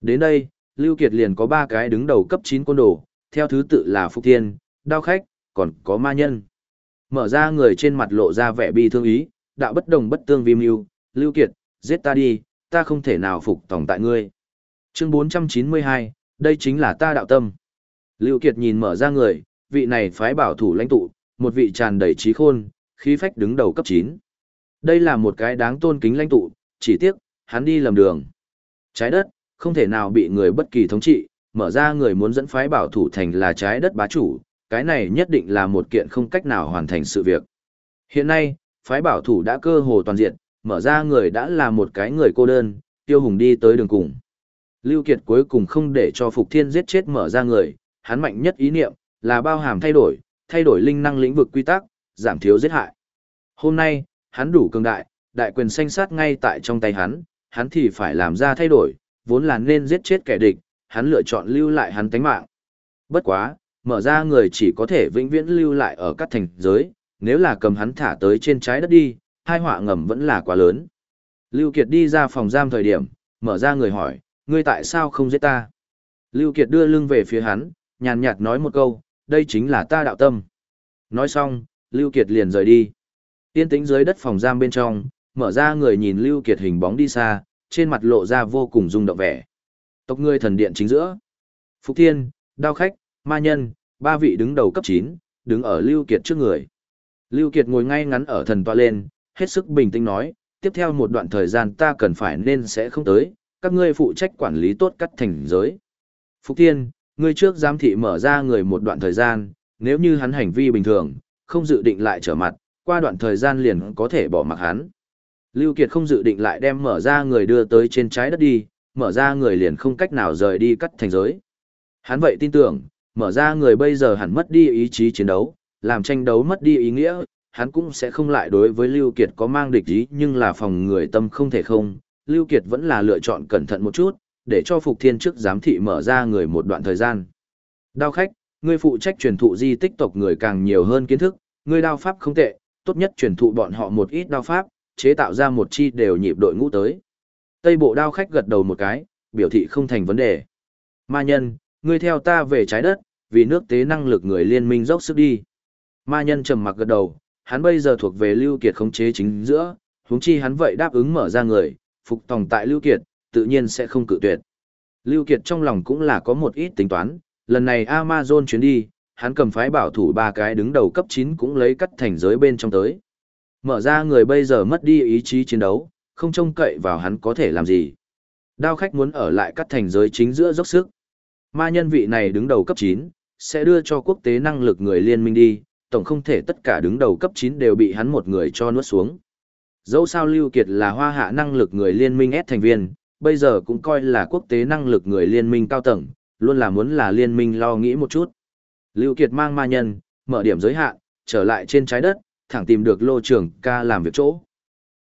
Đến đây, Lưu Kiệt liền có ba cái đứng đầu cấp 9 côn đồ, theo thứ tự là Phục Thiên, Đao Khách, còn có Ma Nhân. Mở ra người trên mặt lộ ra vẻ bi thương ý, đạo bất đồng bất tương vi mưu, Lưu Kiệt, giết ta đi, ta không thể nào phục tổng tại ngươi. Chương 492, đây chính là ta đạo tâm. Lưu Kiệt nhìn mở ra người, vị này phái bảo thủ lãnh tụ, một vị tràn đầy trí khôn, khí phách đứng đầu cấp 9. Đây là một cái đáng tôn kính lãnh tụ, chỉ tiếc, hắn đi lầm đường. Trái đất, không thể nào bị người bất kỳ thống trị, mở ra người muốn dẫn phái bảo thủ thành là trái đất bá chủ, cái này nhất định là một kiện không cách nào hoàn thành sự việc. Hiện nay, phái bảo thủ đã cơ hồ toàn diện, mở ra người đã là một cái người cô đơn, tiêu hùng đi tới đường cùng. Lưu Kiệt cuối cùng không để cho Phục Thiên giết chết mở ra người, hắn mạnh nhất ý niệm, là bao hàm thay đổi, thay đổi linh năng lĩnh vực quy tắc, giảm thiếu giết hại. Hôm nay, hắn đủ cường đại, đại quyền sanh sát ngay tại trong tay hắn, hắn thì phải làm ra thay đổi, vốn là nên giết chết kẻ địch, hắn lựa chọn lưu lại hắn tánh mạng. Bất quá, mở ra người chỉ có thể vĩnh viễn lưu lại ở các thành giới, nếu là cầm hắn thả tới trên trái đất đi, hai họa ngầm vẫn là quá lớn. Lưu Kiệt đi ra phòng giam thời điểm, mở ra người hỏi, ngươi tại sao không giết ta? Lưu Kiệt đưa lưng về phía hắn, nhàn nhạt nói một câu, đây chính là ta đạo tâm. Nói xong, Lưu Kiệt liền rời đi. Tiên tĩnh dưới đất phòng giam bên trong, mở ra người nhìn Lưu Kiệt hình bóng đi xa, trên mặt lộ ra vô cùng rung động vẻ. Tộc người thần điện chính giữa. Phúc Thiên, Đao Khách, Ma Nhân, ba vị đứng đầu cấp 9, đứng ở Lưu Kiệt trước người. Lưu Kiệt ngồi ngay ngắn ở thần tọa lên, hết sức bình tĩnh nói, tiếp theo một đoạn thời gian ta cần phải nên sẽ không tới, các ngươi phụ trách quản lý tốt cắt thành giới. Phúc Thiên, ngươi trước giám thị mở ra người một đoạn thời gian, nếu như hắn hành vi bình thường, không dự định lại trở mặt, qua đoạn thời gian liền có thể bỏ mặc hắn. Lưu Kiệt không dự định lại đem mở ra người đưa tới trên trái đất đi, mở ra người liền không cách nào rời đi cắt thành giới. Hắn vậy tin tưởng, mở ra người bây giờ hẳn mất đi ý chí chiến đấu, làm tranh đấu mất đi ý nghĩa, hắn cũng sẽ không lại đối với Lưu Kiệt có mang địch ý nhưng là phòng người tâm không thể không, Lưu Kiệt vẫn là lựa chọn cẩn thận một chút, để cho Phục Thiên trước giám thị mở ra người một đoạn thời gian. Đao khách, ngươi phụ trách truyền thụ di tích tộc người càng nhiều hơn kiến thức, ngươi đao pháp không tệ, tốt nhất truyền thụ bọn họ một ít đao pháp, chế tạo ra một chi đều nhịp đội ngũ tới. Tây bộ đao khách gật đầu một cái, biểu thị không thành vấn đề. Ma nhân, ngươi theo ta về trái đất, vì nước tế năng lực người liên minh dốc sức đi. Ma nhân trầm mặc gật đầu, hắn bây giờ thuộc về Lưu Kiệt khống chế chính giữa, huống chi hắn vậy đáp ứng mở ra người, phục tòng tại Lưu Kiệt, tự nhiên sẽ không cự tuyệt. Lưu Kiệt trong lòng cũng là có một ít tính toán, lần này Amazon chuyến đi, hắn cầm phái bảo thủ ba cái đứng đầu cấp 9 cũng lấy cắt thành giới bên trong tới. Mở ra người bây giờ mất đi ý chí chiến đấu, không trông cậy vào hắn có thể làm gì. Đao khách muốn ở lại cắt thành giới chính giữa dốc sức. Ma nhân vị này đứng đầu cấp 9, sẽ đưa cho quốc tế năng lực người liên minh đi, tổng không thể tất cả đứng đầu cấp 9 đều bị hắn một người cho nuốt xuống. Dẫu sao Lưu Kiệt là hoa hạ năng lực người liên minh S thành viên, bây giờ cũng coi là quốc tế năng lực người liên minh cao tầng, luôn là muốn là liên minh lo nghĩ một chút. Lưu Kiệt mang ma nhân, mở điểm giới hạn, trở lại trên trái đất, thẳng tìm được lô trưởng ca làm việc chỗ.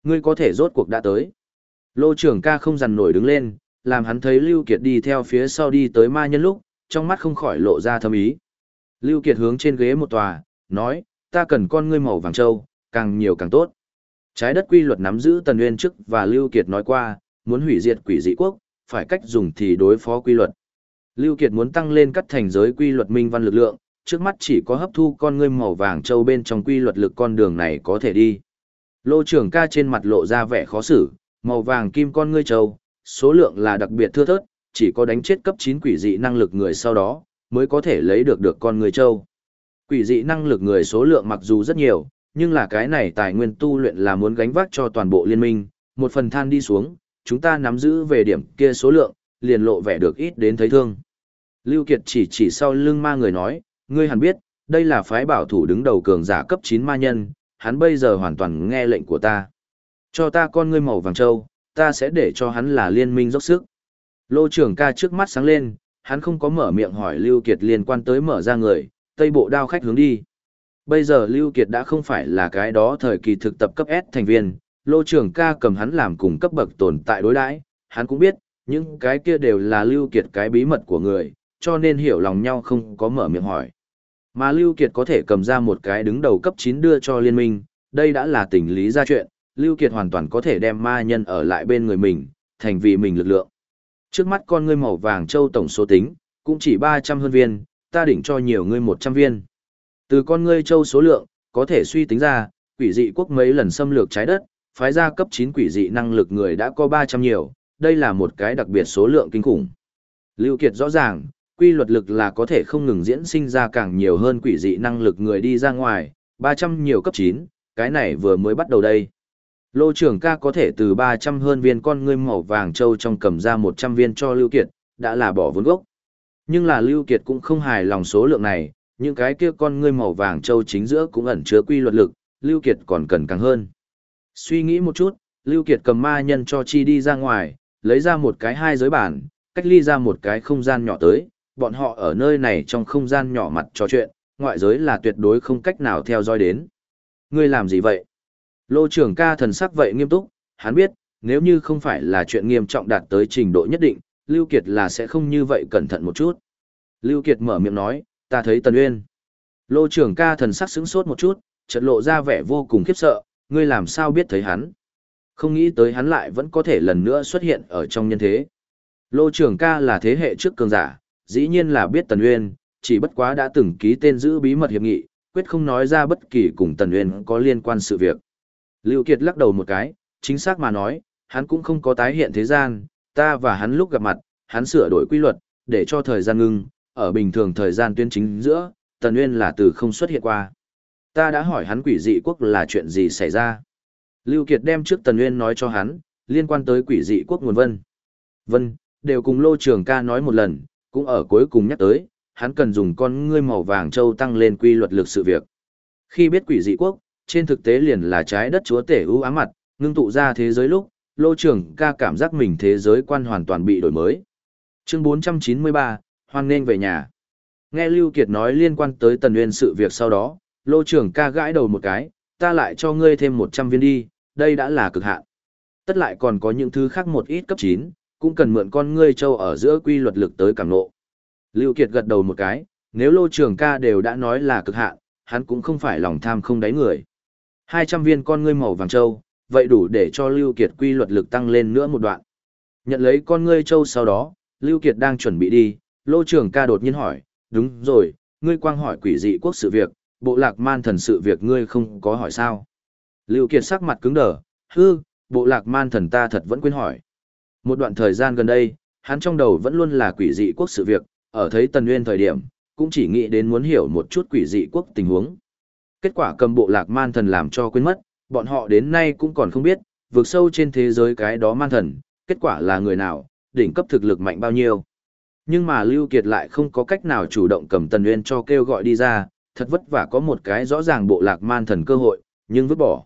Ngươi có thể rốt cuộc đã tới. Lô trưởng ca không dằn nổi đứng lên, làm hắn thấy Lưu Kiệt đi theo phía sau đi tới ma nhân lúc, trong mắt không khỏi lộ ra thâm ý. Lưu Kiệt hướng trên ghế một tòa, nói, ta cần con ngươi màu vàng châu, càng nhiều càng tốt. Trái đất quy luật nắm giữ Tần Nguyên trước và Lưu Kiệt nói qua, muốn hủy diệt quỷ dị quốc, phải cách dùng thì đối phó quy luật. Lưu Kiệt muốn tăng lên cắt thành giới quy luật minh văn lực lượng, trước mắt chỉ có hấp thu con ngươi màu vàng châu bên trong quy luật lực con đường này có thể đi. Lô trưởng ca trên mặt lộ ra vẻ khó xử, màu vàng kim con ngươi châu, số lượng là đặc biệt thưa thớt, chỉ có đánh chết cấp 9 quỷ dị năng lực người sau đó, mới có thể lấy được được con người châu. Quỷ dị năng lực người số lượng mặc dù rất nhiều, nhưng là cái này tài nguyên tu luyện là muốn gánh vác cho toàn bộ liên minh, một phần than đi xuống, chúng ta nắm giữ về điểm kia số lượng, liền lộ vẻ được ít đến thấy thương. Lưu Kiệt chỉ chỉ sau lưng ma người nói, ngươi hẳn biết, đây là phái bảo thủ đứng đầu cường giả cấp 9 ma nhân, hắn bây giờ hoàn toàn nghe lệnh của ta. Cho ta con ngươi màu vàng châu, ta sẽ để cho hắn là liên minh dốc sức. Lô trưởng ca trước mắt sáng lên, hắn không có mở miệng hỏi Lưu Kiệt liên quan tới mở ra người, tây bộ đao khách hướng đi. Bây giờ Lưu Kiệt đã không phải là cái đó thời kỳ thực tập cấp S thành viên, lô trưởng ca cầm hắn làm cùng cấp bậc tồn tại đối đãi, hắn cũng biết, những cái kia đều là Lưu Kiệt cái bí mật của người, cho nên hiểu lòng nhau không có mở miệng hỏi. Mà Lưu Kiệt có thể cầm ra một cái đứng đầu cấp 9 đưa cho liên minh, đây đã là tình lý ra chuyện, Lưu Kiệt hoàn toàn có thể đem ma nhân ở lại bên người mình, thành vì mình lực lượng. Trước mắt con ngươi màu vàng châu tổng số tính, cũng chỉ 300 hơn viên, ta đỉnh cho nhiều ngươi 100 viên. Từ con ngươi châu số lượng, có thể suy tính ra, quỷ dị quốc mấy lần xâm lược trái đất, phái ra cấp 9 quỷ dị năng lực người đã có 300 nhiều, đây là một cái đặc biệt số lượng kinh khủng. Lưu Kiệt rõ ràng, quy luật lực là có thể không ngừng diễn sinh ra càng nhiều hơn quỷ dị năng lực người đi ra ngoài, 300 nhiều cấp 9, cái này vừa mới bắt đầu đây. Lô trưởng ca có thể từ 300 hơn viên con ngươi màu vàng châu trong cầm ra 100 viên cho Lưu Kiệt, đã là bỏ vốn gốc. Nhưng là Lưu Kiệt cũng không hài lòng số lượng này, những cái kia con ngươi màu vàng châu chính giữa cũng ẩn chứa quy luật lực, Lưu Kiệt còn cần càng hơn. Suy nghĩ một chút, Lưu Kiệt cầm ma nhân cho chi đi ra ngoài, lấy ra một cái hai giới bản, cách ly ra một cái không gian nhỏ tới, bọn họ ở nơi này trong không gian nhỏ mặt trò chuyện, ngoại giới là tuyệt đối không cách nào theo dõi đến. Ngươi làm gì vậy? Lô trưởng ca thần sắc vậy nghiêm túc, hắn biết, nếu như không phải là chuyện nghiêm trọng đạt tới trình độ nhất định, Lưu Kiệt là sẽ không như vậy cẩn thận một chút. Lưu Kiệt mở miệng nói, ta thấy Tần Uyên. Lô trưởng ca thần sắc sững sốt một chút, chợt lộ ra vẻ vô cùng khiếp sợ, ngươi làm sao biết thấy hắn? Không nghĩ tới hắn lại vẫn có thể lần nữa xuất hiện ở trong nhân thế. Lô trưởng ca là thế hệ trước cường giả, dĩ nhiên là biết Tần Uyên, chỉ bất quá đã từng ký tên giữ bí mật hiệp nghị, quyết không nói ra bất kỳ cùng Tần Uyên có liên quan sự việc. Lưu Kiệt lắc đầu một cái, chính xác mà nói, hắn cũng không có tái hiện thế gian, ta và hắn lúc gặp mặt, hắn sửa đổi quy luật, để cho thời gian ngưng, ở bình thường thời gian tuyên chính giữa, Tần Uyên là từ không xuất hiện qua. Ta đã hỏi hắn quỷ dị quốc là chuyện gì xảy ra. Lưu Kiệt đem trước Tần Uyên nói cho hắn, liên quan tới quỷ dị quốc nguồn vân. Vân, đều cùng Lô Trường ca nói một lần, cũng ở cuối cùng nhắc tới, hắn cần dùng con ngươi màu vàng châu tăng lên quy luật lực sự việc. Khi biết quỷ dị quốc, trên thực tế liền là trái đất chúa tể ưu ám mặt, ngưng tụ ra thế giới lúc, Lô Trường ca cảm giác mình thế giới quan hoàn toàn bị đổi mới. Chương 493, hoan nên về nhà. Nghe Lưu Kiệt nói liên quan tới Tần Nguyên sự việc sau đó, Lô Trường ca gãi đầu một cái, ta lại cho ngươi thêm 100 viên đi, đây đã là cực hạn. Tất lại còn có những thứ khác một ít cấp 9, cũng cần mượn con ngươi châu ở giữa quy luật lực tới cảm nộ. Lưu Kiệt gật đầu một cái, nếu Lô Trường ca đều đã nói là cực hạn, hắn cũng không phải lòng tham không đáy người. 200 viên con ngươi màu vàng châu, vậy đủ để cho Lưu Kiệt quy luật lực tăng lên nữa một đoạn. Nhận lấy con ngươi châu sau đó, Lưu Kiệt đang chuẩn bị đi, Lô Trường ca đột nhiên hỏi, đúng rồi, ngươi quang hỏi quỷ dị quốc sự việc, bộ lạc man thần sự việc ngươi không có hỏi sao. Lưu Kiệt sắc mặt cứng đờ, hư, bộ lạc man thần ta thật vẫn quên hỏi. Một đoạn thời gian gần đây, hắn trong đầu vẫn luôn là quỷ dị quốc sự việc, ở thấy Tần Nguyên thời điểm, cũng chỉ nghĩ đến muốn hiểu một chút quỷ dị quốc tình huống. Kết quả cầm bộ lạc man thần làm cho quên mất, bọn họ đến nay cũng còn không biết, vượt sâu trên thế giới cái đó man thần, kết quả là người nào, đỉnh cấp thực lực mạnh bao nhiêu. Nhưng mà Lưu Kiệt lại không có cách nào chủ động cầm Tần Nguyên cho kêu gọi đi ra, thật vất vả có một cái rõ ràng bộ lạc man thần cơ hội, nhưng vứt bỏ.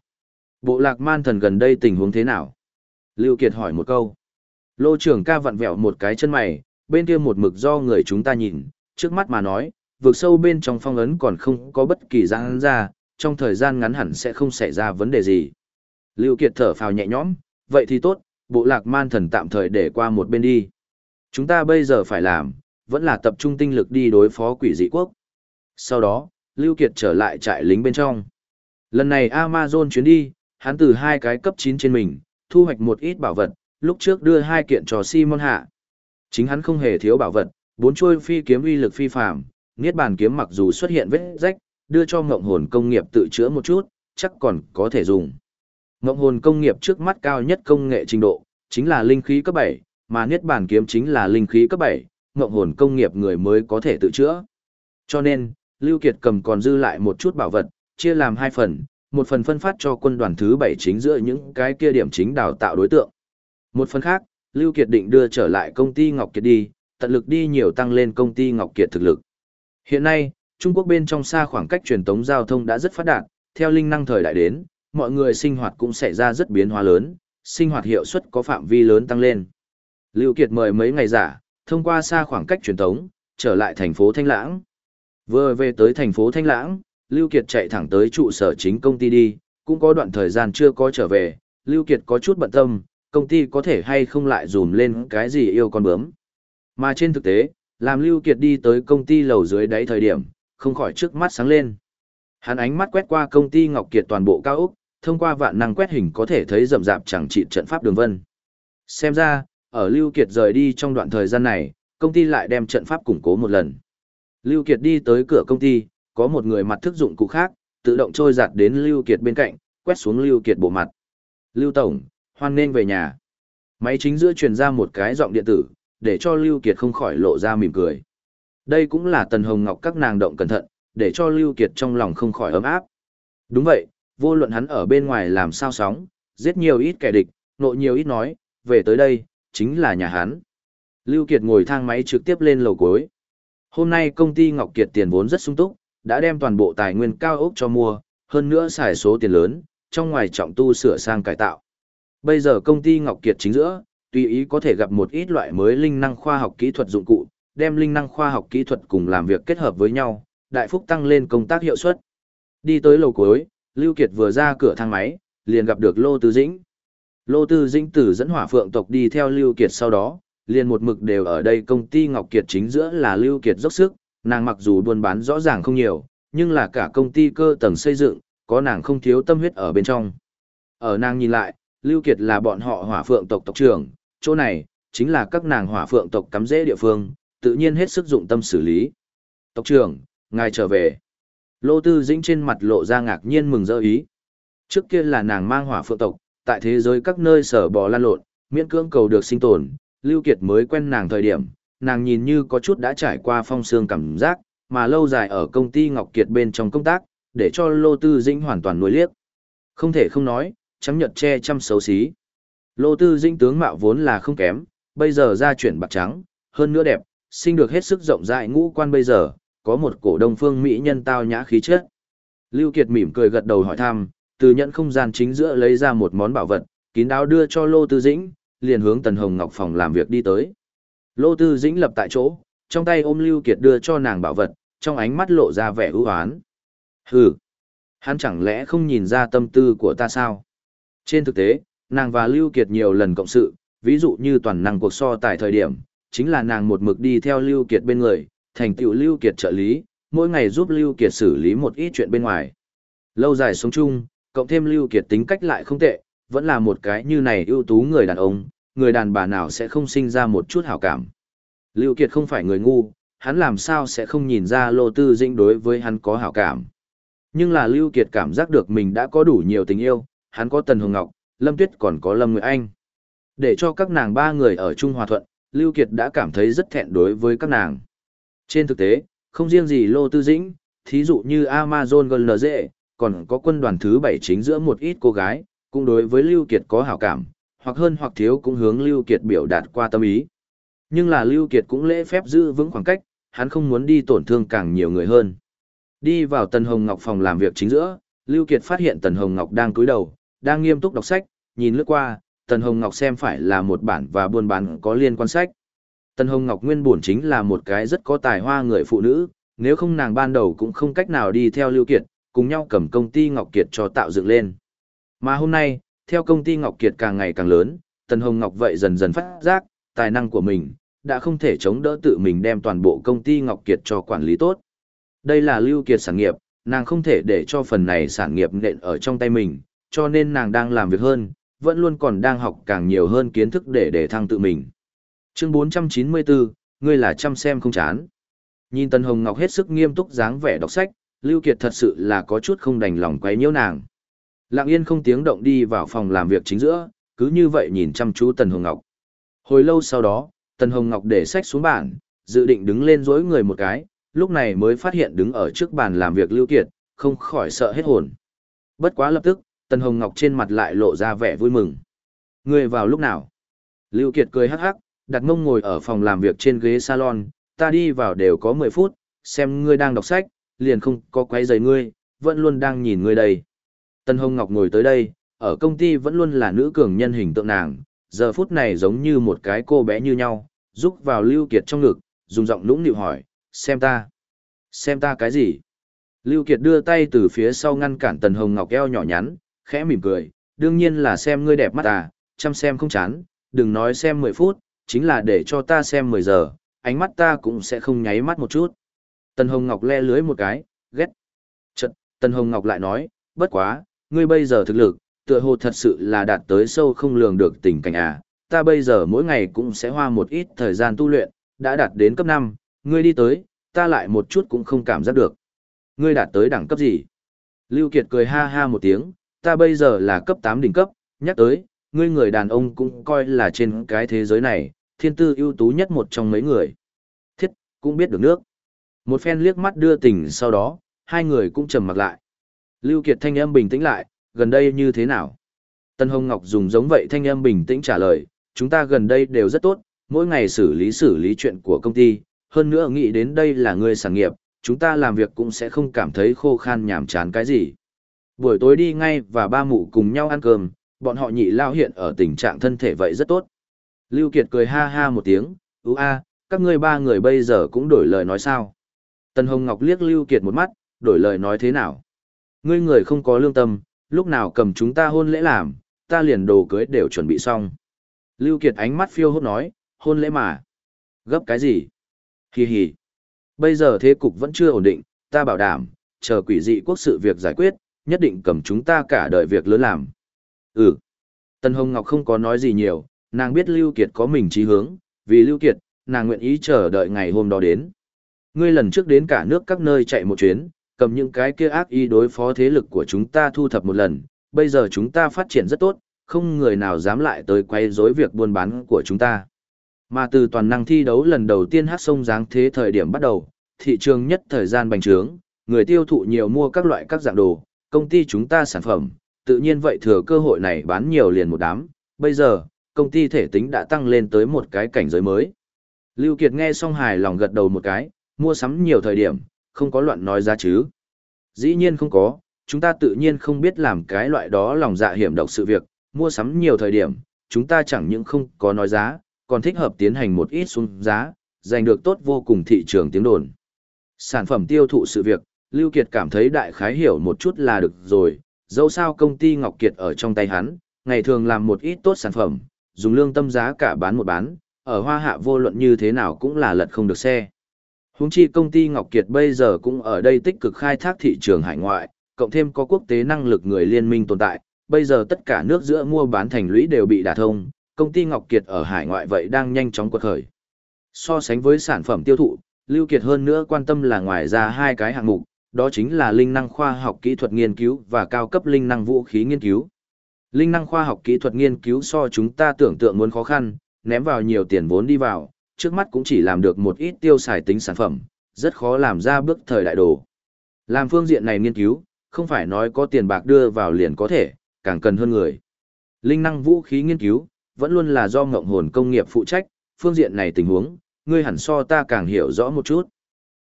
Bộ lạc man thần gần đây tình huống thế nào? Lưu Kiệt hỏi một câu. Lô trưởng ca vặn vẹo một cái chân mày, bên kia một mực do người chúng ta nhìn, trước mắt mà nói, vượt sâu bên trong phong ấn còn không có bất kỳ giãn ra, trong thời gian ngắn hẳn sẽ không xảy ra vấn đề gì. Lưu Kiệt thở phào nhẹ nhõm, vậy thì tốt, bộ lạc man thần tạm thời để qua một bên đi. Chúng ta bây giờ phải làm, vẫn là tập trung tinh lực đi đối phó quỷ dị quốc. Sau đó, Lưu Kiệt trở lại trại lính bên trong. Lần này Amazon chuyến đi, hắn từ hai cái cấp 9 trên mình, thu hoạch một ít bảo vật, lúc trước đưa hai kiện cho Simon hạ. Chính hắn không hề thiếu bảo vật, bốn chuôi phi kiếm uy lực phi phàm, niết bàn kiếm mặc dù xuất hiện vết rách, đưa cho ngộng hồn công nghiệp tự chữa một chút, chắc còn có thể dùng. Ngộng hồn công nghiệp trước mắt cao nhất công nghệ trình độ, chính là linh khí cấp 7, mà niết bàn kiếm chính là linh khí cấp 7, ngộng hồn công nghiệp người mới có thể tự chữa. Cho nên, Lưu Kiệt cầm còn dư lại một chút bảo vật, chia làm hai phần, một phần phân phát cho quân đoàn thứ 7 chính giữa những cái kia điểm chính đào tạo đối tượng. Một phần khác, Lưu Kiệt định đưa trở lại công ty Ngọc Kiệt đi, tận lực đi nhiều tăng lên công ty Ngọc Kiệt thực lực. Hiện nay, Trung Quốc bên trong xa khoảng cách truyền tống giao thông đã rất phát đạt, theo linh năng thời đại đến, mọi người sinh hoạt cũng xảy ra rất biến hóa lớn, sinh hoạt hiệu suất có phạm vi lớn tăng lên. Lưu Kiệt mời mấy ngày giả, thông qua xa khoảng cách truyền tống, trở lại thành phố Thanh Lãng. Vừa về tới thành phố Thanh Lãng, Lưu Kiệt chạy thẳng tới trụ sở chính công ty đi, cũng có đoạn thời gian chưa có trở về, Lưu Kiệt có chút bận tâm, công ty có thể hay không lại dùm lên cái gì yêu con bướm. Mà trên thực tế, làm Lưu Kiệt đi tới công ty lầu dưới đáy thời điểm, không khỏi trước mắt sáng lên. Hắn ánh mắt quét qua công ty Ngọc Kiệt toàn bộ cao ốc, thông qua vạn năng quét hình có thể thấy rậm rạp chẳng trị trận pháp đường vân. Xem ra, ở Lưu Kiệt rời đi trong đoạn thời gian này, công ty lại đem trận pháp củng cố một lần. Lưu Kiệt đi tới cửa công ty, có một người mặt thức dụng cụ khác, tự động trôi giặt đến Lưu Kiệt bên cạnh, quét xuống Lưu Kiệt bộ mặt. Lưu Tổng, hoan nên về nhà. Máy chính giữa truyền ra một cái giọng điện tử, để cho Lưu Kiệt không khỏi lộ ra mỉm cười. Đây cũng là Tần Hồng Ngọc các nàng động cẩn thận, để cho Lưu Kiệt trong lòng không khỏi ấm áp. Đúng vậy, Vô luận hắn ở bên ngoài làm sao sóng, giết nhiều ít kẻ địch, nộ nhiều ít nói, về tới đây, chính là nhà hắn. Lưu Kiệt ngồi thang máy trực tiếp lên lầu cuối. Hôm nay công ty Ngọc Kiệt tiền vốn rất sung túc, đã đem toàn bộ tài nguyên cao ốc cho mua, hơn nữa xài số tiền lớn, trong ngoài trọng tu sửa sang cải tạo. Bây giờ công ty Ngọc Kiệt chính giữa, tùy ý có thể gặp một ít loại mới linh năng khoa học kỹ thuật dụng cụ, đem linh năng khoa học kỹ thuật cùng làm việc kết hợp với nhau, đại phúc tăng lên công tác hiệu suất. Đi tới lầu cuối, Lưu Kiệt vừa ra cửa thang máy, liền gặp được Lô Tư Dĩnh. Lô Tư Dĩnh tử dẫn hỏa phượng tộc đi theo Lưu Kiệt sau đó, liền một mực đều ở đây công ty Ngọc Kiệt chính giữa là Lưu Kiệt dốc sức, nàng mặc dù buôn bán rõ ràng không nhiều, nhưng là cả công ty cơ tầng xây dựng, có nàng không thiếu tâm huyết ở bên trong. Ở nàng nhìn lại, Lưu Kiệt là bọn họ hỏa phượng tộc tộc trưởng, chỗ này, chính là các nàng hỏa phượng tộc cắm rễ địa phương, tự nhiên hết sức dụng tâm xử lý. Tộc trưởng, ngài trở về. Lô Tư Dĩnh trên mặt lộ ra ngạc nhiên mừng rỡ ý. Trước kia là nàng mang hỏa phượng tộc, tại thế giới các nơi sở bò lan lộn, miễn cưỡng cầu được sinh tồn, Lưu Kiệt mới quen nàng thời điểm, nàng nhìn như có chút đã trải qua phong sương cảm giác, mà lâu dài ở công ty Ngọc Kiệt bên trong công tác, để cho Lô Tư Dĩnh hoàn toàn nuối liếc. Không thể không nói, chấm nhật che chăm xấu xí. Lô Tư Dĩnh tướng mạo vốn là không kém, bây giờ ra chuyển bạc trắng, hơn nữa đẹp, sinh được hết sức rộng rãi ngũ quan bây giờ, có một cổ đông phương mỹ nhân tao nhã khí chất. Lưu Kiệt mỉm cười gật đầu hỏi thăm, từ nhận không gian chính giữa lấy ra một món bảo vật, kín đáo đưa cho Lô Tư Dĩnh, liền hướng Tần Hồng Ngọc phòng làm việc đi tới. Lô Tư Dĩnh lập tại chỗ, trong tay ôm Lưu Kiệt đưa cho nàng bảo vật, trong ánh mắt lộ ra vẻ ưu ái. Hừ, hắn chẳng lẽ không nhìn ra tâm tư của ta sao? Trên thực tế, nàng và Lưu Kiệt nhiều lần cộng sự, ví dụ như toàn năng cuộc so tại thời điểm, chính là nàng một mực đi theo Lưu Kiệt bên người, thành tựu Lưu Kiệt trợ lý, mỗi ngày giúp Lưu Kiệt xử lý một ít chuyện bên ngoài. Lâu dài sống chung, cộng thêm Lưu Kiệt tính cách lại không tệ, vẫn là một cái như này ưu tú người đàn ông, người đàn bà nào sẽ không sinh ra một chút hảo cảm. Lưu Kiệt không phải người ngu, hắn làm sao sẽ không nhìn ra Lô Tư Dĩnh đối với hắn có hảo cảm. Nhưng là Lưu Kiệt cảm giác được mình đã có đủ nhiều tình yêu, hắn có Tần Hồng Ngọc, Lâm Tuyết còn có Lâm Nguyệt Anh. Để cho các nàng ba người ở chung hòa thuận, Lưu Kiệt đã cảm thấy rất thẹn đối với các nàng. Trên thực tế, không riêng gì Lô Tư Dĩnh, thí dụ như Amazon GLZ, còn có quân đoàn thứ bảy chính giữa một ít cô gái, cũng đối với Lưu Kiệt có hảo cảm, hoặc hơn hoặc thiếu cũng hướng Lưu Kiệt biểu đạt qua tâm ý. Nhưng là Lưu Kiệt cũng lễ phép giữ vững khoảng cách, hắn không muốn đi tổn thương càng nhiều người hơn. Đi vào Tần Hồng Ngọc phòng làm việc chính giữa, Lưu Kiệt phát hiện Tần Hồng Ngọc đang cúi đầu, đang nghiêm túc đọc sách, nhìn lướt qua, Tần Hồng Ngọc xem phải là một bản và buôn bán có liên quan sách. Tần Hồng Ngọc nguyên bổn chính là một cái rất có tài hoa người phụ nữ, nếu không nàng ban đầu cũng không cách nào đi theo Lưu Kiệt, cùng nhau cầm công ty Ngọc Kiệt cho tạo dựng lên. Mà hôm nay, theo công ty Ngọc Kiệt càng ngày càng lớn, Tần Hồng Ngọc vậy dần dần phát giác, tài năng của mình, đã không thể chống đỡ tự mình đem toàn bộ công ty Ngọc Kiệt cho quản lý tốt. Đây là Lưu Kiệt sản nghiệp, nàng không thể để cho phần này sản nghiệp nện ở trong tay mình, cho nên nàng đang làm việc hơn, vẫn luôn còn đang học càng nhiều hơn kiến thức để để thăng tự mình. Chương 494, ngươi là chăm xem không chán. Nhìn Tần Hồng Ngọc hết sức nghiêm túc dáng vẻ đọc sách, Lưu Kiệt thật sự là có chút không đành lòng quấy nhiễu nàng. Lặng yên không tiếng động đi vào phòng làm việc chính giữa, cứ như vậy nhìn chăm chú Tần Hồng Ngọc. Hồi lâu sau đó, Tần Hồng Ngọc để sách xuống bàn, dự định đứng lên dối người một cái, lúc này mới phát hiện đứng ở trước bàn làm việc Lưu Kiệt, không khỏi sợ hết hồn. Bất quá lập tức, Tần Hồng Ngọc trên mặt lại lộ ra vẻ vui mừng. Ngươi vào lúc nào? Lưu Kiệt cười hắc hắc, đặt mông ngồi ở phòng làm việc trên ghế salon, ta đi vào đều có 10 phút, xem ngươi đang đọc sách, liền không có quấy rầy ngươi, vẫn luôn đang nhìn ngươi đây. Tần Hồng Ngọc ngồi tới đây, ở công ty vẫn luôn là nữ cường nhân hình tượng nàng, giờ phút này giống như một cái cô bé như nhau, rúc vào Lưu Kiệt trong ngực, dùng giọng nũng nịu hỏi, xem ta. Xem ta cái gì? Lưu Kiệt đưa tay từ phía sau ngăn cản Tần Hồng Ngọc eo nhỏ nhắn, khẽ mỉm cười, đương nhiên là xem ngươi đẹp mắt à, chăm xem không chán, đừng nói xem 10 phút, chính là để cho ta xem 10 giờ, ánh mắt ta cũng sẽ không nháy mắt một chút. Tần Hồng Ngọc le lưới một cái, ghét. Chật, Tần Hồng Ngọc lại nói, bất quá, ngươi bây giờ thực lực, tựa hồ thật sự là đạt tới sâu không lường được tình cảnh à, ta bây giờ mỗi ngày cũng sẽ hoa một ít thời gian tu luyện, đã đạt đến cấp 5, ngươi đi tới, ta lại một chút cũng không cảm giác được. Ngươi đạt tới đẳng cấp gì? Lưu Kiệt cười ha ha một tiếng, ta bây giờ là cấp 8 đỉnh cấp, nhắc tới, ngươi người đàn ông cũng coi là trên cái thế giới này, thiên tư ưu tú nhất một trong mấy người. Thiết, cũng biết được nước. Một phen liếc mắt đưa tình sau đó, hai người cũng trầm mặc lại. Lưu Kiệt thanh âm bình tĩnh lại, gần đây như thế nào? Tân Hồng Ngọc dùng giống vậy thanh âm bình tĩnh trả lời, chúng ta gần đây đều rất tốt, mỗi ngày xử lý xử lý chuyện của công ty, hơn nữa nghĩ đến đây là người sản nghiệp, chúng ta làm việc cũng sẽ không cảm thấy khô khan nhàm chán cái gì. Buổi tối đi ngay và ba mụ cùng nhau ăn cơm, bọn họ nhị lao hiện ở tình trạng thân thể vậy rất tốt. Lưu Kiệt cười ha ha một tiếng, ú a, các ngươi ba người bây giờ cũng đổi lời nói sao. Tần Hồng Ngọc liếc Lưu Kiệt một mắt, đổi lời nói thế nào. Ngươi người không có lương tâm, lúc nào cầm chúng ta hôn lễ làm, ta liền đồ cưới đều chuẩn bị xong. Lưu Kiệt ánh mắt phiêu hốt nói, hôn lễ mà. Gấp cái gì? Hì hì. Bây giờ thế cục vẫn chưa ổn định, ta bảo đảm, chờ quỷ dị quốc sự việc giải quyết, nhất định cầm chúng ta cả đời việc lớn làm. Ừ. Tân Hồng Ngọc không có nói gì nhiều, nàng biết Lưu Kiệt có mình trí hướng, vì Lưu Kiệt, nàng nguyện ý chờ đợi ngày hôm đó đến. Ngươi lần trước đến cả nước các nơi chạy một chuyến, cầm những cái kia ác ý đối phó thế lực của chúng ta thu thập một lần, bây giờ chúng ta phát triển rất tốt, không người nào dám lại tới quay rối việc buôn bán của chúng ta. Mà từ toàn năng thi đấu lần đầu tiên hát sông dáng thế thời điểm bắt đầu, thị trường nhất thời gian bành trướng, người tiêu thụ nhiều mua các loại các dạng đồ, công ty chúng ta sản phẩm, tự nhiên vậy thừa cơ hội này bán nhiều liền một đám, bây giờ, công ty thể tính đã tăng lên tới một cái cảnh giới mới. Lưu Kiệt nghe xong hài lòng gật đầu một cái, mua sắm nhiều thời điểm, không có loạn nói giá chứ. Dĩ nhiên không có, chúng ta tự nhiên không biết làm cái loại đó lòng dạ hiểm độc sự việc, mua sắm nhiều thời điểm, chúng ta chẳng những không có nói giá, còn thích hợp tiến hành một ít xuống giá, giành được tốt vô cùng thị trường tiếng đồn. Sản phẩm tiêu thụ sự việc, Lưu Kiệt cảm thấy đại khái hiểu một chút là được rồi, dẫu sao công ty Ngọc Kiệt ở trong tay hắn, ngày thường làm một ít tốt sản phẩm, dùng lương tâm giá cả bán một bán, ở hoa hạ vô luận như thế nào cũng là lật không được xe. Huống chi công ty Ngọc Kiệt bây giờ cũng ở đây tích cực khai thác thị trường hải ngoại, cộng thêm có quốc tế năng lực người liên minh tồn tại, bây giờ tất cả nước giữa mua bán thành lũy đều bị đả thông, công ty Ngọc Kiệt ở hải ngoại vậy đang nhanh chóng quật khởi. So sánh với sản phẩm tiêu thụ, Lưu Kiệt hơn nữa quan tâm là ngoài ra hai cái hạng mục, đó chính là linh năng khoa học kỹ thuật nghiên cứu và cao cấp linh năng vũ khí nghiên cứu. Linh năng khoa học kỹ thuật nghiên cứu so chúng ta tưởng tượng muốn khó khăn, ném vào nhiều tiền vốn đi vào, trước mắt cũng chỉ làm được một ít tiêu xài tính sản phẩm, rất khó làm ra bước thời đại đồ. Làm phương diện này nghiên cứu, không phải nói có tiền bạc đưa vào liền có thể, càng cần hơn người. Linh năng vũ khí nghiên cứu, vẫn luôn là do ngộng hồn công nghiệp phụ trách, phương diện này tình huống, ngươi hẳn so ta càng hiểu rõ một chút.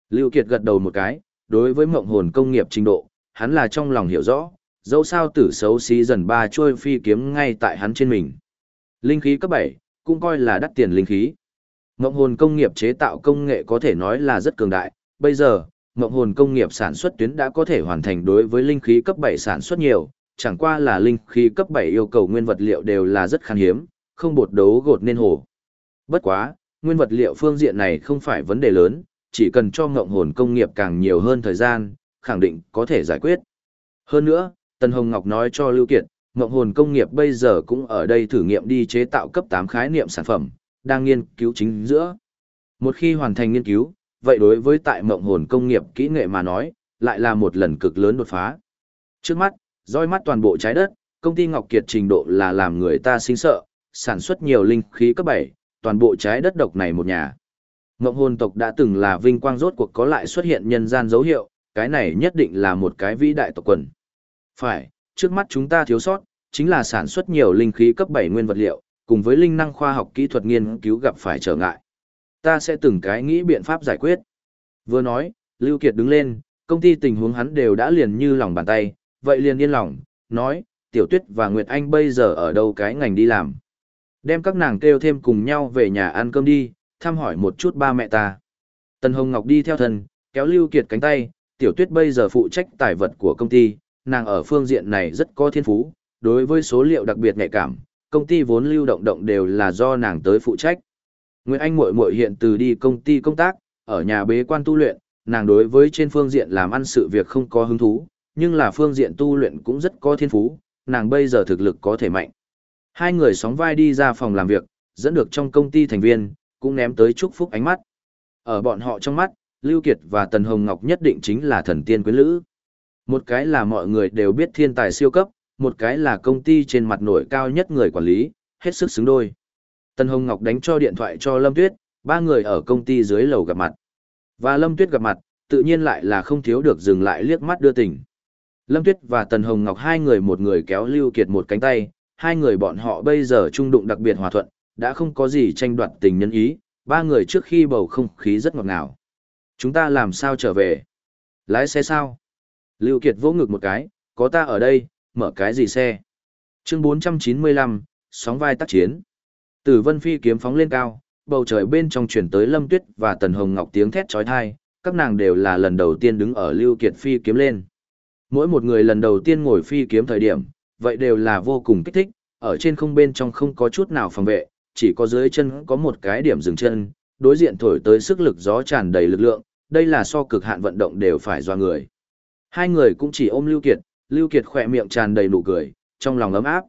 Lưu Kiệt gật đầu một cái, đối với mộng hồn công nghiệp trình độ, hắn là trong lòng hiểu rõ, dẫu sao tử xấu xí dần ba trôi phi kiếm ngay tại hắn trên mình. Linh khí cấp 7, cũng coi là đắt tiền linh khí. Mộng hồn công nghiệp chế tạo công nghệ có thể nói là rất cường đại, bây giờ, mộng hồn công nghiệp sản xuất tuyến đã có thể hoàn thành đối với linh khí cấp 7 sản xuất nhiều, chẳng qua là linh khí cấp 7 yêu cầu nguyên vật liệu đều là rất khan hiếm, không bột đấu gột nên hồ. Bất quá, nguyên vật liệu phương diện này không phải vấn đề lớn, chỉ cần cho ngộng hồn công nghiệp càng nhiều hơn thời gian, khẳng định có thể giải quyết. Hơn nữa, Tần Hồng Ngọc nói cho Lưu Kiệt, ngộng hồn công nghiệp bây giờ cũng ở đây thử nghiệm đi chế tạo cấp 8 khái niệm sản phẩm, đang nghiên cứu chính giữa. Một khi hoàn thành nghiên cứu, vậy đối với tại ngộng hồn công nghiệp kỹ nghệ mà nói, lại là một lần cực lớn đột phá. Trước mắt, roi mắt toàn bộ trái đất, công ty Ngọc Kiệt trình độ là làm người ta sinh sợ, sản xuất nhiều linh khí cấp 7, toàn bộ trái đất độc này một nhà. Ngộng hồn tộc đã từng là vinh quang rốt cuộc có lại xuất hiện nhân gian dấu hiệu, cái này nhất định là một cái vĩ đại tộc quần. Phải, trước mắt chúng ta thiếu sót, chính là sản xuất nhiều linh khí cấp 7 nguyên vật liệu, cùng với linh năng khoa học kỹ thuật nghiên cứu gặp phải trở ngại. Ta sẽ từng cái nghĩ biện pháp giải quyết. Vừa nói, Lưu Kiệt đứng lên, công ty tình huống hắn đều đã liền như lòng bàn tay, vậy liền yên lòng, nói, Tiểu Tuyết và Nguyệt Anh bây giờ ở đâu cái ngành đi làm. Đem các nàng kêu thêm cùng nhau về nhà ăn cơm đi, thăm hỏi một chút ba mẹ ta. Tần Hồng Ngọc đi theo thần, kéo Lưu Kiệt cánh tay, Tiểu Tuyết bây giờ phụ trách tài vật của công ty, nàng ở phương diện này rất có thiên phú, đối với số liệu đặc biệt nhạy cảm, công ty vốn lưu động động đều là do nàng tới phụ trách. Nguyễn Anh muội muội hiện từ đi công ty công tác, ở nhà bế quan tu luyện, nàng đối với trên phương diện làm ăn sự việc không có hứng thú, nhưng là phương diện tu luyện cũng rất có thiên phú, nàng bây giờ thực lực có thể mạnh. Hai người sóng vai đi ra phòng làm việc, dẫn được trong công ty thành viên, cũng ném tới chúc phúc ánh mắt. Ở bọn họ trong mắt, Lưu Kiệt và Tần Hồng Ngọc nhất định chính là thần tiên quyến lữ. Một cái là mọi người đều biết thiên tài siêu cấp, một cái là công ty trên mặt nổi cao nhất người quản lý, hết sức xứng đôi. Tần Hồng Ngọc đánh cho điện thoại cho Lâm Tuyết, ba người ở công ty dưới lầu gặp mặt. Và Lâm Tuyết gặp mặt, tự nhiên lại là không thiếu được dừng lại liếc mắt đưa tình. Lâm Tuyết và Tần Hồng Ngọc hai người một người kéo Lưu Kiệt một cánh tay, hai người bọn họ bây giờ trung đụng đặc biệt hòa thuận, đã không có gì tranh đoạt tình nhân ý, ba người trước khi bầu không khí rất ngọt ngào. Chúng ta làm sao trở về? Lái xe sao? Lưu Kiệt vỗ ngực một cái, có ta ở đây, mở cái gì xe? Chương 495, sóng vai tác chiến. Tử Vân Phi kiếm phóng lên cao, bầu trời bên trong chuyển tới Lâm Tuyết và Tần Hồng Ngọc tiếng thét chói tai, các nàng đều là lần đầu tiên đứng ở Lưu Kiệt Phi kiếm lên. Mỗi một người lần đầu tiên ngồi phi kiếm thời điểm, vậy đều là vô cùng kích thích, ở trên không bên trong không có chút nào phòng vệ, chỉ có dưới chân có một cái điểm dừng chân, đối diện thổi tới sức lực gió tràn đầy lực lượng, đây là so cực hạn vận động đều phải do người. Hai người cũng chỉ ôm Lưu Kiệt, Lưu Kiệt khỏe miệng tràn đầy nụ cười, trong lòng ấm áp.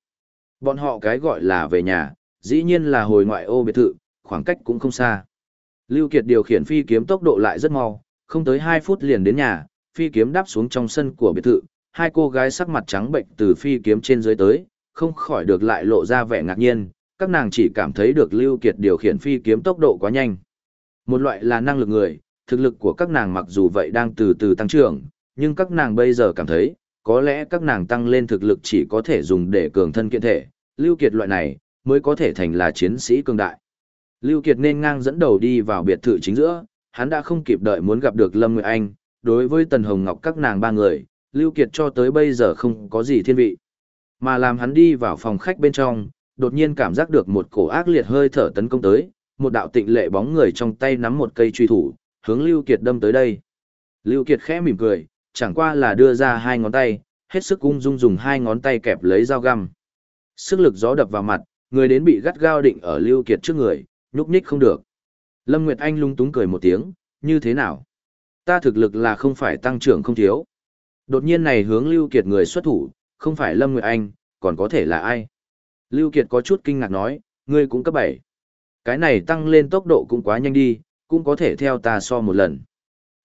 Bọn họ cái gọi là về nhà, dĩ nhiên là hồi ngoại ô biệt thự, khoảng cách cũng không xa. Lưu Kiệt điều khiển phi kiếm tốc độ lại rất mau, không tới 2 phút liền đến nhà, phi kiếm đáp xuống trong sân của biệt thự, hai cô gái sắc mặt trắng bệnh từ phi kiếm trên dưới tới, không khỏi được lại lộ ra vẻ ngạc nhiên, các nàng chỉ cảm thấy được Lưu Kiệt điều khiển phi kiếm tốc độ quá nhanh. Một loại là năng lực người, thực lực của các nàng mặc dù vậy đang từ từ tăng trưởng, nhưng các nàng bây giờ cảm thấy, có lẽ các nàng tăng lên thực lực chỉ có thể dùng để cường thân kiện thể, Lưu Kiệt loại này, mới có thể thành là chiến sĩ cường đại. Lưu Kiệt nên ngang dẫn đầu đi vào biệt thự chính giữa, hắn đã không kịp đợi muốn gặp được Lâm Nguyệt Anh, đối với Tần Hồng Ngọc các nàng ba người, Lưu Kiệt cho tới bây giờ không có gì thiên vị. Mà làm hắn đi vào phòng khách bên trong, đột nhiên cảm giác được một cổ ác liệt hơi thở tấn công tới, một đạo tịnh lệ bóng người trong tay nắm một cây truy thủ, hướng Lưu Kiệt đâm tới đây. Lưu Kiệt khẽ mỉm cười, chẳng qua là đưa ra hai ngón tay, hết sức ung dung dùng hai ngón tay kẹp lấy dao găm. Sức lực gió đập vào mặt, người đến bị gắt gao định ở Lưu Kiệt trước người, nhúc nhích không được. Lâm Nguyệt Anh lung túng cười một tiếng, như thế nào? Ta thực lực là không phải tăng trưởng không thiếu. Đột nhiên này hướng Lưu Kiệt người xuất thủ, không phải Lâm Nguyệt Anh, còn có thể là ai? Lưu Kiệt có chút kinh ngạc nói, ngươi cũng cấp 7. Cái này tăng lên tốc độ cũng quá nhanh đi, cũng có thể theo ta so một lần.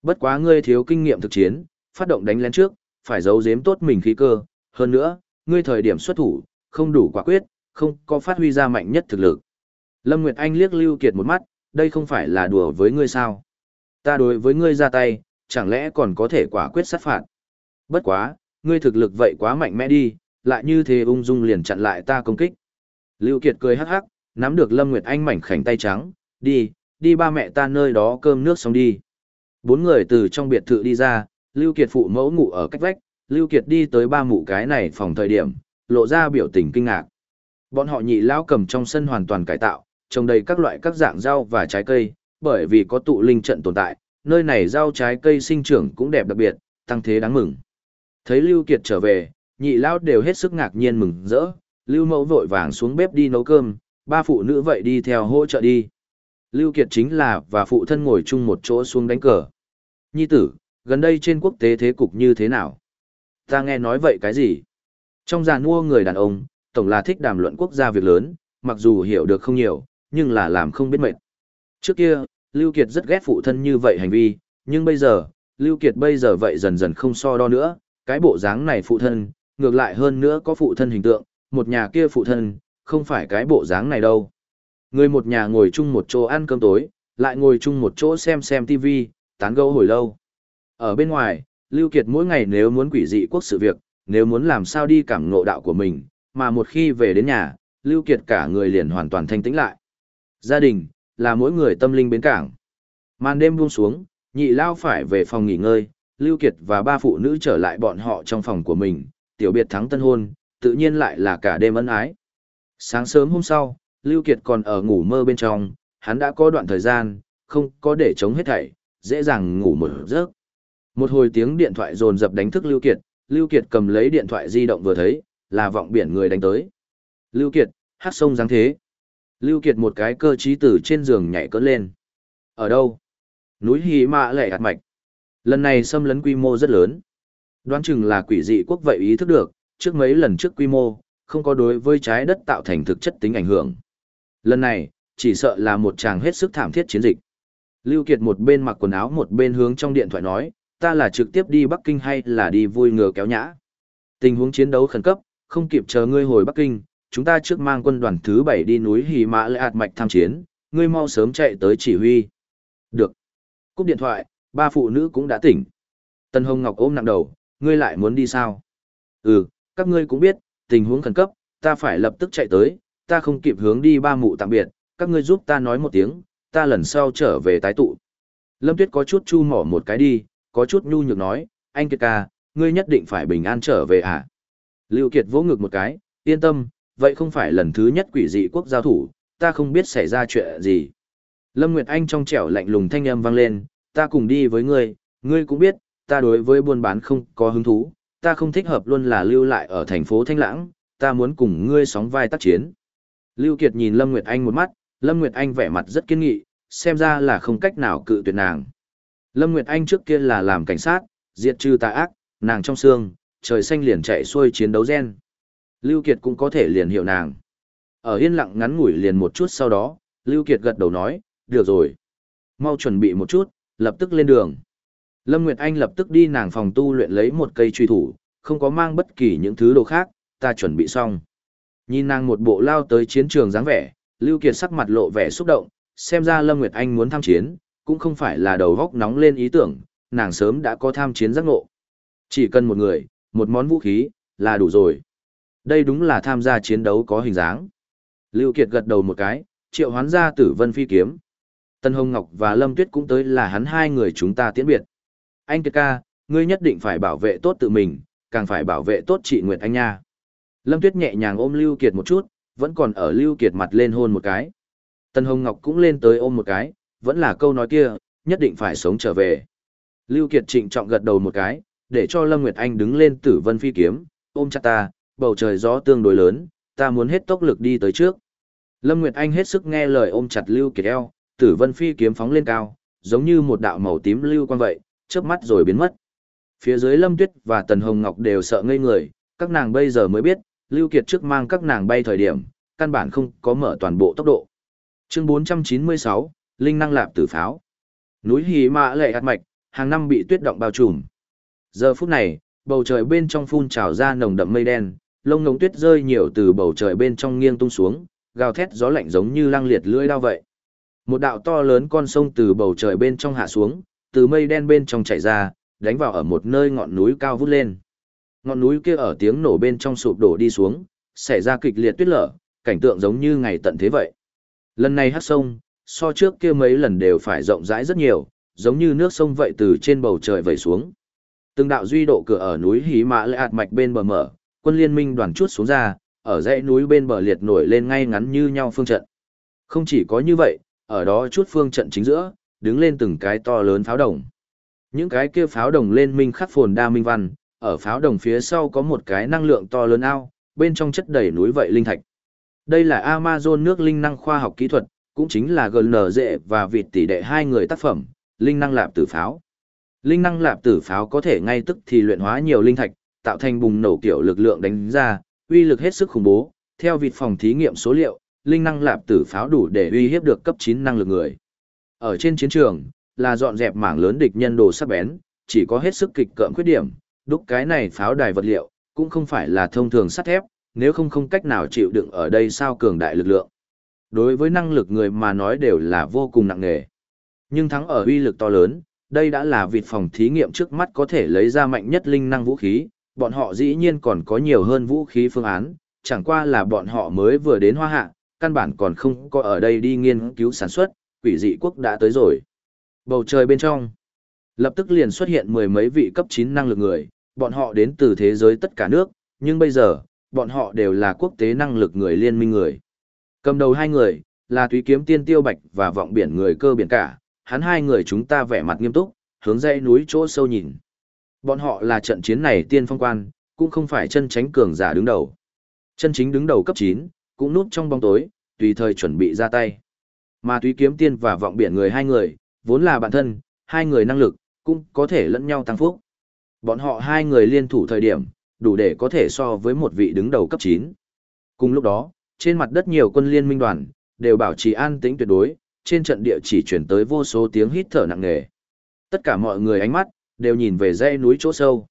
Bất quá ngươi thiếu kinh nghiệm thực chiến, phát động đánh lén trước, phải giấu giếm tốt mình khí cơ, hơn nữa, ngươi thời điểm xuất thủ, không đủ quả quyết, không có phát huy ra mạnh nhất thực lực. Lâm Nguyệt Anh liếc Lưu Kiệt một mắt, đây không phải là đùa với ngươi sao? Ta đối với ngươi ra tay, chẳng lẽ còn có thể quả quyết sát phạt? Bất quá, ngươi thực lực vậy quá mạnh mẽ đi, lại như thế ung dung liền chặn lại ta công kích. Lưu Kiệt cười hắc hắc, nắm được Lâm Nguyệt Anh mảnh khảnh tay trắng, đi, đi ba mẹ ta nơi đó cơm nước xong đi. Bốn người từ trong biệt thự đi ra, Lưu Kiệt phụ mẫu ngủ ở cách vách, Lưu Kiệt đi tới ba mụ cái này phòng thời điểm, lộ ra biểu tình kinh ngạc. Bọn họ nhị lão cầm trong sân hoàn toàn cải tạo, trồng đầy các loại các dạng rau và trái cây, bởi vì có tụ linh trận tồn tại, nơi này rau trái cây sinh trưởng cũng đẹp đặc biệt, tăng thế đáng mừng. Thấy Lưu Kiệt trở về, nhị lão đều hết sức ngạc nhiên mừng rỡ, Lưu Mẫu vội vàng xuống bếp đi nấu cơm, ba phụ nữ vậy đi theo hỗ trợ đi. Lưu Kiệt chính là và phụ thân ngồi chung một chỗ xuống đánh cờ. Nhi tử, gần đây trên quốc tế thế cục như thế nào? Ta nghe nói vậy cái gì? Trong giàn mua người đàn ông, tổng là thích đàm luận quốc gia việc lớn, mặc dù hiểu được không nhiều, nhưng là làm không biết mệt. Trước kia, Lưu Kiệt rất ghét phụ thân như vậy hành vi, nhưng bây giờ, Lưu Kiệt bây giờ vậy dần dần không so đo nữa, cái bộ dáng này phụ thân, ngược lại hơn nữa có phụ thân hình tượng, một nhà kia phụ thân, không phải cái bộ dáng này đâu. Người một nhà ngồi chung một chỗ ăn cơm tối, lại ngồi chung một chỗ xem xem TV, tán gẫu hồi lâu. Ở bên ngoài, Lưu Kiệt mỗi ngày nếu muốn quỷ dị quốc sự việc, nếu muốn làm sao đi cảm ngộ đạo của mình, mà một khi về đến nhà, Lưu Kiệt cả người liền hoàn toàn thanh tĩnh lại. Gia đình, là mỗi người tâm linh bến cảng. Màn đêm buông xuống, nhị lao phải về phòng nghỉ ngơi, Lưu Kiệt và ba phụ nữ trở lại bọn họ trong phòng của mình, tiểu biệt thắng tân hôn, tự nhiên lại là cả đêm ân ái. Sáng sớm hôm sau, Lưu Kiệt còn ở ngủ mơ bên trong, hắn đã có đoạn thời gian, không có để chống hết thảy, dễ dàng ngủ một giấc. Một hồi tiếng điện thoại rồn rập đánh thức Lưu Kiệt, Lưu Kiệt cầm lấy điện thoại di động vừa thấy, là vọng biển người đánh tới. Lưu Kiệt, hát sông dáng thế. Lưu Kiệt một cái cơ trí từ trên giường nhảy cỡ lên. Ở đâu? Núi Hì Mạ lệ hạt mạch. Lần này xâm lấn quy mô rất lớn. Đoán chừng là quỷ dị quốc vậy ý thức được, trước mấy lần trước quy mô, không có đối với trái đất tạo thành thực chất tính ảnh hưởng. Lần này, chỉ sợ là một chàng hết sức thảm thiết chiến dịch. Lưu Kiệt một bên mặc quần áo một bên hướng trong điện thoại nói, ta là trực tiếp đi Bắc Kinh hay là đi vui ngựa kéo nhã. Tình huống chiến đấu khẩn cấp, không kịp chờ ngươi hồi Bắc Kinh, chúng ta trước mang quân đoàn thứ 7 đi núi Hì Mã Lệ Ảt Mạch tham chiến, ngươi mau sớm chạy tới chỉ huy. Được. Cúp điện thoại, ba phụ nữ cũng đã tỉnh. Tân Hồng Ngọc ôm nặng đầu, ngươi lại muốn đi sao? Ừ, các ngươi cũng biết, tình huống khẩn cấp, ta phải lập tức chạy tới, ta không kịp hướng đi ba mụ tạm biệt, các ngươi giúp ta nói một tiếng, ta lần sau trở về tái tụ. Lâm Tuyết có chút chu mỏ một cái đi, có chút nhu nhược nói, anh Kiệt ca, ngươi nhất định phải bình an trở về à? Lưu Kiệt vỗ ngực một cái, yên tâm, vậy không phải lần thứ nhất quỷ dị quốc giao thủ, ta không biết xảy ra chuyện gì. Lâm Nguyệt Anh trong trẻo lạnh lùng thanh âm vang lên, ta cùng đi với ngươi, ngươi cũng biết, ta đối với buôn bán không có hứng thú, ta không thích hợp luôn là lưu lại ở thành phố Thanh Lãng, ta muốn cùng ngươi sóng vai tác chiến. Lưu Kiệt nhìn Lâm Nguyệt Anh một mắt, Lâm Nguyệt Anh vẻ mặt rất kiên nghị, xem ra là không cách nào cự tuyệt nàng. Lâm Nguyệt Anh trước kia là làm cảnh sát, diệt trừ tà ác, nàng trong xương, trời xanh liền chạy xuôi chiến đấu gen. Lưu Kiệt cũng có thể liền hiểu nàng. Ở yên lặng ngắn ngủi liền một chút sau đó, Lưu Kiệt gật đầu nói, được rồi. Mau chuẩn bị một chút, lập tức lên đường. Lâm Nguyệt Anh lập tức đi nàng phòng tu luyện lấy một cây truy thủ, không có mang bất kỳ những thứ đồ khác, ta chuẩn bị xong. Nhìn nàng một bộ lao tới chiến trường dáng vẻ, Lưu Kiệt sắc mặt lộ vẻ xúc động, xem ra Lâm Nguyệt Anh muốn tham chiến, cũng không phải là đầu góc nóng lên ý tưởng, nàng sớm đã có tham chiến giác ngộ. Chỉ cần một người, một món vũ khí, là đủ rồi. Đây đúng là tham gia chiến đấu có hình dáng. Lưu Kiệt gật đầu một cái, triệu hoán ra tử vân phi kiếm. Tân Hồng Ngọc và Lâm Tuyết cũng tới là hắn hai người chúng ta tiễn biệt. Anh Kiệt ca, ngươi nhất định phải bảo vệ tốt tự mình, càng phải bảo vệ tốt chị Nguyệt Anh nha. Lâm Tuyết nhẹ nhàng ôm Lưu Kiệt một chút, vẫn còn ở Lưu Kiệt mặt lên hôn một cái. Tân Hồng Ngọc cũng lên tới ôm một cái, vẫn là câu nói kia, nhất định phải sống trở về. Lưu Kiệt trịnh trọng gật đầu một cái, để cho Lâm Nguyệt Anh đứng lên tử vân phi kiếm, ôm chặt ta, bầu trời gió tương đối lớn, ta muốn hết tốc lực đi tới trước. Lâm Nguyệt Anh hết sức nghe lời ôm chặt Lưu Kiệt eo, tử vân phi kiếm phóng lên cao, giống như một đạo màu tím lưu quang vậy, chớp mắt rồi biến mất. Phía dưới Lâm Tuyết và Tần Hồng Ngọc đều sợ ngây người, các nàng bây giờ mới biết, Lưu Kiệt trước mang các nàng bay thời điểm, căn bản không có mở toàn bộ tốc độ. Chương 496, Linh năng lạp tử pháo. Núi Hì Mã lệ hạt mạch, hàng năm bị tuyết động bao trùm. Giờ phút này, bầu trời bên trong phun trào ra nồng đậm mây đen, lông ngống tuyết rơi nhiều từ bầu trời bên trong nghiêng tung xuống, gào thét gió lạnh giống như lăng liệt lưỡi đao vậy. Một đạo to lớn con sông từ bầu trời bên trong hạ xuống, từ mây đen bên trong chảy ra, đánh vào ở một nơi ngọn núi cao vút lên. Ngọn núi kia ở tiếng nổ bên trong sụp đổ đi xuống, xảy ra kịch liệt tuyết lở, cảnh tượng giống như ngày tận thế vậy. Lần này hát sông, so trước kia mấy lần đều phải rộng rãi rất nhiều, giống như nước sông vậy từ trên bầu trời vẩy xuống. Từng đạo duy độ cửa ở núi Hí Mã Lệ Hạt Mạch bên bờ mở, quân liên minh đoàn chút xuống ra, ở dãy núi bên bờ liệt nổi lên ngay ngắn như nhau phương trận. Không chỉ có như vậy, ở đó chút phương trận chính giữa, đứng lên từng cái to lớn pháo đồng. Những cái kia pháo đồng lên minh khắc phồn đa minh văn, ở pháo đồng phía sau có một cái năng lượng to lớn ao, bên trong chất đầy núi vậy linh thạch. Đây là Amazon nước linh năng khoa học kỹ thuật, cũng chính là GN dệ và vịt tỷ đệ hai người tác phẩm, linh năng lạp tử pháo. Linh năng lạp tử pháo có thể ngay tức thì luyện hóa nhiều linh thạch, tạo thành bùng nổ kiểu lực lượng đánh ra, uy lực hết sức khủng bố. Theo vịt phòng thí nghiệm số liệu, linh năng lạp tử pháo đủ để uy hiếp được cấp 9 năng lực người. Ở trên chiến trường, là dọn dẹp mảng lớn địch nhân đồ sắc bén, chỉ có hết sức kịch cợm khuyết điểm, đúc cái này pháo đài vật liệu, cũng không phải là thông thường sắt thép, nếu không không cách nào chịu đựng ở đây sao cường đại lực lượng. Đối với năng lực người mà nói đều là vô cùng nặng nề. Nhưng thắng ở uy lực to lớn, đây đã là vịt phòng thí nghiệm trước mắt có thể lấy ra mạnh nhất linh năng vũ khí, bọn họ dĩ nhiên còn có nhiều hơn vũ khí phương án, chẳng qua là bọn họ mới vừa đến hoa hạ, căn bản còn không có ở đây đi nghiên cứu sản xuất, quỷ dị quốc đã tới rồi. Bầu trời bên trong, lập tức liền xuất hiện mười mấy vị cấp 9 năng lực người, bọn họ đến từ thế giới tất cả nước, nhưng bây giờ, bọn họ đều là quốc tế năng lực người liên minh người. Cầm đầu hai người, là Thúy Kiếm Tiên Tiêu Bạch và Vọng Biển người cơ biển cả, hắn hai người chúng ta vẻ mặt nghiêm túc, hướng dãy núi chỗ sâu nhìn. Bọn họ là trận chiến này tiên phong quan, cũng không phải chân tránh cường giả đứng đầu. Chân chính đứng đầu cấp 9, cũng núp trong bóng tối, tùy thời chuẩn bị ra tay. Mà Thúy Kiếm Tiên và Vọng Biển người hai người, vốn là bạn thân, hai người năng lực, cũng có thể lẫn nhau tăng phúc. Bọn họ hai người liên thủ thời điểm, đủ để có thể so với một vị đứng đầu cấp 9. Cùng lúc đó, trên mặt đất nhiều quân liên minh đoàn, đều bảo trì an tĩnh tuyệt đối, trên trận địa chỉ chuyển tới vô số tiếng hít thở nặng nề. Tất cả mọi người ánh mắt, đều nhìn về dãy núi chỗ sâu.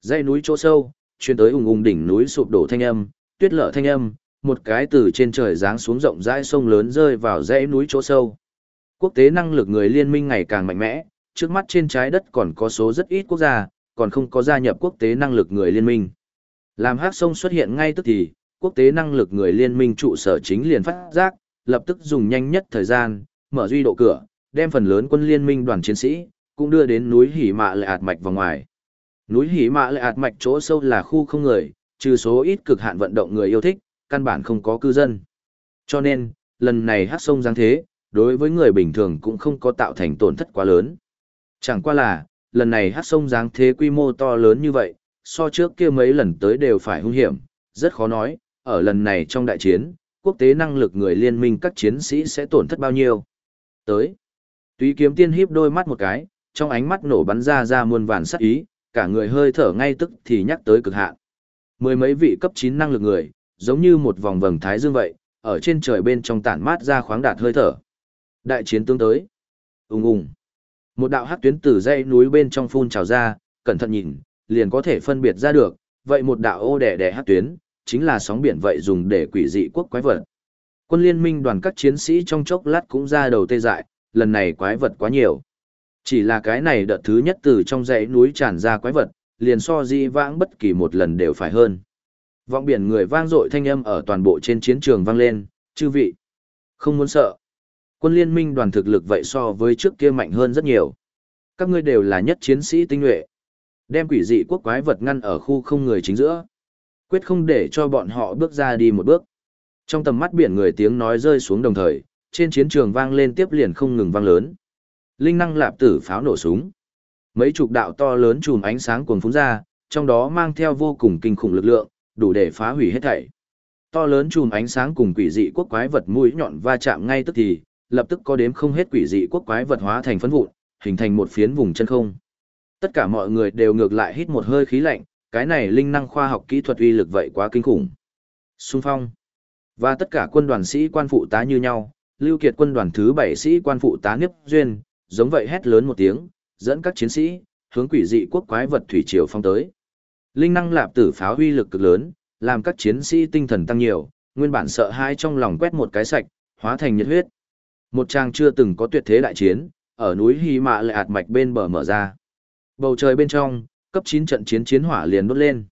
Dãy núi chỗ sâu, truyền tới ùng ùng đỉnh núi sụp đổ thanh âm, tuyết lở thanh âm, một cái từ trên trời giáng xuống rộng rãi sông lớn rơi vào dãy núi chỗ sâu. Quốc tế năng lực người liên minh ngày càng mạnh mẽ, trước mắt trên trái đất còn có số rất ít quốc gia, còn không có gia nhập quốc tế năng lực người liên minh. Làm hát sông xuất hiện ngay tức thì, quốc tế năng lực người liên minh trụ sở chính liền phát giác, lập tức dùng nhanh nhất thời gian, mở duy độ cửa, đem phần lớn quân liên minh đoàn chiến sĩ, cũng đưa đến núi Hỉ Mạ Lệ Ảt Mạch vào ngoài. Núi Hỉ Mạ Lệ Ảt Mạch chỗ sâu là khu không người, trừ số ít cực hạn vận động người yêu thích, căn bản không có cư dân. Cho nên, lần này hát sông giáng thế, đối với người bình thường cũng không có tạo thành tổn thất quá lớn. Chẳng qua là, lần này hát sông giáng thế quy mô to lớn như vậy, so trước kia mấy lần tới đều phải hung hiểm, rất khó nói, ở lần này trong đại chiến, quốc tế năng lực người liên minh các chiến sĩ sẽ tổn thất bao nhiêu. Tới, túy kiếm tiên híp đôi mắt một cái, trong ánh mắt nổ bắn ra ra muôn vàn sắc ý, cả người hơi thở ngay tức thì nhắc tới cực hạn. Mười mấy vị cấp 9 năng lực người, giống như một vòng vầng thái dương vậy, ở trên trời bên trong tản mát ra khoáng đạt hơi thở. Đại chiến tương tới. Ùng ùng. Một đạo hắc tuyến từ dãy núi bên trong phun trào ra, cẩn thận nhìn, liền có thể phân biệt ra được, vậy một đạo ô đẻ đẻ hắc tuyến, chính là sóng biển vậy dùng để quỷ dị quốc quái vật. Quân liên minh đoàn các chiến sĩ trong chốc lát cũng ra đầu tê dại, lần này quái vật quá nhiều. Chỉ là cái này đợt thứ nhất từ trong dãy núi tràn ra quái vật, liền so di vãng bất kỳ một lần đều phải hơn. Vọng biển người vang dội thanh âm ở toàn bộ trên chiến trường vang lên, chư vị. Không muốn sợ. Quân liên minh đoàn thực lực vậy so với trước kia mạnh hơn rất nhiều. Các ngươi đều là nhất chiến sĩ tinh nhuệ. Đem quỷ dị quốc quái vật ngăn ở khu không người chính giữa. Quyết không để cho bọn họ bước ra đi một bước. Trong tầm mắt biển người tiếng nói rơi xuống đồng thời, trên chiến trường vang lên tiếp liền không ngừng vang lớn. Linh năng lạp tử pháo nổ súng. Mấy chục đạo to lớn chùm ánh sáng cuồng phúng ra, trong đó mang theo vô cùng kinh khủng lực lượng, đủ để phá hủy hết thảy. To lớn chùm ánh sáng cùng quỷ dị quốc quái vật mũi nhọn va chạm ngay tức thì, lập tức có đếm không hết quỷ dị quốc quái vật hóa thành phấn vụn, hình thành một phiến vùng chân không. Tất cả mọi người đều ngược lại hít một hơi khí lạnh, cái này linh năng khoa học kỹ thuật uy lực vậy quá kinh khủng. Xung phong. Và tất cả quân đoàn sĩ quan phụ tá như nhau, Lưu Kiệt quân đoàn thứ 7 sĩ quan phụ tá Niếp Duyên, giống vậy hét lớn một tiếng, dẫn các chiến sĩ, hướng quỷ dị quốc quái vật thủy triều phong tới. Linh năng lạp tử pháo huy lực cực lớn, làm các chiến sĩ tinh thần tăng nhiều, nguyên bản sợ hãi trong lòng quét một cái sạch, hóa thành nhiệt huyết. Một trang chưa từng có tuyệt thế đại chiến, ở núi Hy Mạ lại ạt mạch bên bờ mở ra. Bầu trời bên trong, cấp 9 trận chiến chiến hỏa liền đốt lên.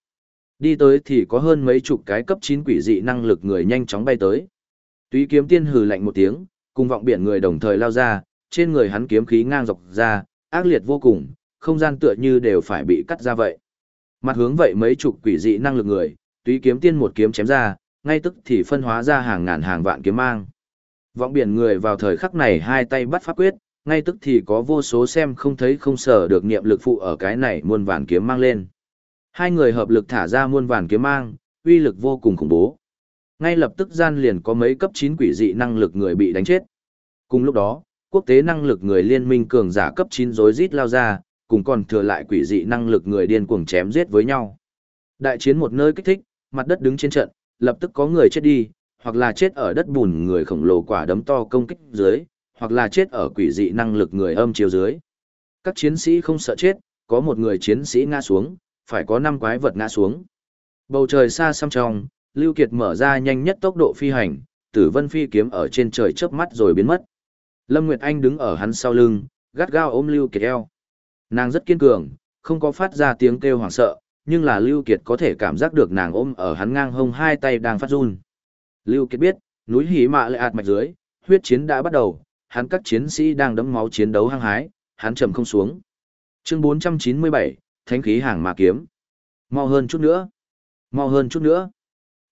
Đi tới thì có hơn mấy chục cái cấp 9 quỷ dị năng lực người nhanh chóng bay tới. Túy kiếm tiên hừ lạnh một tiếng, cùng vọng biển người đồng thời lao ra, trên người hắn kiếm khí ngang dọc ra, ác liệt vô cùng, không gian tựa như đều phải bị cắt ra vậy. Mặt hướng vậy mấy chục quỷ dị năng lực người, túy kiếm tiên một kiếm chém ra, ngay tức thì phân hóa ra hàng ngàn hàng vạn kiếm mang. Vọng biển người vào thời khắc này hai tay bắt pháp quyết, ngay tức thì có vô số xem không thấy không sở được niệm lực phụ ở cái này muôn vàn kiếm mang lên. Hai người hợp lực thả ra muôn vàn kiếm mang, uy lực vô cùng khủng bố. Ngay lập tức gian liền có mấy cấp 9 quỷ dị năng lực người bị đánh chết. Cùng lúc đó, quốc tế năng lực người liên minh cường giả cấp 9 rối rít lao ra, cùng còn thừa lại quỷ dị năng lực người điên cuồng chém giết với nhau. Đại chiến một nơi kích thích, mặt đất đứng trên trận, lập tức có người chết đi, hoặc là chết ở đất bùn người khổng lồ quả đấm to công kích dưới, hoặc là chết ở quỷ dị năng lực người âm chiều dưới. Các chiến sĩ không sợ chết, có một người chiến sĩ ngã xuống, phải có năm quái vật ngã xuống. Bầu trời xa xăm trong, Lưu Kiệt mở ra nhanh nhất tốc độ phi hành, Tử Vân phi kiếm ở trên trời chớp mắt rồi biến mất. Lâm Nguyệt Anh đứng ở hắn sau lưng, gắt gao ôm Lưu Kiệt eo. Nàng rất kiên cường, không có phát ra tiếng kêu hoảng sợ, nhưng là Lưu Kiệt có thể cảm giác được nàng ôm ở hắn ngang hông hai tay đang phát run. Lưu Kiệt biết, núi Hí Mạ lại ạt mạch dưới, huyết chiến đã bắt đầu, hắn các chiến sĩ đang đấm máu chiến đấu hăng hái, hắn chậm không xuống. Chương 497, Thánh khí hàng ma kiếm. Mau hơn chút nữa. Mau hơn chút nữa.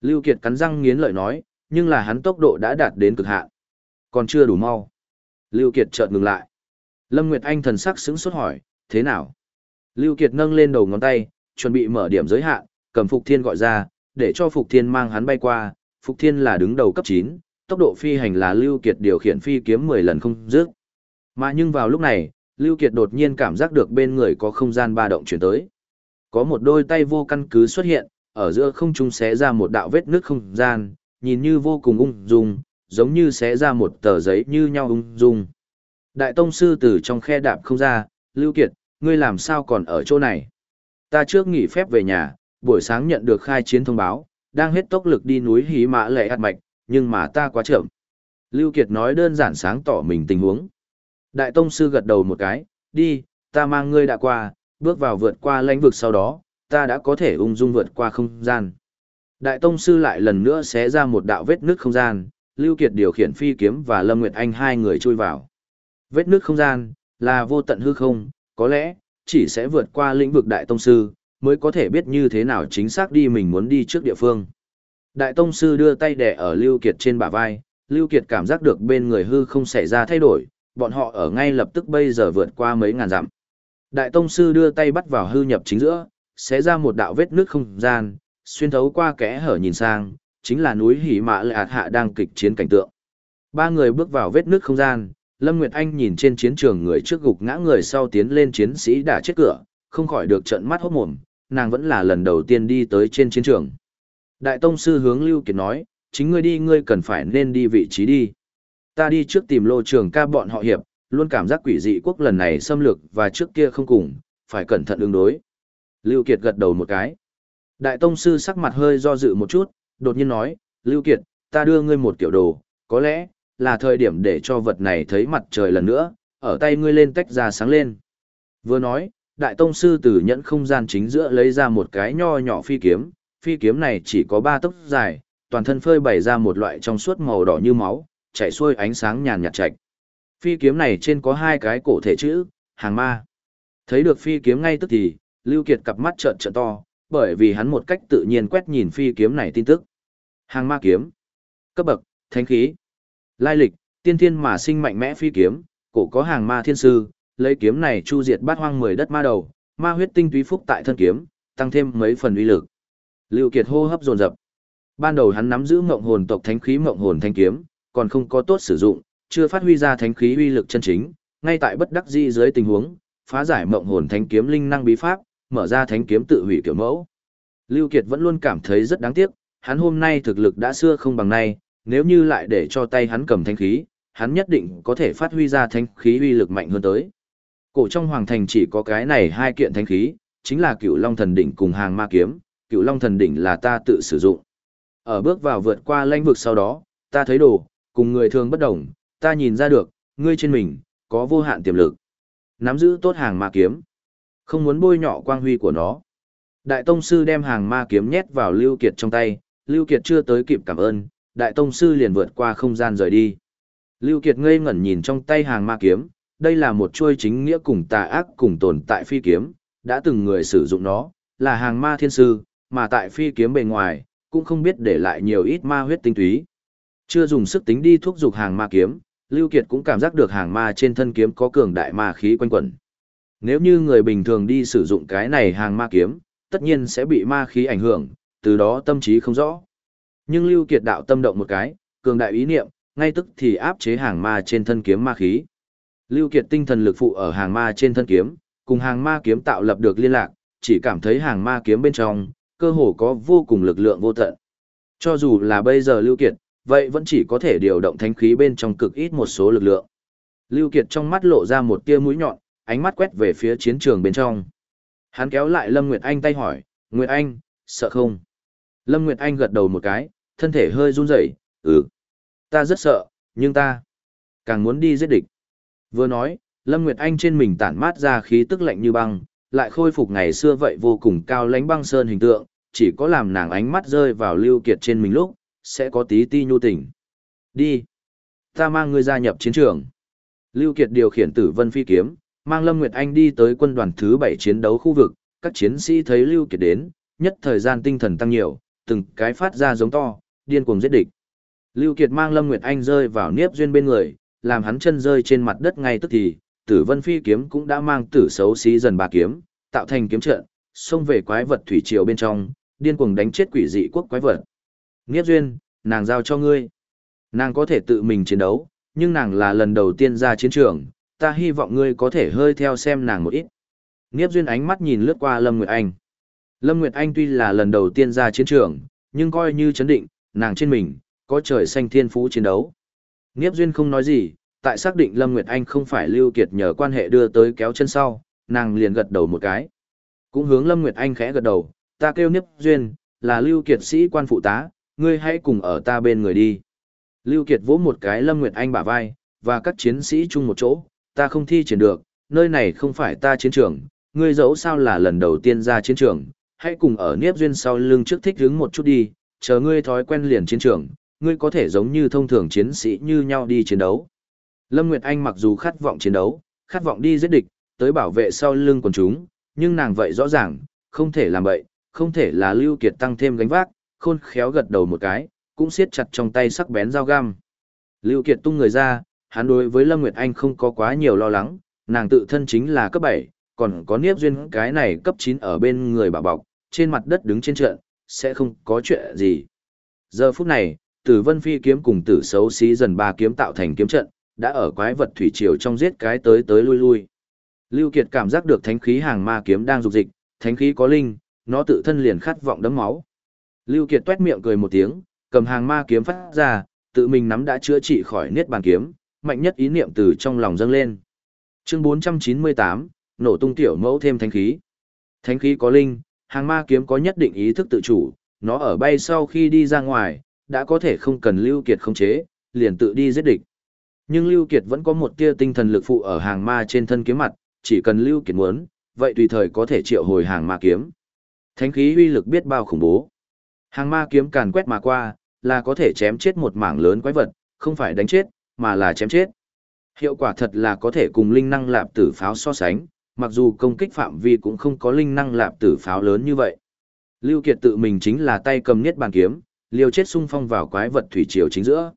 Lưu Kiệt cắn răng nghiến lợi nói, nhưng là hắn tốc độ đã đạt đến cực hạn. Còn chưa đủ mau. Lưu Kiệt chợt ngừng lại. Lâm Nguyệt Anh thần sắc sững sốt hỏi, thế nào? Lưu Kiệt nâng lên đầu ngón tay, chuẩn bị mở điểm giới hạn, cầm Phục Thiên gọi ra, để cho Phục Thiên mang hắn bay qua. Phục Thiên là đứng đầu cấp 9, tốc độ phi hành là Lưu Kiệt điều khiển phi kiếm 10 lần không dứt. Mà nhưng vào lúc này, Lưu Kiệt đột nhiên cảm giác được bên người có không gian ba động chuyển tới. Có một đôi tay vô căn cứ xuất hiện, ở giữa không trung xé ra một đạo vết nước không gian, nhìn như vô cùng ung dung, giống như xé ra một tờ giấy như nhau ung dung. Đại tông sư từ trong khe đạp không ra, Lưu Kiệt, ngươi làm sao còn ở chỗ này? Ta trước nghỉ phép về nhà, buổi sáng nhận được khai chiến thông báo, đang hết tốc lực đi núi Hí Mã Lệ hạt mạch, nhưng mà ta quá chậm. Lưu Kiệt nói đơn giản sáng tỏ mình tình huống. Đại tông sư gật đầu một cái, đi, ta mang ngươi đã qua, bước vào vượt qua lãnh vực sau đó, ta đã có thể ung dung vượt qua không gian. Đại Tông Sư lại lần nữa xé ra một đạo vết nước không gian, Lưu Kiệt điều khiển phi kiếm và Lâm Nguyệt Anh hai người chui vào. Vết nước không gian, là vô tận hư không, có lẽ, chỉ sẽ vượt qua lĩnh vực Đại Tông Sư, mới có thể biết như thế nào chính xác đi mình muốn đi trước địa phương. Đại Tông Sư đưa tay đè ở Lưu Kiệt trên bả vai, Lưu Kiệt cảm giác được bên người hư không xảy ra thay đổi, bọn họ ở ngay lập tức bây giờ vượt qua mấy ngàn dặm. Đại Tông Sư đưa tay bắt vào hư nhập chính giữa, xé ra một đạo vết nước không gian, xuyên thấu qua kẽ hở nhìn sang, chính là núi Hỉ Mã Lệ Hạ đang kịch chiến cảnh tượng. Ba người bước vào vết nước không gian, Lâm Nguyệt Anh nhìn trên chiến trường người trước gục ngã người sau tiến lên chiến sĩ đã chết cửa, không khỏi được trợn mắt hốt mồm, nàng vẫn là lần đầu tiên đi tới trên chiến trường. Đại Tông Sư hướng Lưu Kiệt nói, chính ngươi đi ngươi cần phải nên đi vị trí đi. Ta đi trước tìm lô trường ca bọn họ hiệp, luôn cảm giác quỷ dị quốc lần này xâm lược và trước kia không cùng, phải cẩn thận ứng đối. Lưu Kiệt gật đầu một cái. Đại Tông Sư sắc mặt hơi do dự một chút, đột nhiên nói, Lưu Kiệt, ta đưa ngươi một tiểu đồ, có lẽ, là thời điểm để cho vật này thấy mặt trời lần nữa, ở tay ngươi lên tách ra sáng lên. Vừa nói, Đại Tông Sư từ nhẫn không gian chính giữa lấy ra một cái nho nhỏ phi kiếm, phi kiếm này chỉ có ba tấc dài, toàn thân phơi bày ra một loại trong suốt màu đỏ như máu, chảy xuôi ánh sáng nhàn nhạt chạch. Phi kiếm này trên có hai cái cổ thể chữ, hàng ma. Thấy được phi kiếm ngay tức thì, Lưu Kiệt cặp mắt trợn trợn to, bởi vì hắn một cách tự nhiên quét nhìn phi kiếm này tin tức. Hàng ma kiếm. Cấp bậc, thánh khí. Lai lịch, tiên thiên mà sinh mạnh mẽ phi kiếm, cổ có hàng ma thiên sư, lấy kiếm này chu diệt bát hoang mười đất ma đầu, ma huyết tinh túy phúc tại thân kiếm, tăng thêm mấy phần uy lực. Lưu Kiệt hô hấp dồn dập. Ban đầu hắn nắm giữ mộng hồn tộc thánh khí mộng hồn thanh kiếm, còn không có tốt sử dụng, chưa phát huy ra thánh khí uy lực chân chính, ngay tại bất đắc dĩ dưới tình huống, phá giải mộng hồn thánh kiếm linh năng bí pháp, mở ra thánh kiếm tự hủy kiểu mẫu. Lưu Kiệt vẫn luôn cảm thấy rất đáng tiếc, hắn hôm nay thực lực đã xưa không bằng nay, nếu như lại để cho tay hắn cầm thanh khí, hắn nhất định có thể phát huy ra thanh khí uy lực mạnh hơn tới. Cổ trong hoàng thành chỉ có cái này hai kiện thanh khí, chính là Cửu Long thần đỉnh cùng hàng ma kiếm, Cửu Long thần đỉnh là ta tự sử dụng. Ở bước vào vượt qua lãnh vực sau đó, ta thấy đồ, cùng người thường bất đồng, ta nhìn ra được, ngươi trên mình, có vô hạn tiềm lực. Nắm giữ tốt hàng ma kiếm. Không muốn bôi nhọ quang huy của nó. Đại Tông Sư đem hàng ma kiếm nhét vào Lưu Kiệt trong tay, Lưu Kiệt chưa tới kịp cảm ơn, Đại Tông Sư liền vượt qua không gian rời đi. Lưu Kiệt ngây ngẩn nhìn trong tay hàng ma kiếm, đây là một chuôi chính nghĩa cùng tà ác cùng tồn tại phi kiếm, đã từng người sử dụng nó, là hàng ma thiên sư, mà tại phi kiếm bề ngoài, cũng không biết để lại nhiều ít ma huyết tinh túy. Chưa dùng sức tính đi thúc dục hàng ma kiếm, Lưu Kiệt cũng cảm giác được hàng ma trên thân kiếm có cường đại ma khí quanh quẩn. Nếu như người bình thường đi sử dụng cái này hàng ma kiếm, tất nhiên sẽ bị ma khí ảnh hưởng, từ đó tâm trí không rõ. Nhưng Lưu Kiệt đạo tâm động một cái, cường đại ý niệm, ngay tức thì áp chế hàng ma trên thân kiếm ma khí. Lưu Kiệt tinh thần lực phụ ở hàng ma trên thân kiếm, cùng hàng ma kiếm tạo lập được liên lạc, chỉ cảm thấy hàng ma kiếm bên trong, cơ hồ có vô cùng lực lượng vô tận. Cho dù là bây giờ Lưu Kiệt, vậy vẫn chỉ có thể điều động thánh khí bên trong cực ít một số lực lượng. Lưu Kiệt trong mắt lộ ra một tia mũi nhọn, ánh mắt quét về phía chiến trường bên trong. Hắn kéo lại Lâm Nguyệt Anh tay hỏi, Nguyệt Anh, sợ không? Lâm Nguyệt Anh gật đầu một cái, thân thể hơi run rẩy, ừ. Ta rất sợ, nhưng ta càng muốn đi giết địch. Vừa nói, Lâm Nguyệt Anh trên mình tản mát ra khí tức lạnh như băng, lại khôi phục ngày xưa vậy vô cùng cao lãnh băng sơn hình tượng, chỉ có làm nàng ánh mắt rơi vào Lưu Kiệt trên mình lúc, sẽ có tí ti nhu tình. Đi. Ta mang ngươi gia nhập chiến trường. Lưu Kiệt điều khiển tử vân phi kiếm, mang Lâm Nguyệt Anh đi tới quân đoàn thứ 7 chiến đấu khu vực, các chiến sĩ thấy Lưu Kiệt đến, nhất thời gian tinh thần tăng nhiều, từng cái phát ra giống to, điên cuồng giết địch. Lưu Kiệt mang Lâm Nguyệt Anh rơi vào niếp duyên bên người, làm hắn chân rơi trên mặt đất ngay tức thì, tử vân phi kiếm cũng đã mang tử xấu xí dần ba kiếm, tạo thành kiếm trận, xông về quái vật thủy triều bên trong, điên cuồng đánh chết quỷ dị quốc quái vật. Niếp duyên, nàng giao cho ngươi. Nàng có thể tự mình chiến đấu, nhưng nàng là lần đầu tiên ra chiến trường, ta hy vọng ngươi có thể hơi theo xem nàng một ít. Niếp duyên ánh mắt nhìn lướt qua Lâm Nguyệt Anh. Lâm Nguyệt Anh tuy là lần đầu tiên ra chiến trường, nhưng coi như chấn định, nàng trên mình, có trời xanh thiên phú chiến đấu. Niếp duyên không nói gì, tại xác định Lâm Nguyệt Anh không phải Lưu Kiệt nhờ quan hệ đưa tới kéo chân sau, nàng liền gật đầu một cái. Cũng hướng Lâm Nguyệt Anh khẽ gật đầu, ta kêu Niếp duyên, là Lưu Kiệt sĩ quan phụ tá, ngươi hãy cùng ở ta bên người đi. Lưu Kiệt vỗ một cái Lâm Nguyệt Anh bả vai, và các chiến sĩ chung một chỗ, ta không thi triển được, nơi này không phải ta chiến trường, ngươi dẫu sao là lần đầu tiên ra chiến trường, hãy cùng ở Niếp Duyên sau lưng trước thích đứng một chút đi, chờ ngươi thói quen liền chiến trường, ngươi có thể giống như thông thường chiến sĩ như nhau đi chiến đấu. Lâm Nguyệt Anh mặc dù khát vọng chiến đấu, khát vọng đi giết địch, tới bảo vệ sau lưng quần chúng, nhưng nàng vậy rõ ràng, không thể làm vậy, không thể là Lưu Kiệt tăng thêm gánh vác, khôn khéo gật đầu một cái, cũng siết chặt trong tay sắc bén dao găm. Lưu Kiệt tung người ra, hắn đối với Lâm Nguyệt Anh không có quá nhiều lo lắng, nàng tự thân chính là cấp 7, còn có Niếp Duyên cái này cấp 9 ở bên người bảo bọc, trên mặt đất đứng trên trận, sẽ không có chuyện gì. Giờ phút này, Tử Vân Phi kiếm cùng Tử Xấu Xí dần ba kiếm tạo thành kiếm trận, đã ở quái vật thủy triều trong giết cái tới tới lui lui. Lưu Kiệt cảm giác được thánh khí hàng ma kiếm đang dục dịch, thánh khí có linh, nó tự thân liền khát vọng đấm máu. Lưu Kiệt tuét miệng cười một tiếng, cầm hàng ma kiếm phát ra, tự mình nắm đã chữa trị khỏi niết bàn kiếm, mạnh nhất ý niệm từ trong lòng dâng lên. Chương 498, nổ tung tiểu mẫu thêm thánh khí. Thánh khí có linh, hàng ma kiếm có nhất định ý thức tự chủ, nó ở bay sau khi đi ra ngoài, đã có thể không cần Lưu Kiệt khống chế, liền tự đi giết địch. Nhưng Lưu Kiệt vẫn có một tia tinh thần lực phụ ở hàng ma trên thân kiếm mặt, chỉ cần Lưu Kiệt muốn, vậy tùy thời có thể triệu hồi hàng ma kiếm. Thánh khí uy lực biết bao khủng bố. Hàng ma kiếm càn quét mà qua, là có thể chém chết một mảng lớn quái vật, không phải đánh chết, mà là chém chết. Hiệu quả thật là có thể cùng linh năng lạp tử pháo so sánh, mặc dù công kích phạm vi cũng không có linh năng lạp tử pháo lớn như vậy. Lưu Kiệt tự mình chính là tay cầm niết bàn kiếm, liều chết xung phong vào quái vật thủy triều chính giữa.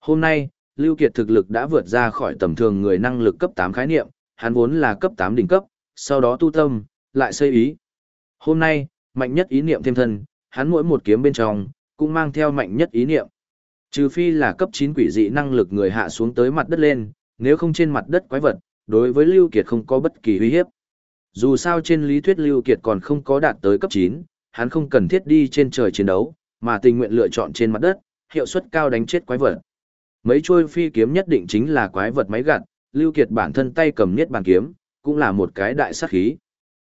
Hôm nay, Lưu Kiệt thực lực đã vượt ra khỏi tầm thường người năng lực cấp 8 khái niệm, hắn vốn là cấp 8 đỉnh cấp, sau đó tu tâm, lại xây ý. Hôm nay, mạnh nhất ý niệm thêm thân, hắn mỗi một kiếm bên trong, cũng mang theo mạnh nhất ý niệm. Trừ phi là cấp 9 quỷ dị năng lực người hạ xuống tới mặt đất lên, nếu không trên mặt đất quái vật, đối với Lưu Kiệt không có bất kỳ uy hiếp. Dù sao trên lý thuyết Lưu Kiệt còn không có đạt tới cấp 9, hắn không cần thiết đi trên trời chiến đấu, mà tình nguyện lựa chọn trên mặt đất, hiệu suất cao đánh chết quái vật. Mấy chuôi phi kiếm nhất định chính là quái vật máy gặt, Lưu Kiệt bản thân tay cầm niết bàn kiếm, cũng là một cái đại sát khí.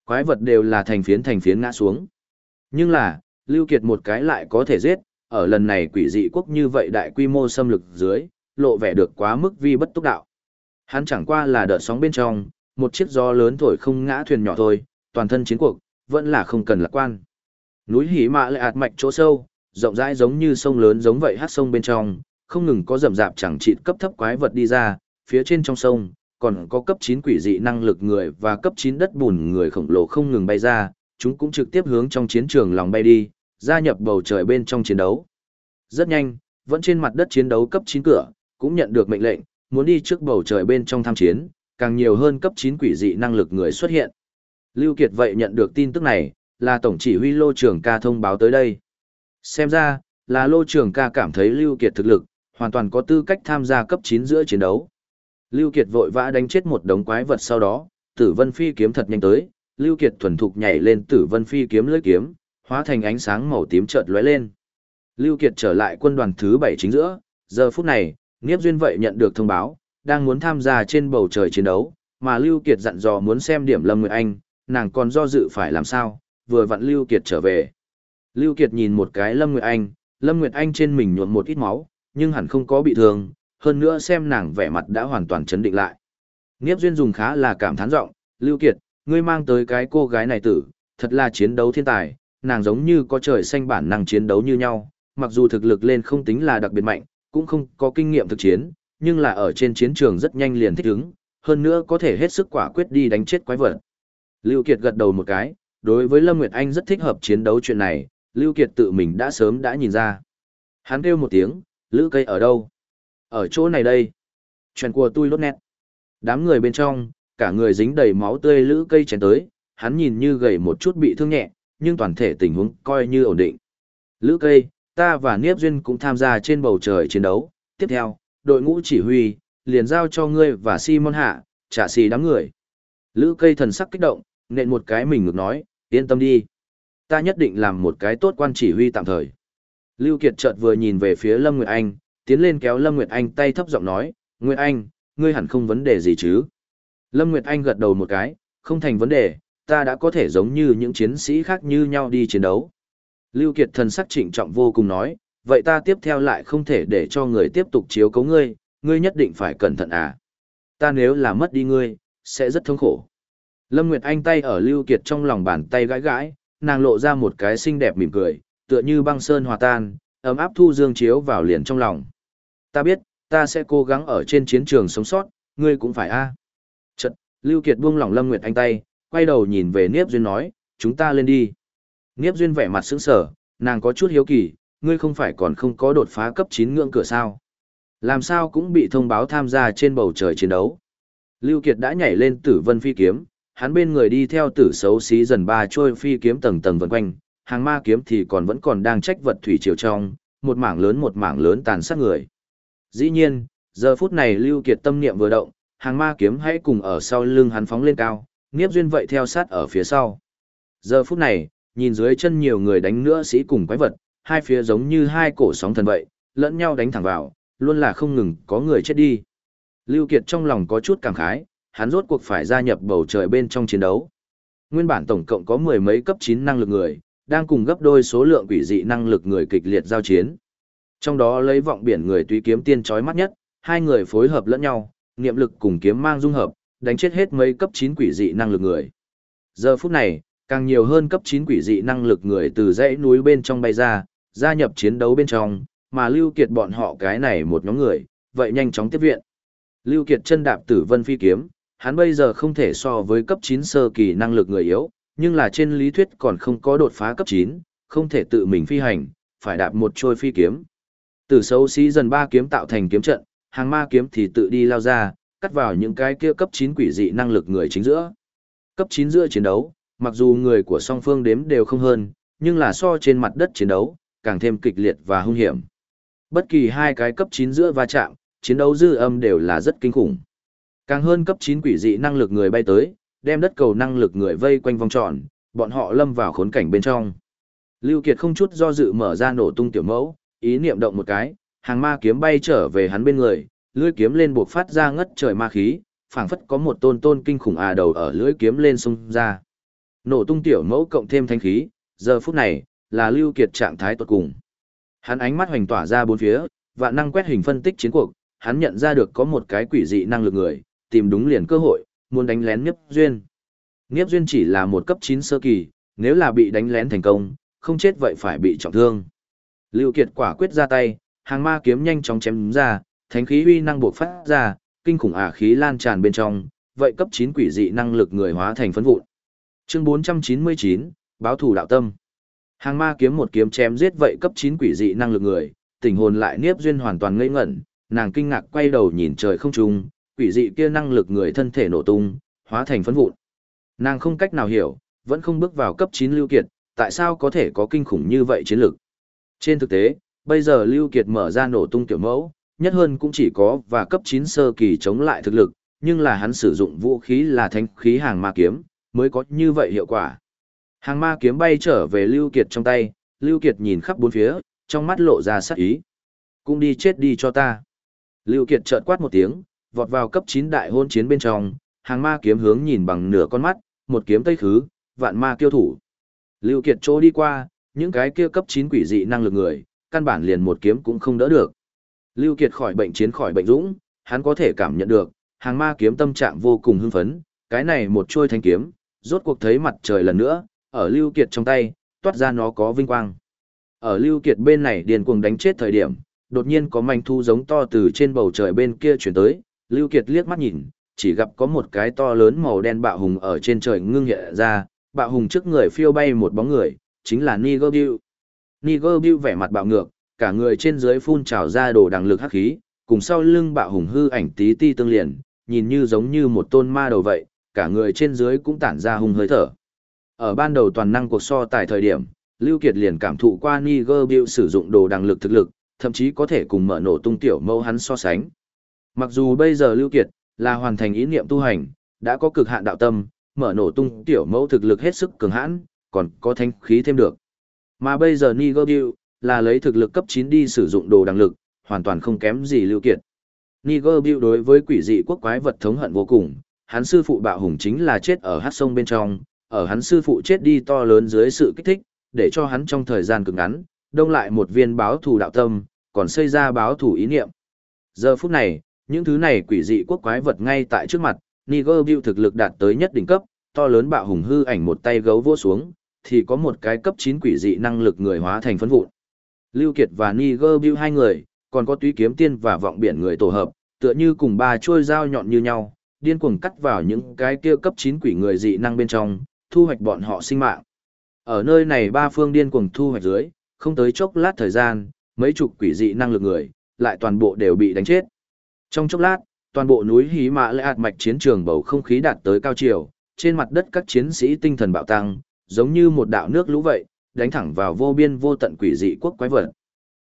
Quái vật đều là thành phiến thành phiến ngã xuống. Nhưng là, Lưu Kiệt một cái lại có thể giết, ở lần này quỷ dị quốc như vậy đại quy mô xâm lược dưới, lộ vẻ được quá mức vi bất túc đạo. Hắn chẳng qua là đợt sóng bên trong, một chiếc gió lớn thổi không ngã thuyền nhỏ thôi, toàn thân chiến cuộc, vẫn là không cần lạc quan. Núi Hỉ mạ lại ạt mạch chỗ sâu, rộng rãi giống như sông lớn giống vậy hát sông bên trong, không ngừng có rầm rạp chẳng chịt cấp thấp quái vật đi ra, phía trên trong sông, còn có cấp 9 quỷ dị năng lực người và cấp 9 đất bùn người khổng lồ không ngừng bay ra, chúng cũng trực tiếp hướng trong chiến trường lòng bay đi, gia nhập bầu trời bên trong chiến đấu. Rất nhanh, vẫn trên mặt đất chiến đấu cấp 9 cửa, cũng nhận được mệnh lệnh, muốn đi trước bầu trời bên trong tham chiến, càng nhiều hơn cấp 9 quỷ dị năng lực người xuất hiện. Lưu Kiệt vậy nhận được tin tức này, là tổng chỉ huy Lô Trường ca thông báo tới đây. Xem ra, là Lô Trường ca cảm thấy Lưu Kiệt thực lực, hoàn toàn có tư cách tham gia cấp 9 giữa chiến đấu. Lưu Kiệt vội vã đánh chết một đống quái vật sau đó, Tử Vân Phi kiếm thật nhanh tới, Lưu Kiệt thuần thục nhảy lên Tử Vân Phi kiếm lưỡi kiếm, hóa thành ánh sáng màu tím chợt lóe lên. Lưu Kiệt trở lại quân đoàn thứ 7 chính giữa, giờ phút này, Niếp Duyên vậy nhận được thông báo, đang muốn tham gia trên bầu trời chiến đấu, mà Lưu Kiệt dặn dò muốn xem điểm Lâm Nguyệt Anh, nàng còn do dự phải làm sao, vừa vặn Lưu Kiệt trở về. Lưu Kiệt nhìn một cái Lâm Nguyệt Anh, Lâm Nguyệt Anh trên mình nhuộm một ít máu, nhưng hẳn không có bị thương, hơn nữa xem nàng vẻ mặt đã hoàn toàn chấn định lại. Niếp Duyên dùng khá là cảm thán giọng, Lưu Kiệt, ngươi mang tới cái cô gái này tử, thật là chiến đấu thiên tài, nàng giống như có trời xanh bản năng chiến đấu như nhau, mặc dù thực lực lên không tính là đặc biệt mạnh, cũng không có kinh nghiệm thực chiến, nhưng là ở trên chiến trường rất nhanh liền thích ứng, hơn nữa có thể hết sức quả quyết đi đánh chết quái vật. Lưu Kiệt gật đầu một cái, đối với Lâm Nguyệt Anh rất thích hợp chiến đấu chuyện này, Lưu Kiệt tự mình đã sớm đã nhìn ra. Hắn kêu một tiếng, lữ cây ở đâu? Ở chỗ này đây. Chuyện của tôi lốt nét. Đám người bên trong, cả người dính đầy máu tươi lữ cây chén tới, hắn nhìn như gầy một chút bị thương nhẹ, nhưng toàn thể tình huống coi như ổn định. Lữ cây, ta và Niếp Duyên cũng tham gia trên bầu trời chiến đấu. Tiếp theo, đội ngũ chỉ huy, liền giao cho ngươi và Simon hạ, trả xì đám người. Lữ cây thần sắc kích động, nện một cái mình ngược nói, yên tâm đi. Ta nhất định làm một cái tốt quan chỉ huy tạm thời. Lưu Kiệt chợt vừa nhìn về phía Lâm Nguyệt Anh, tiến lên kéo Lâm Nguyệt Anh tay thấp giọng nói, Nguyệt Anh, ngươi hẳn không vấn đề gì chứ. Lâm Nguyệt Anh gật đầu một cái, không thành vấn đề, ta đã có thể giống như những chiến sĩ khác như nhau đi chiến đấu. Lưu Kiệt thần sắc trịnh trọng vô cùng nói, vậy ta tiếp theo lại không thể để cho người tiếp tục chiếu cố ngươi, ngươi nhất định phải cẩn thận à. Ta nếu là mất đi ngươi, sẽ rất thống khổ. Lâm Nguyệt Anh tay ở Lưu Kiệt trong lòng bàn tay gãi gãi, nàng lộ ra một cái xinh đẹp mỉm cười, tựa như băng sơn hòa tan, ấm áp thu dương chiếu vào liền trong lòng. Ta biết, ta sẽ cố gắng ở trên chiến trường sống sót, ngươi cũng phải a. À. Chật, Lưu Kiệt buông lỏng Lâm Nguyệt Anh tay, quay đầu nhìn về Niếp Duyên nói, chúng ta lên đi. Niếp Duyên vẻ mặt sững sờ, nàng có chút hiếu kỳ, ngươi không phải còn không có đột phá cấp 9 ngưỡng cửa sao. Làm sao cũng bị thông báo tham gia trên bầu trời chiến đấu. Lưu Kiệt đã nhảy lên tử vân phi kiếm, hắn bên người đi theo tử xấu xí dần ba trôi phi kiếm tầng tầng vần quanh, hàng ma kiếm thì còn vẫn còn đang trách vật thủy triều trong, một mảng lớn một mảng lớn tàn sát người. Dĩ nhiên, giờ phút này Lưu Kiệt tâm niệm vừa động, hàng ma kiếm hãy cùng ở sau lưng hắn phóng lên cao, Niếp Duyên vậy theo sát ở phía sau. Giờ phút này, nhìn dưới chân nhiều người đánh nữa sĩ cùng quái vật, hai phía giống như hai cổ sóng thần vậy, lẫn nhau đánh thẳng vào, luôn là không ngừng có người chết đi. Lưu Kiệt trong lòng có chút cảm khái, hắn rốt cuộc phải gia nhập bầu trời bên trong chiến đấu. Nguyên bản tổng cộng có mười mấy cấp 9 năng lực người, đang cùng gấp đôi số lượng quỷ dị năng lực người kịch liệt giao chiến. Trong đó lấy vọng biển người tùy kiếm tiên chói mắt nhất, hai người phối hợp lẫn nhau, niệm lực cùng kiếm mang dung hợp, đánh chết hết mấy cấp 9 quỷ dị năng lực người. Giờ phút này, càng nhiều hơn cấp 9 quỷ dị năng lực người từ dãy núi bên trong bay ra, gia nhập chiến đấu bên trong, mà Lưu Kiệt bọn họ cái này một nhóm người, vậy nhanh chóng tiếp viện. Lưu Kiệt chân đạp tử vân phi kiếm, hắn bây giờ không thể so với cấp 9 sơ kỳ năng lực người yếu, nhưng là trên lý thuyết còn không có đột phá cấp 9, không thể tự mình phi hành, phải đạp một trôi phi kiếm. Tử xấu xí dần ba kiếm tạo thành kiếm trận, hàng ma kiếm thì tự đi lao ra, cắt vào những cái kia cấp 9 quỷ dị năng lực người chính giữa. Cấp 9 giữa chiến đấu, mặc dù người của song phương đếm đều không hơn, nhưng là so trên mặt đất chiến đấu, càng thêm kịch liệt và hung hiểm. Bất kỳ hai cái cấp 9 giữa va chạm, chiến đấu dư âm đều là rất kinh khủng. Càng hơn cấp 9 quỷ dị năng lực người bay tới, đem đất cầu năng lực người vây quanh vòng tròn, bọn họ lâm vào khốn cảnh bên trong. Lưu Kiệt không chút do dự mở ra nổ tung tiểu mẫu, ý niệm động một cái, hàng ma kiếm bay trở về hắn bên người, lưỡi kiếm lên buộc phát ra ngất trời ma khí, phảng phất có một tôn tôn kinh khủng à đầu ở lưỡi kiếm lên xung ra. Nổ tung tiểu mẫu cộng thêm thanh khí, giờ phút này, là Lưu Kiệt trạng thái tốt cùng. Hắn ánh mắt hoành tỏa ra bốn phía, vạn năng quét hình phân tích chiến cuộc, hắn nhận ra được có một cái quỷ dị năng lực người, tìm đúng liền cơ hội, muốn đánh lén Niếp Duyên. Niếp Duyên chỉ là một cấp 9 sơ kỳ, nếu là bị đánh lén thành công, không chết vậy phải bị trọng thương. Lưu Kiệt quả quyết ra tay, hàng ma kiếm nhanh chóng chém ra, thánh khí uy năng bộc phát ra, kinh khủng ả khí lan tràn bên trong, vậy cấp 9 quỷ dị năng lực người hóa thành phấn vụn. Chương 499, báo thủ đạo tâm. Hàng ma kiếm một kiếm chém giết vậy cấp 9 quỷ dị năng lực người, tình hồn lại Niếp Duyên hoàn toàn ngây ngẩn, nàng kinh ngạc quay đầu nhìn trời không trung, quỷ dị kia năng lực người thân thể nổ tung, hóa thành phấn vụn. Nàng không cách nào hiểu, vẫn không bước vào cấp 9 Lưu Kiệt, tại sao có thể có kinh khủng như vậy chiến lực. Trên thực tế, bây giờ Lưu Kiệt mở ra nổ tung tiểu mẫu, nhất hơn cũng chỉ có và cấp 9 sơ kỳ chống lại thực lực, nhưng là hắn sử dụng vũ khí là thanh khí hàng ma kiếm, mới có như vậy hiệu quả. Hàng ma kiếm bay trở về Lưu Kiệt trong tay, Lưu Kiệt nhìn khắp bốn phía, trong mắt lộ ra sát ý. Cũng đi chết đi cho ta. Lưu Kiệt chợt quát một tiếng, vọt vào cấp 9 đại hôn chiến bên trong, hàng ma kiếm hướng nhìn bằng nửa con mắt, một kiếm tây khứ, vạn ma kiêu thủ. Lưu Kiệt chỗ đi qua, những cái kia cấp 9 quỷ dị năng lực người, căn bản liền một kiếm cũng không đỡ được. Lưu Kiệt khỏi bệnh chiến khỏi bệnh dũng, hắn có thể cảm nhận được, hàng ma kiếm tâm trạng vô cùng hưng phấn, cái này một trôi thanh kiếm, rốt cuộc thấy mặt trời lần nữa, ở Lưu Kiệt trong tay, toát ra nó có vinh quang. Ở Lưu Kiệt bên này điền cuồng đánh chết thời điểm, đột nhiên có manh thu giống to từ trên bầu trời bên kia chuyển tới, Lưu Kiệt liếc mắt nhìn, chỉ gặp có một cái to lớn màu đen bạo hùng ở trên trời ngưng hiện ra, bạo hùng trước người phiêu bay một bóng người, chính là Niger Bill. Niger Bill vẻ mặt bạo ngược, cả người trên dưới phun trào ra đồ đằng lực hắc khí, cùng sau lưng bạo hùng hư ảnh tí ti tương liền, nhìn như giống như một tôn ma đầu vậy, cả người trên dưới cũng tản ra hung hơi thở. Ở ban đầu toàn năng cuộc so tại thời điểm, Lưu Kiệt liền cảm thụ qua Niger Bill sử dụng đồ đằng lực thực lực, thậm chí có thể cùng mở nổ tung tiểu mâu hắn so sánh. Mặc dù bây giờ Lưu Kiệt là hoàn thành ý niệm tu hành, đã có cực hạn đạo tâm, mở nổ tung tiểu mẫu thực lực hết sức cường hãn, còn có thanh khí thêm được. Mà bây giờ Niger Bill là lấy thực lực cấp 9 đi sử dụng đồ đằng lực, hoàn toàn không kém gì Lưu Kiệt. Niger Bill đối với quỷ dị quốc quái vật thống hận vô cùng, hắn sư phụ bạo hùng chính là chết ở hát sông bên trong, ở hắn sư phụ chết đi to lớn dưới sự kích thích, để cho hắn trong thời gian cực ngắn, đông lại một viên báo thù đạo tâm, còn xây ra báo thù ý niệm. Giờ phút này, những thứ này quỷ dị quốc quái vật ngay tại trước mặt, Niger Bill thực lực đạt tới nhất đỉnh cấp, to lớn bạo hùng hư ảnh một tay gấu vỗ xuống, thì có một cái cấp 9 quỷ dị năng lực người hóa thành phấn vụn. Lưu Kiệt và Niger Bill hai người, còn có túy kiếm tiên và vọng biển người tổ hợp, tựa như cùng ba chuôi dao nhọn như nhau, điên cuồng cắt vào những cái kia cấp 9 quỷ người dị năng bên trong, thu hoạch bọn họ sinh mạng. Ở nơi này ba phương điên cuồng thu hoạch dưới, không tới chốc lát thời gian, mấy chục quỷ dị năng lực người, lại toàn bộ đều bị đánh chết. Trong chốc lát, toàn bộ núi Hí Mã Lệ Hạt Mạch chiến trường bầu không khí đạt tới cao chiều, trên mặt đất các chiến sĩ tinh thần bạo tăng, giống như một đạo nước lũ vậy, đánh thẳng vào vô biên vô tận quỷ dị quốc quái vật.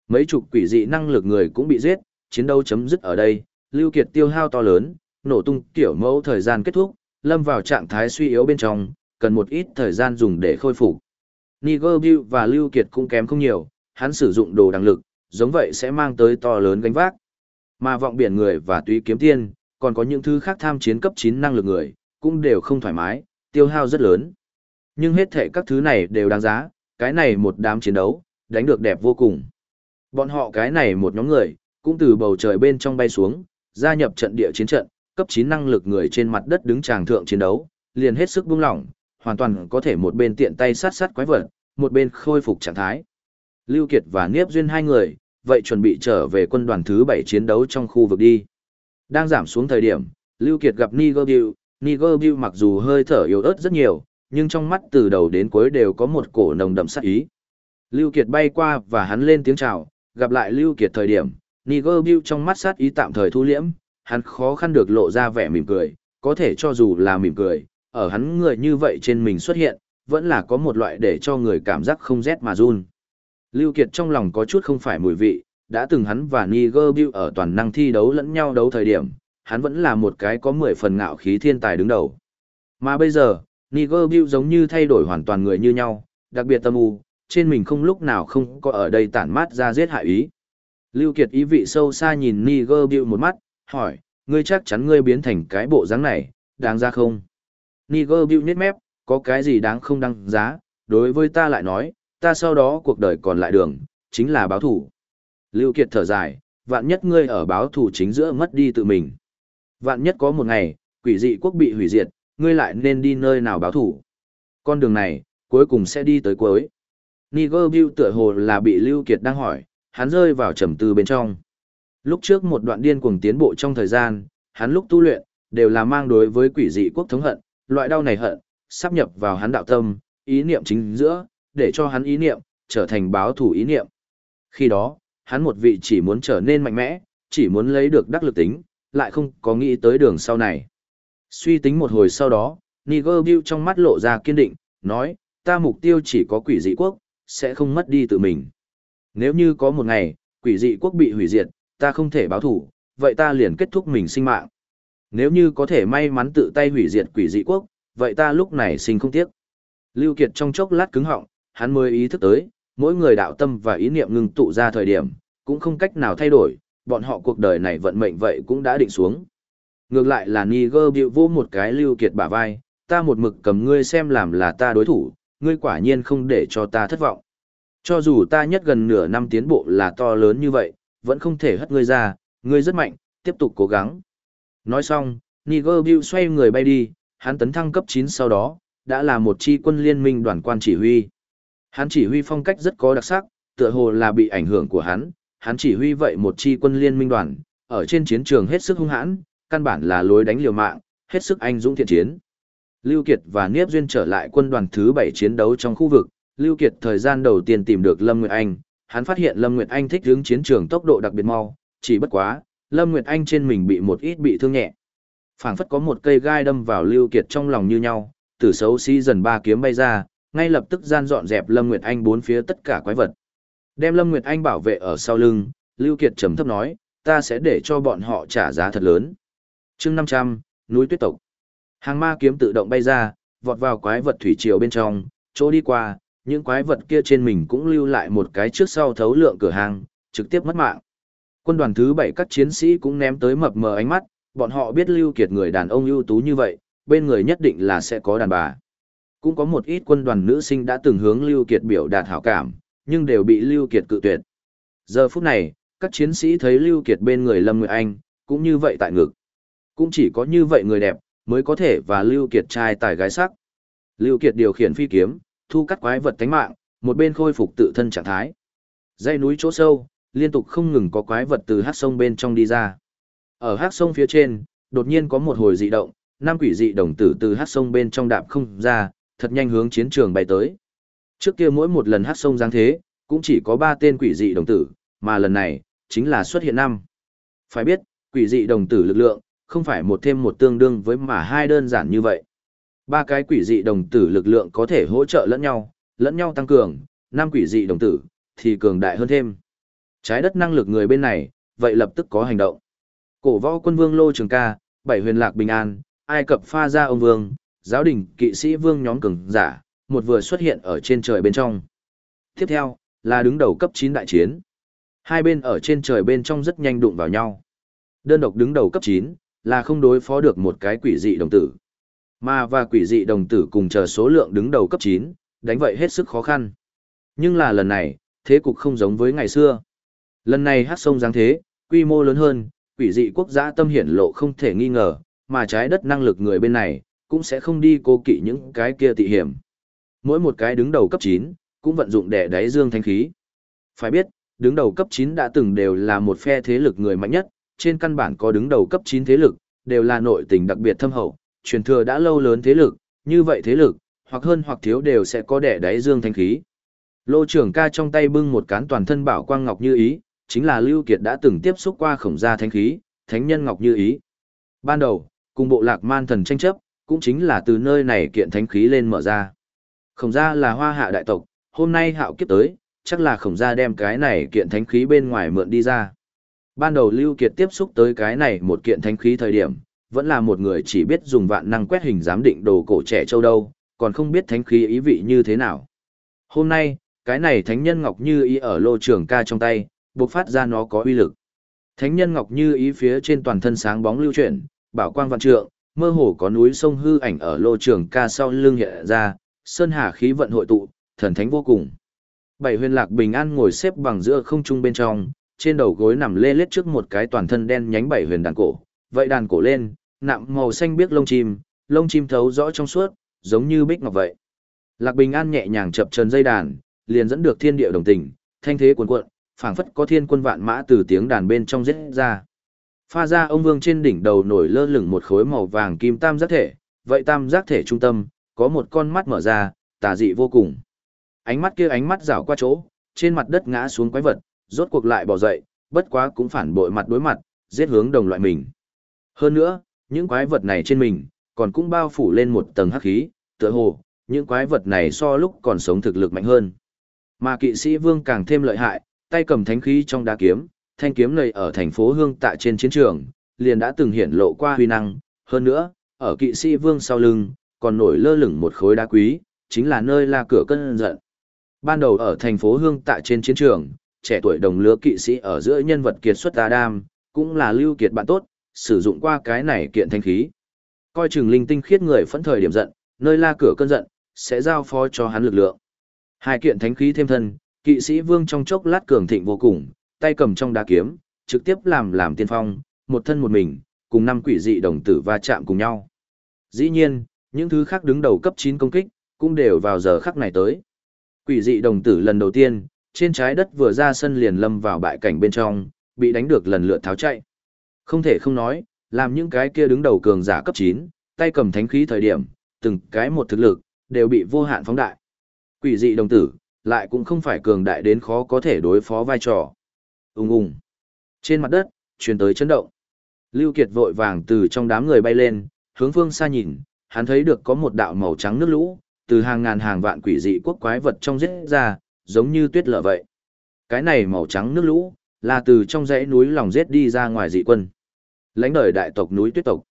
Mấy chục quỷ dị năng lực người cũng bị giết, chiến đấu chấm dứt ở đây, Lưu Kiệt tiêu hao to lớn, nổ tung kiểu mẫu thời gian kết thúc, lâm vào trạng thái suy yếu bên trong, cần một ít thời gian dùng để khôi phục. Niger Bill và Lưu Kiệt cũng kém không nhiều, hắn sử dụng đồ đằng lực, giống vậy sẽ mang tới to lớn gánh vác. Mà vọng biển người và túy kiếm tiên, còn có những thứ khác tham chiến cấp 9 năng lực người, cũng đều không thoải mái, tiêu hao rất lớn. Nhưng hết thể các thứ này đều đáng giá, cái này một đám chiến đấu, đánh được đẹp vô cùng. Bọn họ cái này một nhóm người, cũng từ bầu trời bên trong bay xuống, gia nhập trận địa chiến trận, cấp 9 năng lực người trên mặt đất đứng tràng thượng chiến đấu, liền hết sức buông lỏng, hoàn toàn có thể một bên tiện tay sát sát quái vật, một bên khôi phục trạng thái. Lưu Kiệt và Niếp Duyên hai người, vậy chuẩn bị trở về quân đoàn thứ 7 chiến đấu trong khu vực đi. Đang giảm xuống thời điểm, Lưu Kiệt gặp Niger Bill, mặc dù hơi thở yếu ớt rất nhiều, nhưng trong mắt từ đầu đến cuối đều có một cổ nồng đậm sát ý. Lưu Kiệt bay qua và hắn lên tiếng chào, gặp lại Lưu Kiệt thời điểm, Niger trong mắt sát ý tạm thời thu liễm, hắn khó khăn được lộ ra vẻ mỉm cười, có thể cho dù là mỉm cười, ở hắn người như vậy trên mình xuất hiện, vẫn là có một loại để cho người cảm giác không rét mà run. Lưu Kiệt trong lòng có chút không phải mùi vị, đã từng hắn và Niger Bill ở toàn năng thi đấu lẫn nhau đấu thời điểm, hắn vẫn là một cái có 10 phần ngạo khí thiên tài đứng đầu. Mà bây giờ, Niger Bill giống như thay đổi hoàn toàn người như nhau, đặc biệt tâm u, trên mình không lúc nào không có ở đây tản mát ra giết hại ý. Lưu Kiệt ý vị sâu xa nhìn Niger Bill một mắt, hỏi, ngươi chắc chắn ngươi biến thành cái bộ dáng này, đáng ra không? Niger Bill nhếch mép, có cái gì đáng không đáng giá, đối với ta lại nói, ta sau đó cuộc đời còn lại đường, chính là báo thủ. Lưu Kiệt thở dài, vạn nhất ngươi ở báo thủ chính giữa mất đi tự mình. Vạn nhất có một ngày, quỷ dị quốc bị hủy diệt, ngươi lại nên đi nơi nào báo thủ. Con đường này, cuối cùng sẽ đi tới cuối. Niger Bill tựa hồ là bị Lưu Kiệt đang hỏi, hắn rơi vào trầm tư bên trong. Lúc trước một đoạn điên cuồng tiến bộ trong thời gian, hắn lúc tu luyện, đều là mang đối với quỷ dị quốc thống hận, loại đau này hận, sắp nhập vào hắn đạo tâm, ý niệm chính giữa, để cho hắn ý niệm, trở thành báo thủ ý niệm. Khi đó, hắn một vị chỉ muốn trở nên mạnh mẽ, chỉ muốn lấy được đắc lực tính, lại không có nghĩ tới đường sau này. Suy tính một hồi sau đó, Niger Bill trong mắt lộ ra kiên định, nói, ta mục tiêu chỉ có quỷ dị quốc, sẽ không mất đi tự mình. Nếu như có một ngày, quỷ dị quốc bị hủy diệt, ta không thể báo thủ, vậy ta liền kết thúc mình sinh mạng. Nếu như có thể may mắn tự tay hủy diệt quỷ dị quốc, vậy ta lúc này sinh không tiếc. Lưu Kiệt trong chốc lát cứng họng, hắn mới ý thức tới, mỗi người đạo tâm và ý niệm ngưng tụ ra thời điểm, cũng không cách nào thay đổi, bọn họ cuộc đời này vận mệnh vậy cũng đã định xuống. Ngược lại là Niger biểu vô một cái Lưu Kiệt bả vai, ta một mực cầm ngươi xem làm là ta đối thủ, ngươi quả nhiên không để cho ta thất vọng. Cho dù ta nhất gần nửa năm tiến bộ là to lớn như vậy, vẫn không thể hất ngươi ra, ngươi rất mạnh, tiếp tục cố gắng. Nói xong, Niger Bill xoay người bay đi, hắn tấn thăng cấp 9 sau đó, đã là một chi quân liên minh đoàn quan chỉ huy. Hắn chỉ huy phong cách rất có đặc sắc, tựa hồ là bị ảnh hưởng của hắn, hắn chỉ huy vậy một chi quân liên minh đoàn, ở trên chiến trường hết sức hung hãn, căn bản là lối đánh liều mạng, hết sức anh dũng thiện chiến. Lưu Kiệt và Niếp Duyên trở lại quân đoàn thứ 7 chiến đấu trong khu vực, Lưu Kiệt thời gian đầu tiên tìm được Lâm Nguyệt Anh, hắn phát hiện Lâm Nguyệt Anh thích hướng chiến trường tốc độ đặc biệt mau, chỉ bất quá, Lâm Nguyệt Anh trên mình bị một ít bị thương nhẹ. Phảng phất có một cây gai đâm vào Lưu Kiệt trong lòng như nhau, tử xấu xí dần ba kiếm bay ra, ngay lập tức gian dọn dẹp Lâm Nguyệt Anh bốn phía tất cả quái vật. Đem Lâm Nguyệt Anh bảo vệ ở sau lưng, Lưu Kiệt trầm thấp nói, ta sẽ để cho bọn họ trả giá thật lớn. Chương 500, núi tuyết tộc. Hàng ma kiếm tự động bay ra, vọt vào quái vật thủy triều bên trong, chỗ đi qua, những quái vật kia trên mình cũng lưu lại một cái trước sau thấu lượng cửa hàng, trực tiếp mất mạng. Quân đoàn thứ 7 các chiến sĩ cũng ném tới mập mờ ánh mắt, bọn họ biết Lưu Kiệt người đàn ông ưu tú như vậy, bên người nhất định là sẽ có đàn bà. Cũng có một ít quân đoàn nữ sinh đã từng hướng Lưu Kiệt biểu đạt hảo cảm, nhưng đều bị Lưu Kiệt cự tuyệt. Giờ phút này, các chiến sĩ thấy Lưu Kiệt bên người Lâm Nguyệt Anh, cũng như vậy tại ngực. Cũng chỉ có như vậy người đẹp, mới có thể và Lưu Kiệt trai tài gái sắc. Lưu Kiệt điều khiển phi kiếm, thu cắt quái vật tánh mạng, một bên khôi phục tự thân trạng thái. Dãy núi chỗ sâu, liên tục không ngừng có quái vật từ hát sông bên trong đi ra. Ở hát sông phía trên, đột nhiên có một hồi dị động, năm quỷ dị đồng tử từ hát sông bên trong đạp không ra, thật nhanh hướng chiến trường bay tới. Trước kia mỗi một lần hát sông giáng thế, cũng chỉ có ba tên quỷ dị đồng tử, mà lần này, chính là xuất hiện năm. Phải biết, quỷ dị đồng tử lực lượng, không phải một thêm một tương đương với mà hai đơn giản như vậy. Ba cái quỷ dị đồng tử lực lượng có thể hỗ trợ lẫn nhau, lẫn nhau tăng cường, năm quỷ dị đồng tử, thì cường đại hơn thêm. Trái đất năng lực người bên này, vậy lập tức có hành động. Cổ võ quân vương Lô Trường Ca, bảy huyền lạc bình an, Ai Cập pha ra ông vương, giáo đình kỵ sĩ vương nhóm cường giả, một vừa xuất hiện ở trên trời bên trong. Tiếp theo, là đứng đầu cấp 9 đại chiến. Hai bên ở trên trời bên trong rất nhanh đụng vào nhau. Đơn độc đứng đầu cấp 9, là không đối phó được một cái quỷ dị đồng tử. Mà và quỷ dị đồng tử cùng chờ số lượng đứng đầu cấp 9, đánh vậy hết sức khó khăn. Nhưng là lần này, thế cục không giống với ngày xưa. Lần này hát sông giáng thế, quy mô lớn hơn, quỷ dị quốc gia tâm hiển lộ không thể nghi ngờ, mà trái đất năng lực người bên này, cũng sẽ không đi cố kỵ những cái kia tị hiểm. Mỗi một cái đứng đầu cấp 9, cũng vận dụng để đáy dương thanh khí. Phải biết, đứng đầu cấp 9 đã từng đều là một phe thế lực người mạnh nhất, trên căn bản có đứng đầu cấp 9 thế lực, đều là nội tình đặc biệt thâm hậu, truyền thừa đã lâu lớn thế lực, như vậy thế lực, hoặc hơn hoặc thiếu đều sẽ có đẻ đáy dương thanh khí. Lô trưởng ca trong tay bưng một cán toàn thân bảo quang ngọc như ý, chính là Lưu Kiệt đã từng tiếp xúc qua khổng gia thanh khí, thánh nhân ngọc như ý. Ban đầu, cùng bộ lạc man thần tranh chấp, cũng chính là từ nơi này kiện thánh khí lên mở ra. Khổng gia là hoa hạ đại tộc, hôm nay hạo kiếp tới, chắc là khổng gia đem cái này kiện thánh khí bên ngoài mượn đi ra. Ban đầu Lưu Kiệt tiếp xúc tới cái này một kiện thánh khí thời điểm, vẫn là một người chỉ biết dùng vạn năng quét hình giám định đồ cổ trẻ châu đâu, còn không biết thánh khí ý vị như thế nào. Hôm nay, cái này thánh nhân ngọc như ý ở lô trường ca trong tay, buộc phát ra nó có uy lực. Thánh nhân ngọc như ý phía trên toàn thân sáng bóng lưu chuyển, bảo quang vạn trượng, mơ hồ có núi sông hư ảnh ở lô trường ca sau lưng hiện ra, sơn hà khí vận hội tụ, thần thánh vô cùng. Bảy huyền lạc bình an ngồi xếp bằng giữa không trung bên trong, trên đầu gối nằm lê lết trước một cái toàn thân đen nhánh bảy huyền đàn cổ. Vậy đàn cổ lên, nạm màu xanh biếc lông chim, lông chim thấu rõ trong suốt, giống như bích ngọc vậy. Lạc bình an nhẹ nhàng chập trần dây đàn, liền dẫn được thiên địa đồng tình, thanh thế cuồn cuộn, phảng phất có thiên quân vạn mã từ tiếng đàn bên trong giết ra. Pha ra ông vương trên đỉnh đầu nổi lơ lửng một khối màu vàng kim tam giác thể, vậy tam giác thể trung tâm, có một con mắt mở ra, tà dị vô cùng. Ánh mắt kia ánh mắt rảo qua chỗ, trên mặt đất ngã xuống quái vật, rốt cuộc lại bỏ dậy, bất quá cũng phản bội mặt đối mặt, giết hướng đồng loại mình. Hơn nữa, những quái vật này trên mình, còn cũng bao phủ lên một tầng hắc khí, tựa hồ, những quái vật này so lúc còn sống thực lực mạnh hơn. Mà kỵ sĩ vương càng thêm lợi hại, tay cầm thánh khí trong đá kiếm, thanh kiếm này ở thành phố Hương tại trên chiến trường, liền đã từng hiển lộ qua huy năng, hơn nữa, ở kỵ sĩ vương sau lưng, còn nổi lơ lửng một khối đá quý, chính là nơi là cửa cân giận. Ban đầu ở thành phố Hương tại trên chiến trường, trẻ tuổi đồng lứa kỵ sĩ ở giữa nhân vật kiệt xuất Adam, cũng là lưu kiệt bạn tốt, sử dụng qua cái này kiện thanh khí. Coi chừng linh tinh khiết người phẫn thời điểm giận, nơi la cửa cơn giận, sẽ giao phó cho hắn lực lượng. Hai kiện thánh khí thêm thân, kỵ sĩ vương trong chốc lát cường thịnh vô cùng, tay cầm trong đá kiếm, trực tiếp làm làm tiên phong, một thân một mình, cùng năm quỷ dị đồng tử va chạm cùng nhau. Dĩ nhiên, những thứ khác đứng đầu cấp 9 công kích, cũng đều vào giờ khắc này tới. Quỷ dị đồng tử lần đầu tiên, trên trái đất vừa ra sân liền lâm vào bại cảnh bên trong, bị đánh được lần lượt tháo chạy. Không thể không nói, làm những cái kia đứng đầu cường giả cấp 9, tay cầm thánh khí thời điểm, từng cái một thực lực, đều bị vô hạn phóng đại. Quỷ dị đồng tử, lại cũng không phải cường đại đến khó có thể đối phó vai trò. Ung ung. Trên mặt đất, truyền tới chấn động. Lưu Kiệt vội vàng từ trong đám người bay lên, hướng phương xa nhìn, hắn thấy được có một đạo màu trắng nước lũ, từ hàng ngàn hàng vạn quỷ dị quốc quái vật trong giết ra, giống như tuyết lở vậy. Cái này màu trắng nước lũ, là từ trong dãy núi lòng giết đi ra ngoài dị quân. Lãnh đời đại tộc núi tuyết tộc.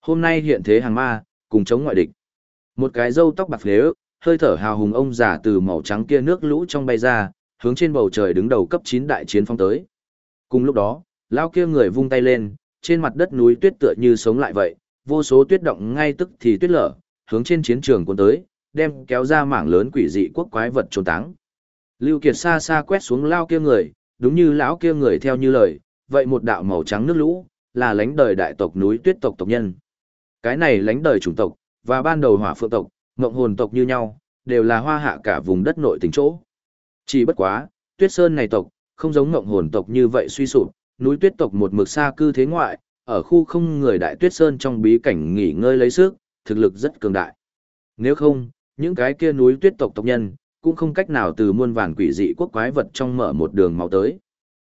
Hôm nay hiện thế hàng ma, cùng chống ngoại địch. Một cái râu tóc bạc phế, hơi thở hào hùng ông già từ màu trắng kia nước lũ trong bay ra, hướng trên bầu trời đứng đầu cấp 9 đại chiến phong tới. Cùng lúc đó, lao kia người vung tay lên, trên mặt đất núi tuyết tựa như sống lại vậy, vô số tuyết động ngay tức thì tuyết lở, hướng trên chiến trường cuốn tới, đem kéo ra mảng lớn quỷ dị quốc quái vật trốn táng. Lưu Kiệt xa xa quét xuống lao kia người, đúng như lão kia người theo như lời, vậy một đạo màu trắng nước lũ, là lãnh đời đại tộc núi tuyết tộc tộc nhân. Cái này lãnh đời chủng tộc, và ban đầu hỏa phượng tộc, ngộng hồn tộc như nhau, đều là hoa hạ cả vùng đất nội tỉnh chỗ. Chỉ bất quá, tuyết sơn này tộc, không giống ngộng hồn tộc như vậy suy sụp, núi tuyết tộc một mực xa cư thế ngoại, ở khu không người đại tuyết sơn trong bí cảnh nghỉ ngơi lấy sức, thực lực rất cường đại. Nếu không, những cái kia núi tuyết tộc tộc nhân, cũng không cách nào từ muôn vàn quỷ dị quốc quái vật trong mở một đường máu tới.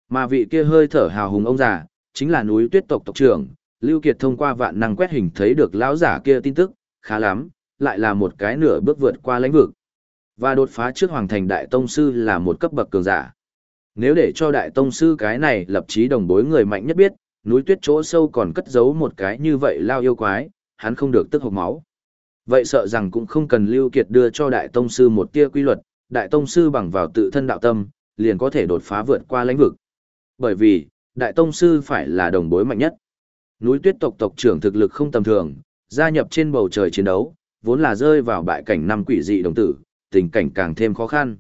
Mà vị kia hơi thở hào hùng ông già, chính là núi tuyết tộc tộc trưởng, Lưu Kiệt thông qua vạn năng quét hình thấy được lão giả kia tin tức, khá lắm, lại là một cái nửa bước vượt qua lãnh vực. Và đột phá trước Hoàng Thành Đại Tông Sư là một cấp bậc cường giả. Nếu để cho Đại Tông Sư cái này lập chí đồng bối người mạnh nhất biết, núi tuyết chỗ sâu còn cất giấu một cái như vậy lao yêu quái, hắn không được tức hộc máu. Vậy sợ rằng cũng không cần Lưu Kiệt đưa cho Đại Tông Sư một tia quy luật, Đại Tông Sư bằng vào tự thân đạo tâm, liền có thể đột phá vượt qua lãnh vực. Bởi vì, Đại Tông Sư phải là đồng bối mạnh nhất. Núi tuyết tộc tộc trưởng thực lực không tầm thường, gia nhập trên bầu trời chiến đấu, vốn là rơi vào bại cảnh năm quỷ dị đồng tử, tình cảnh càng thêm khó khăn.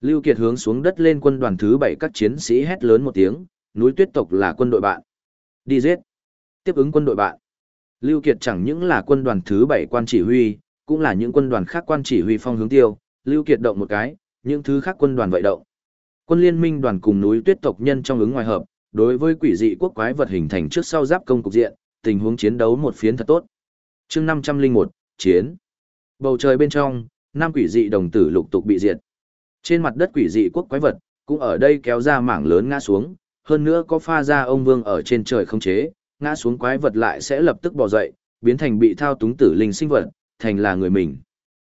Lưu Kiệt hướng xuống đất lên quân đoàn thứ 7 các chiến sĩ hét lớn một tiếng, núi tuyết tộc là quân đội bạn. Đi giết. Tiếp ứng quân đội bạn. Lưu Kiệt chẳng những là quân đoàn thứ 7 quan chỉ huy, cũng là những quân đoàn khác quan chỉ huy phong hướng tiêu, Lưu Kiệt động một cái, những thứ khác quân đoàn vậy động. Quân liên minh đoàn cùng núi tuyết tộc nhân trong ứng ngoài hợp, đối với quỷ dị quốc quái vật hình thành trước sau giáp công cục diện, tình huống chiến đấu một phiến thật tốt. Chương 501, chiến. Bầu trời bên trong, năm quỷ dị đồng tử lục tục bị diệt. Trên mặt đất quỷ dị quốc quái vật, cũng ở đây kéo ra mảng lớn ngã xuống, hơn nữa có pha ra ông vương ở trên trời không chế, ngã xuống quái vật lại sẽ lập tức bò dậy, biến thành bị thao túng tử linh sinh vật, thành là người mình.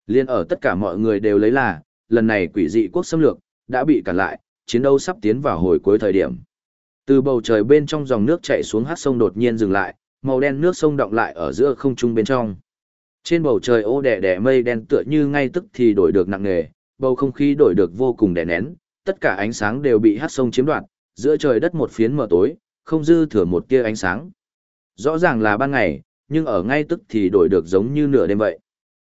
Liên ở tất cả mọi người đều lấy là, lần này quỷ dị quốc xâm lược, đã bị cản lại, chiến đấu sắp tiến vào hồi cuối thời điểm. Từ bầu trời bên trong dòng nước chảy xuống hát sông đột nhiên dừng lại, màu đen nước sông động lại ở giữa không trung bên trong. Trên bầu trời ô đẻ đẻ mây đen tựa như ngay tức thì đổi được nặng nề, bầu không khí đổi được vô cùng đè nén, tất cả ánh sáng đều bị hát sông chiếm đoạt, giữa trời đất một phiến mờ tối, không dư thừa một tia ánh sáng. Rõ ràng là ban ngày, nhưng ở ngay tức thì đổi được giống như nửa đêm vậy.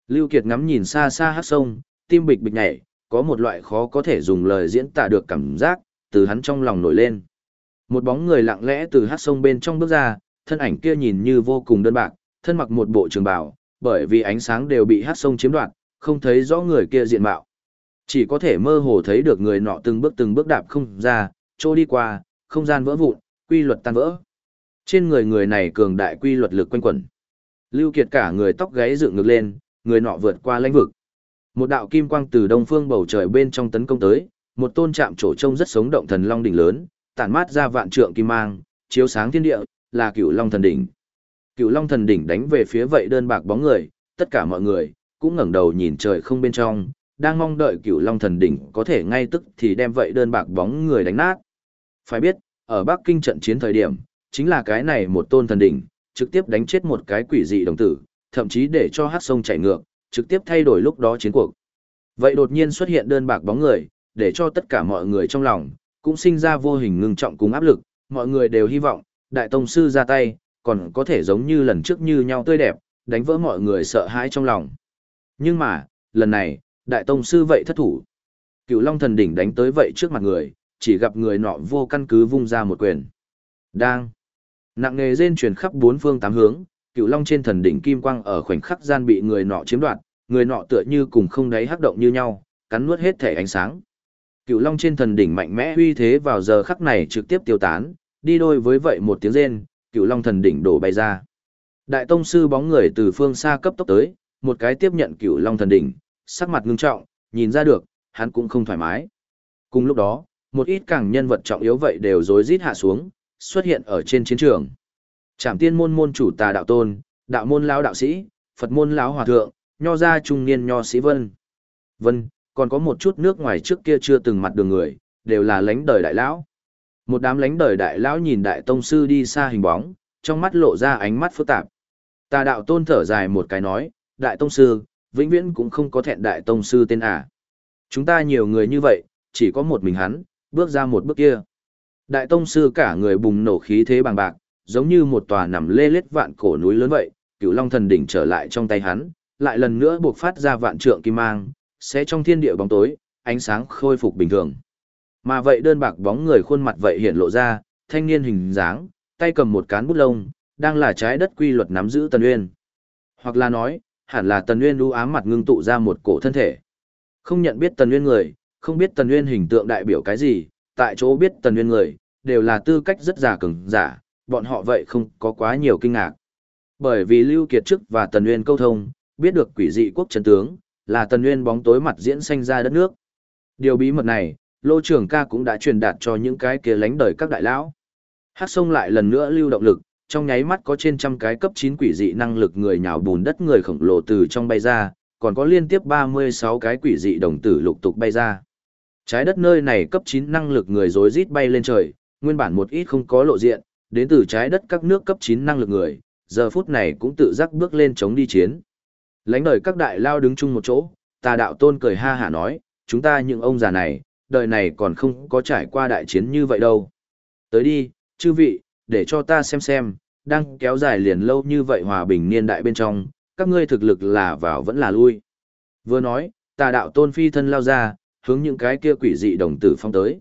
Lưu Kiệt ngắm nhìn xa xa hát sông, tim bịch bịch nhảy, có một loại khó có thể dùng lời diễn tả được cảm giác, từ hắn trong lòng nổi lên. Một bóng người lặng lẽ từ hát sông bên trong bước ra, thân ảnh kia nhìn như vô cùng đơn bạc, thân mặc một bộ trường bào, bởi vì ánh sáng đều bị hát sông chiếm đoạt, không thấy rõ người kia diện mạo. Chỉ có thể mơ hồ thấy được người nọ từng bước từng bước đạp không ra, trôi đi qua, không gian vỡ vụn, quy luật tan vỡ. Trên người người này cường đại quy luật lực quanh quẩn. Lưu Kiệt cả người tóc gáy dựng ngược lên, người nọ vượt qua lãnh vực. Một đạo kim quang từ đông phương bầu trời bên trong tấn công tới, một tôn chạm trổ trông rất sống động thần long đỉnh lớn, tản mát ra vạn trượng kim mang, chiếu sáng thiên địa, là cựu long thần đỉnh. Cựu long thần đỉnh đánh về phía vậy đơn bạc bóng người, tất cả mọi người, cũng ngẩng đầu nhìn trời không bên trong, đang mong đợi cựu long thần đỉnh có thể ngay tức thì đem vậy đơn bạc bóng người đánh nát. Phải biết, ở Bắc Kinh trận chiến thời điểm, chính là cái này một tôn thần đỉnh, trực tiếp đánh chết một cái quỷ dị đồng tử, thậm chí để cho hát sông chảy ngược, trực tiếp thay đổi lúc đó chiến cuộc. Vậy đột nhiên xuất hiện đơn bạc bóng người, để cho tất cả mọi người trong lòng, cũng sinh ra vô hình ngưng trọng cùng áp lực, mọi người đều hy vọng, đại tông sư ra tay, còn có thể giống như lần trước như nhau tươi đẹp, đánh vỡ mọi người sợ hãi trong lòng. Nhưng mà, lần này, đại tông sư vậy thất thủ. Cựu Long thần đỉnh đánh tới vậy trước mặt người, chỉ gặp người nọ vô căn cứ vung ra một quyền. Đang. Nặng nghề rên truyền khắp bốn phương tám hướng, Cựu Long trên thần đỉnh kim quang ở khoảnh khắc gian bị người nọ chiếm đoạt, người nọ tựa như cùng không đáy hắc động như nhau, cắn nuốt hết thể ánh sáng. Cựu Long trên thần đỉnh mạnh mẽ uy thế vào giờ khắc này trực tiếp tiêu tán, đi đôi với vậy một tiếng rên, Cựu Long thần đỉnh đổ bay ra. Đại tông sư bóng người từ phương xa cấp tốc tới, một cái tiếp nhận Cựu Long thần đỉnh, sắc mặt ngưng trọng, nhìn ra được, hắn cũng không thoải mái. Cùng lúc đó, một ít càng nhân vật trọng yếu vậy đều rối rít hạ xuống, xuất hiện ở trên chiến trường. Trảm tiên môn môn chủ tà đạo tôn, đạo môn lão đạo sĩ, Phật môn lão hòa thượng, nho gia trung niên nho sĩ vân. Vân, còn có một chút nước ngoài trước kia chưa từng mặt đường người, đều là lãnh đời đại lão. Một đám lãnh đời đại lão nhìn đại tông sư đi xa hình bóng, trong mắt lộ ra ánh mắt phức tạp. Tà đạo tôn thở dài một cái nói, đại tông sư, vĩnh viễn cũng không có thẹn đại tông sư tên à. Chúng ta nhiều người như vậy, chỉ có một mình hắn, bước ra một bước kia. Đại tông sư cả người bùng nổ khí thế bằng bạc, giống như một tòa nằm lê lết vạn cổ núi lớn vậy, cửu long thần đỉnh trở lại trong tay hắn, lại lần nữa buộc phát ra vạn trượng kim mang, sẽ trong thiên địa bóng tối, ánh sáng khôi phục bình thường. Mà vậy đơn bạc bóng người khuôn mặt vậy hiện lộ ra, thanh niên hình dáng, tay cầm một cán bút lông, đang là trái đất quy luật nắm giữ Tần Uyên. Hoặc là nói, hẳn là Tần Nguyên u ám mặt ngưng tụ ra một cổ thân thể. Không nhận biết Tần Nguyên người, không biết Tần Nguyên hình tượng đại biểu cái gì, tại chỗ biết Tần Nguyên người, đều là tư cách rất giả cứng, giả, bọn họ vậy không có quá nhiều kinh ngạc. Bởi vì Lưu Kiệt trước và Tần Nguyên câu thông, biết được quỷ dị quốc chân tướng, là Tần Nguyên bóng tối mặt diễn sanh ra đất nước. Điều bí mật này, Lô Trường ca cũng đã truyền đạt cho những cái kia lánh đời các đại lão. Hát sông lại lần nữa lưu động lực, trong nháy mắt có trên trăm cái cấp 9 quỷ dị năng lực người nhào bùn đất người khổng lồ từ trong bay ra, còn có liên tiếp 36 cái quỷ dị đồng tử lục tục bay ra. Trái đất nơi này cấp 9 năng lực người rối rít bay lên trời, nguyên bản một ít không có lộ diện, đến từ trái đất các nước cấp 9 năng lực người, giờ phút này cũng tự giác bước lên chống đi chiến. Lánh đời các đại lao đứng chung một chỗ, tà đạo tôn cười ha hả nói, chúng ta những ông già này, đời này còn không có trải qua đại chiến như vậy đâu. Tới đi, chư vị, để cho ta xem xem, đang kéo dài liền lâu như vậy hòa bình niên đại bên trong, các ngươi thực lực là vào vẫn là lui. Vừa nói, tà đạo tôn phi thân lao ra, hướng những cái kia quỷ dị đồng tử phong tới.